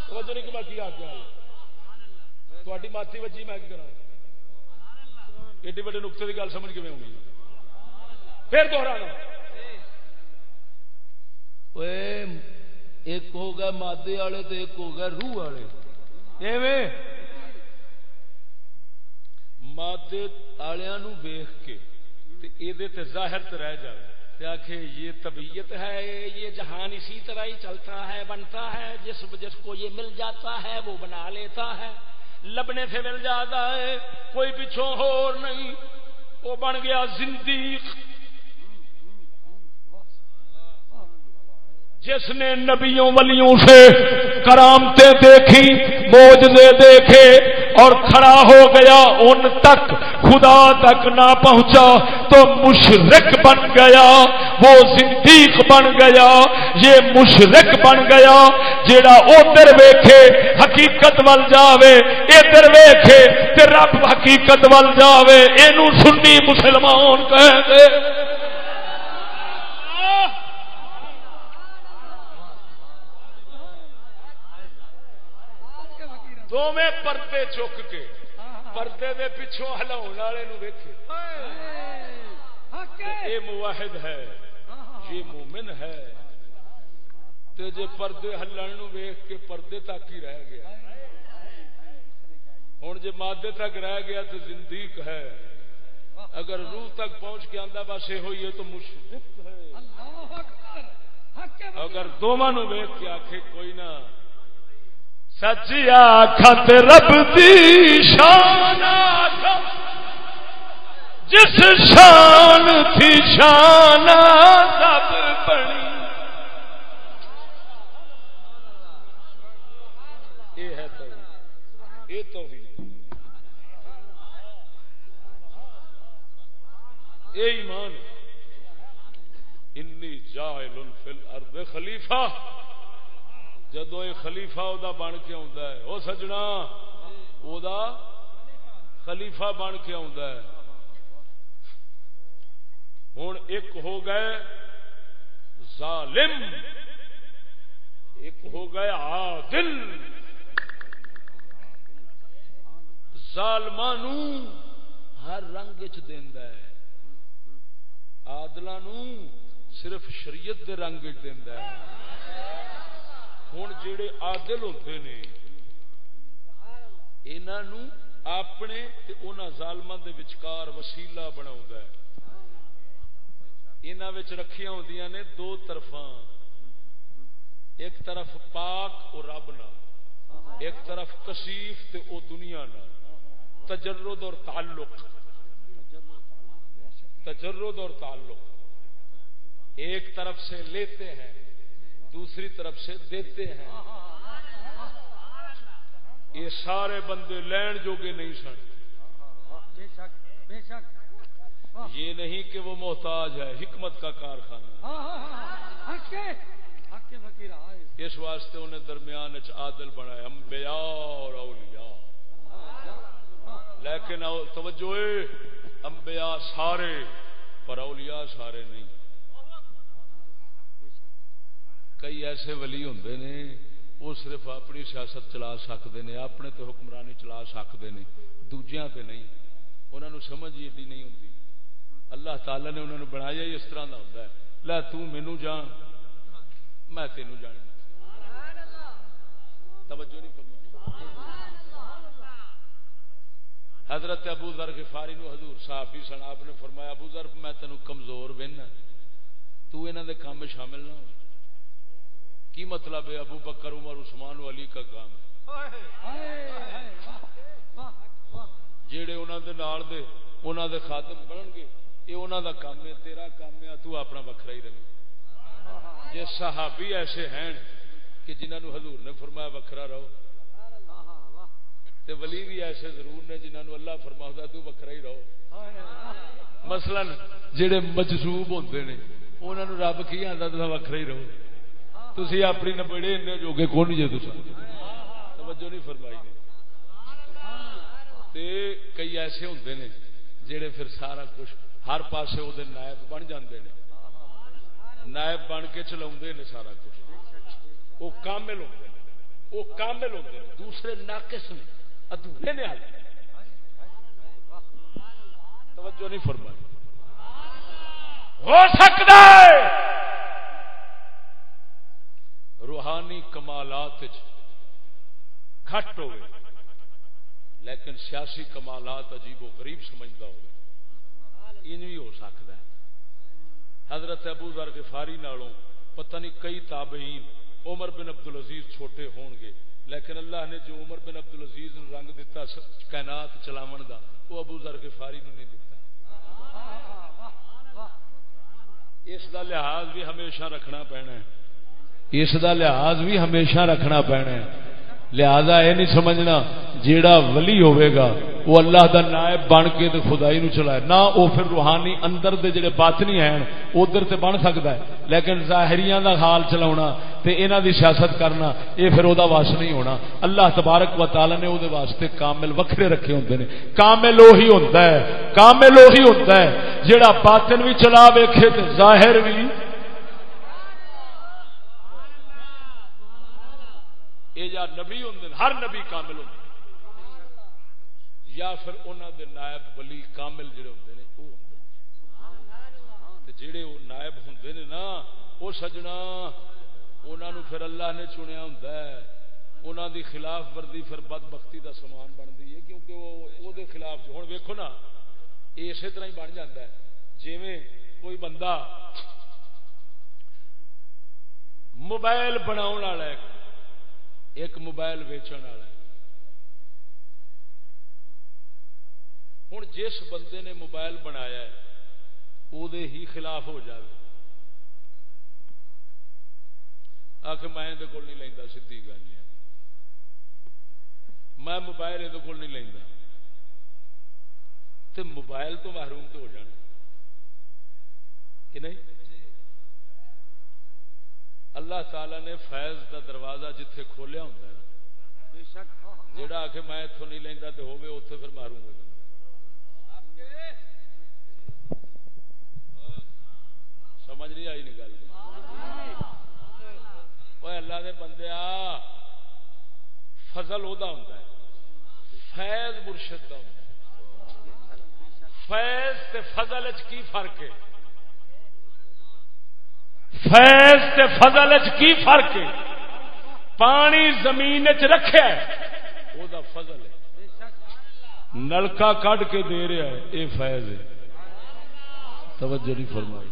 توجہ نہیں کیا تھی ماتی بچی میں کرا ایڈے بڑے نقطے کی گل سمجھ کے ہوگی پھر دوہرانا۔ ایک ہو گیا مادے والے تو ایک ہو گیا روح والے۔ ایویں؟ مادے والوں ویخ کے یہ ظاہر تو رہ جائے آخ یہ طبیعت ہے، یہ جہان اسی طرح ہی چلتا ہے، بنتا ہے، جس جس کو یہ مل جاتا ہے، وہ بنا لیتا ہے۔ لبنے سے مل جاتا ہے، کوئی پچھوں ہو نہیں، وہ بن گیا زندیق۔ جس نے نبیوں ولیوں سے کرامتے دیکھی موجے دیکھے اور کھڑا ہو گیا، ان تک خدا تک نہ پہنچا، تو مشرق بن گیا، وہ صدیق بن گیا، یہ مشرق بن گیا، جیڑا ادھر ویکھے حقیقت ول جاوے، ادھر ویکھے تے رب حقیقت ول جاوے، اینو سنی مسلمان کہہ دے۔ دونوں پردے چک کے پردے دے پچھوں ہلاؤ والے ویکھے۔ یہ مواحد ہے یہ مومن ہے۔ تے جے پردے ہلن ویخ کے پردے تک ہی رہ گیا۔ ہوں جے مادے تک رہ گیا تو زندیق ہے۔ اگر روح تک پہنچ کے آدھا بس یہ ہوئی ہے تو مشرق ہے۔ اگر دونوں ویخ کے آخے کوئی نہ سچیا خط رب دی شان جس شان تھی شان سب بنی۔ یہ ہے تو یہ تو یہ ایمان انی جائل فی الارض خلیفہ۔ جدو یہ خلیفہ دا بن کے آتا ہے وہ سجنا وہ خلیفہ بن کے آتا ہے۔ ہوں ایک ہو گئے ظالم، ایک ہو گئے عادل۔ ظالمان ہر رنگ چ ہے۔ آدل صرف شریعت دے رنگ ہے۔ ہوں جڑے آدل ہوتے ہیں انہوں اپنے ظالم دے وچکار وسیلہ بنا یہ رکھیا ہوں نے دو طرف ایک طرف پاک اور رب نہ ایک طرف کسیف تے او دنیا نہ تجرد اور تعلق تجرد اور تعلق ایک طرف سے لیتے ہیں دوسری طرف سے دیتے ہیں۔ یہ سارے بندے لین جوگے نہیں سن۔ یہ نہیں کہ وہ محتاج ہے، حکمت کا کارخانہ۔ اس واسطے انہیں درمیان عادل بنایا امبیا اور اولیاء۔ لیکن توجہ انبیاء سارے، پر اولیاء سارے نہیں۔ کئی ایسے ولی ہوں نے، وہ صرف اپنی سیاست چلا سکتے ہیں اپنے تو حکمرانی چلا سکتے ہیں دوجیا تے نہیں۔ انہوں نے سمجھ ہی ایڈی نہیں ہوتی اللہ تعالی نے انہوں نے بنایا ہی اس طرح کا ہوتا ہے۔ لا تینو جان، میں تینوں جان توجہ نہیں حضرت ابو ذر غفاری نو حضور صاحب بھی سن، آپ نے فرمایا، ابو ذر میں تینو کمزور بہنا تو انہوں دے کام میں شامل نہ ہو۔ کی مطلب ہے ابو بکر، عمر، عثمان و علی کا کام ہے؟ جیڑے انہوں دے نال دے انہوں دے خاتم بنن گے یہ انہوں دا کام ہے، تیرا کام ہے تو اپنا وکھرا ہی رہے۔ جی صحابی ایسے ہیں کہ جنہوں حضور نے فرمایا وکھرا رہو، تے ولی بھی ایسے ضرور نے جنہوں اللہ فرما تو وکرا ہی رہو۔ مثلا جڑے مجذوب ہوتے ہیں انہوں نے رب کی آتا تو وکرا ہی رہو۔ تھی اپنی نبڑے ان جوگے کون جی توجہ نہیں فرمائی نے۔ تے کئی ایسے ہوتے ہیں جڑے پھر سارا کچھ ہر پاسے وہ نائب بن جاندے نے۔ نائب بن کے چلا سارا کچھ۔ وہ کامل ہوتے ہیں وہ کامل ہوتے ہیں دوسرے ناقص نے۔ ادھورے نے توجہ نہیں فرمائی۔ ہو سکتا ہے روحانی کمالات کھٹ ہوئے، لیکن سیاسی کمالات عجیب و غریب سمجھتا ہو ان بھی ہو سکتا ہے۔ حضرت ابو ذر کے فاری نالوں پتہ نہیں کئی تابعین عمر بن عبد العزیز چھوٹے ہون گے، لیکن اللہ نے جو عمر بن عبد العزیز رنگ دیتا کائنات چلاون دا، وہ ابو ذر غفاری نو نہیں دیتا اس دا لحاظ بھی ہمیشہ رکھنا پینا ہے۔ اس دا لحاظ بھی ہمیشہ رکھنا پینا ہے۔ لہذا یہ نہیں سمجھنا جیڑا ولی ہوئے گا، وہ اللہ دا نائب بن کے خدائی نو چلائے۔ نہ وہ پھر روحانی اندر دے جڑے باطنی ہیں، ادھر تے بن سکتا ہے۔ لیکن ظاہریاں دا حال چلاونا تے انہاں دی سیاست کرنا اے پھر او دا واس نہیں ہونا۔ اللہ تبارک و تعالی نے او دے واسطے کامل وکھرے رکھے ہوندے نے۔ کامل وہی ہوندا ہے، کامل وہی ہوندا ہے۔ جڑا باطن بھی چلا ویکھے تے ظاہر بھی یا نبی ہوں ہر نبی کامل ہوں یا پھر انہوں دے نائب ولی کامل جڑے ہوتے ہیں وہ جڑے وہ نائب ہوں نے نا، وہ سجنا انہوں پھر اللہ نے چنیا ہوں انہوں دی خلاف ورزی پھر بد بختی کا سامان بنتی ہے، کیونکہ وہ دے خلاف جو ہوں ویکو نا اسی طرح ہی بن جاتا ہے۔ جی کوئی بندہ موبائل بنا ایک موبائل ویچن والا ہوں جس بندے نے موبائل بنایا ہے وہ ہی خلاف ہو جائے آ کے میں نہیں لینا سی گل ہے۔ میں موبائل یہ کو نہیں لینا تو موبائل تو محروم تو ہو جانا۔ کہ نہیں؟ اللہ تعالی نے فیض دا دروازہ جتھے کھولیا ہوں جڑا آ کے میں اتوں نہیں لینا تو ہوگی اتنے پھر ہو جائے سمجھ نہیں آئی نہیں گل۔ اللہ دے بندے فضل وہ ہوں فیض مرشد کا ہوں فیض تے فضل کی فرق ہے؟ فیض تے فضل کی فرق ہے؟ پانی زمین چ رکھے وہ فضل ہے۔ نلکا کڈ کے دے رہا ہے یہ فیض ہے۔ توجہ نہیں فرمائی۔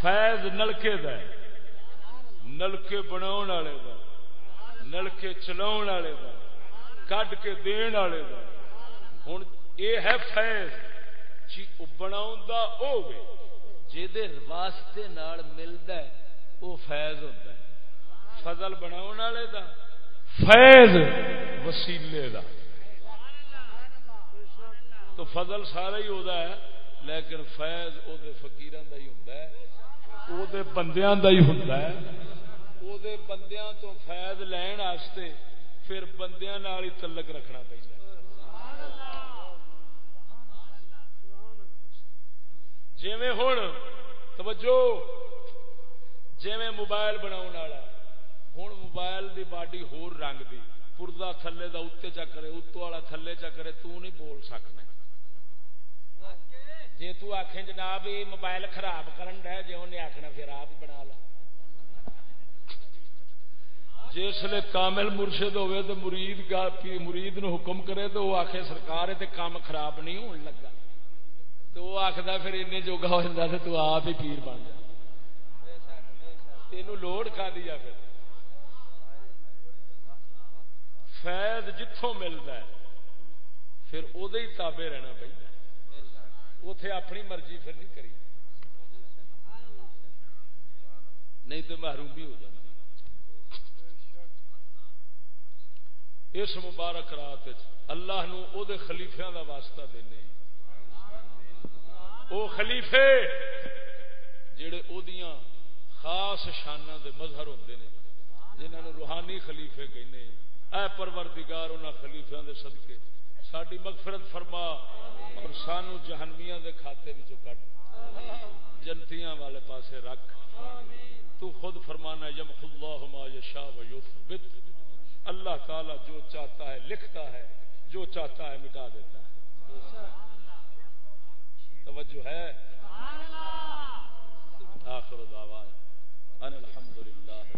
فیض نلکے دا ہے، نلکے بنا نلکے چلا کڈ کے دن والے ہوں یہ ہے فیض بنا واسطے ملتا ہے، وہ فیض ہوتا ہے۔ فضل بنا والے دا، فیض وسیلے دا۔ تو فضل سارا ہی ہوتا ہے، لیکن فیض وہ فکیر کا ہی ہوتا ہے۔ بندیاں دا ہی ہوں بندیاں تو فائد لین آستے پھر بندیاں نال ہی تلک رکھنا پہ جی ہوں توجہ جی موبائل بنا ہوں موبائل دی باڈی ہور رنگ دی۔ پوردا تھلے دا اتنے چا کرے اتو والا تھلے چا کرے، تو نہیں بول سکنا جی تک جناب، یہ موبائل خراب کرن ڈے جی انہیں آخنا پھر آپ بنا لا۔ جسے کامل مرشد ہوئے تو مرید مرید نو حکم کرے تو وہ آخے سرکار تے کام خراب نہیں ہون لگا۔ تو وہ آخر پھر این جوگا ہو جاتا تو آپ ہی پیر بن جا تین لوڑ کھا دیا پھر۔ فیض جتوں ملتا ہے، پھر وہ تابے رہنا پہ اتے اپنی مرضی پھر نہیں کری۔ نہیں تو محرومی ہو جاتی اس مبارک رات اللہ نو او دے خلیفیاں دا واسطہ دینے۔ او خلیفے جڑے او دیاں خاص شانہ دے مظہر ہوندے نے، جنہاں نو روحانی خلیفے کہنے اے پروردگار، انہاں خلیفیاں دے صدقے ساری مغفرت فرما اور سانو جہنمیاں دے کھاتے بھی کٹ جنتیاں والے پاسے رکھ۔ تو خود فرمانا یم اللہ ما یشا و یثبت۔ اللہ تعالی جو چاہتا ہے، لکھتا ہے، جو چاہتا ہے مٹا دیتا ہے۔ توجہ ہے۔ آخر دعوات ان الحمدللہ۔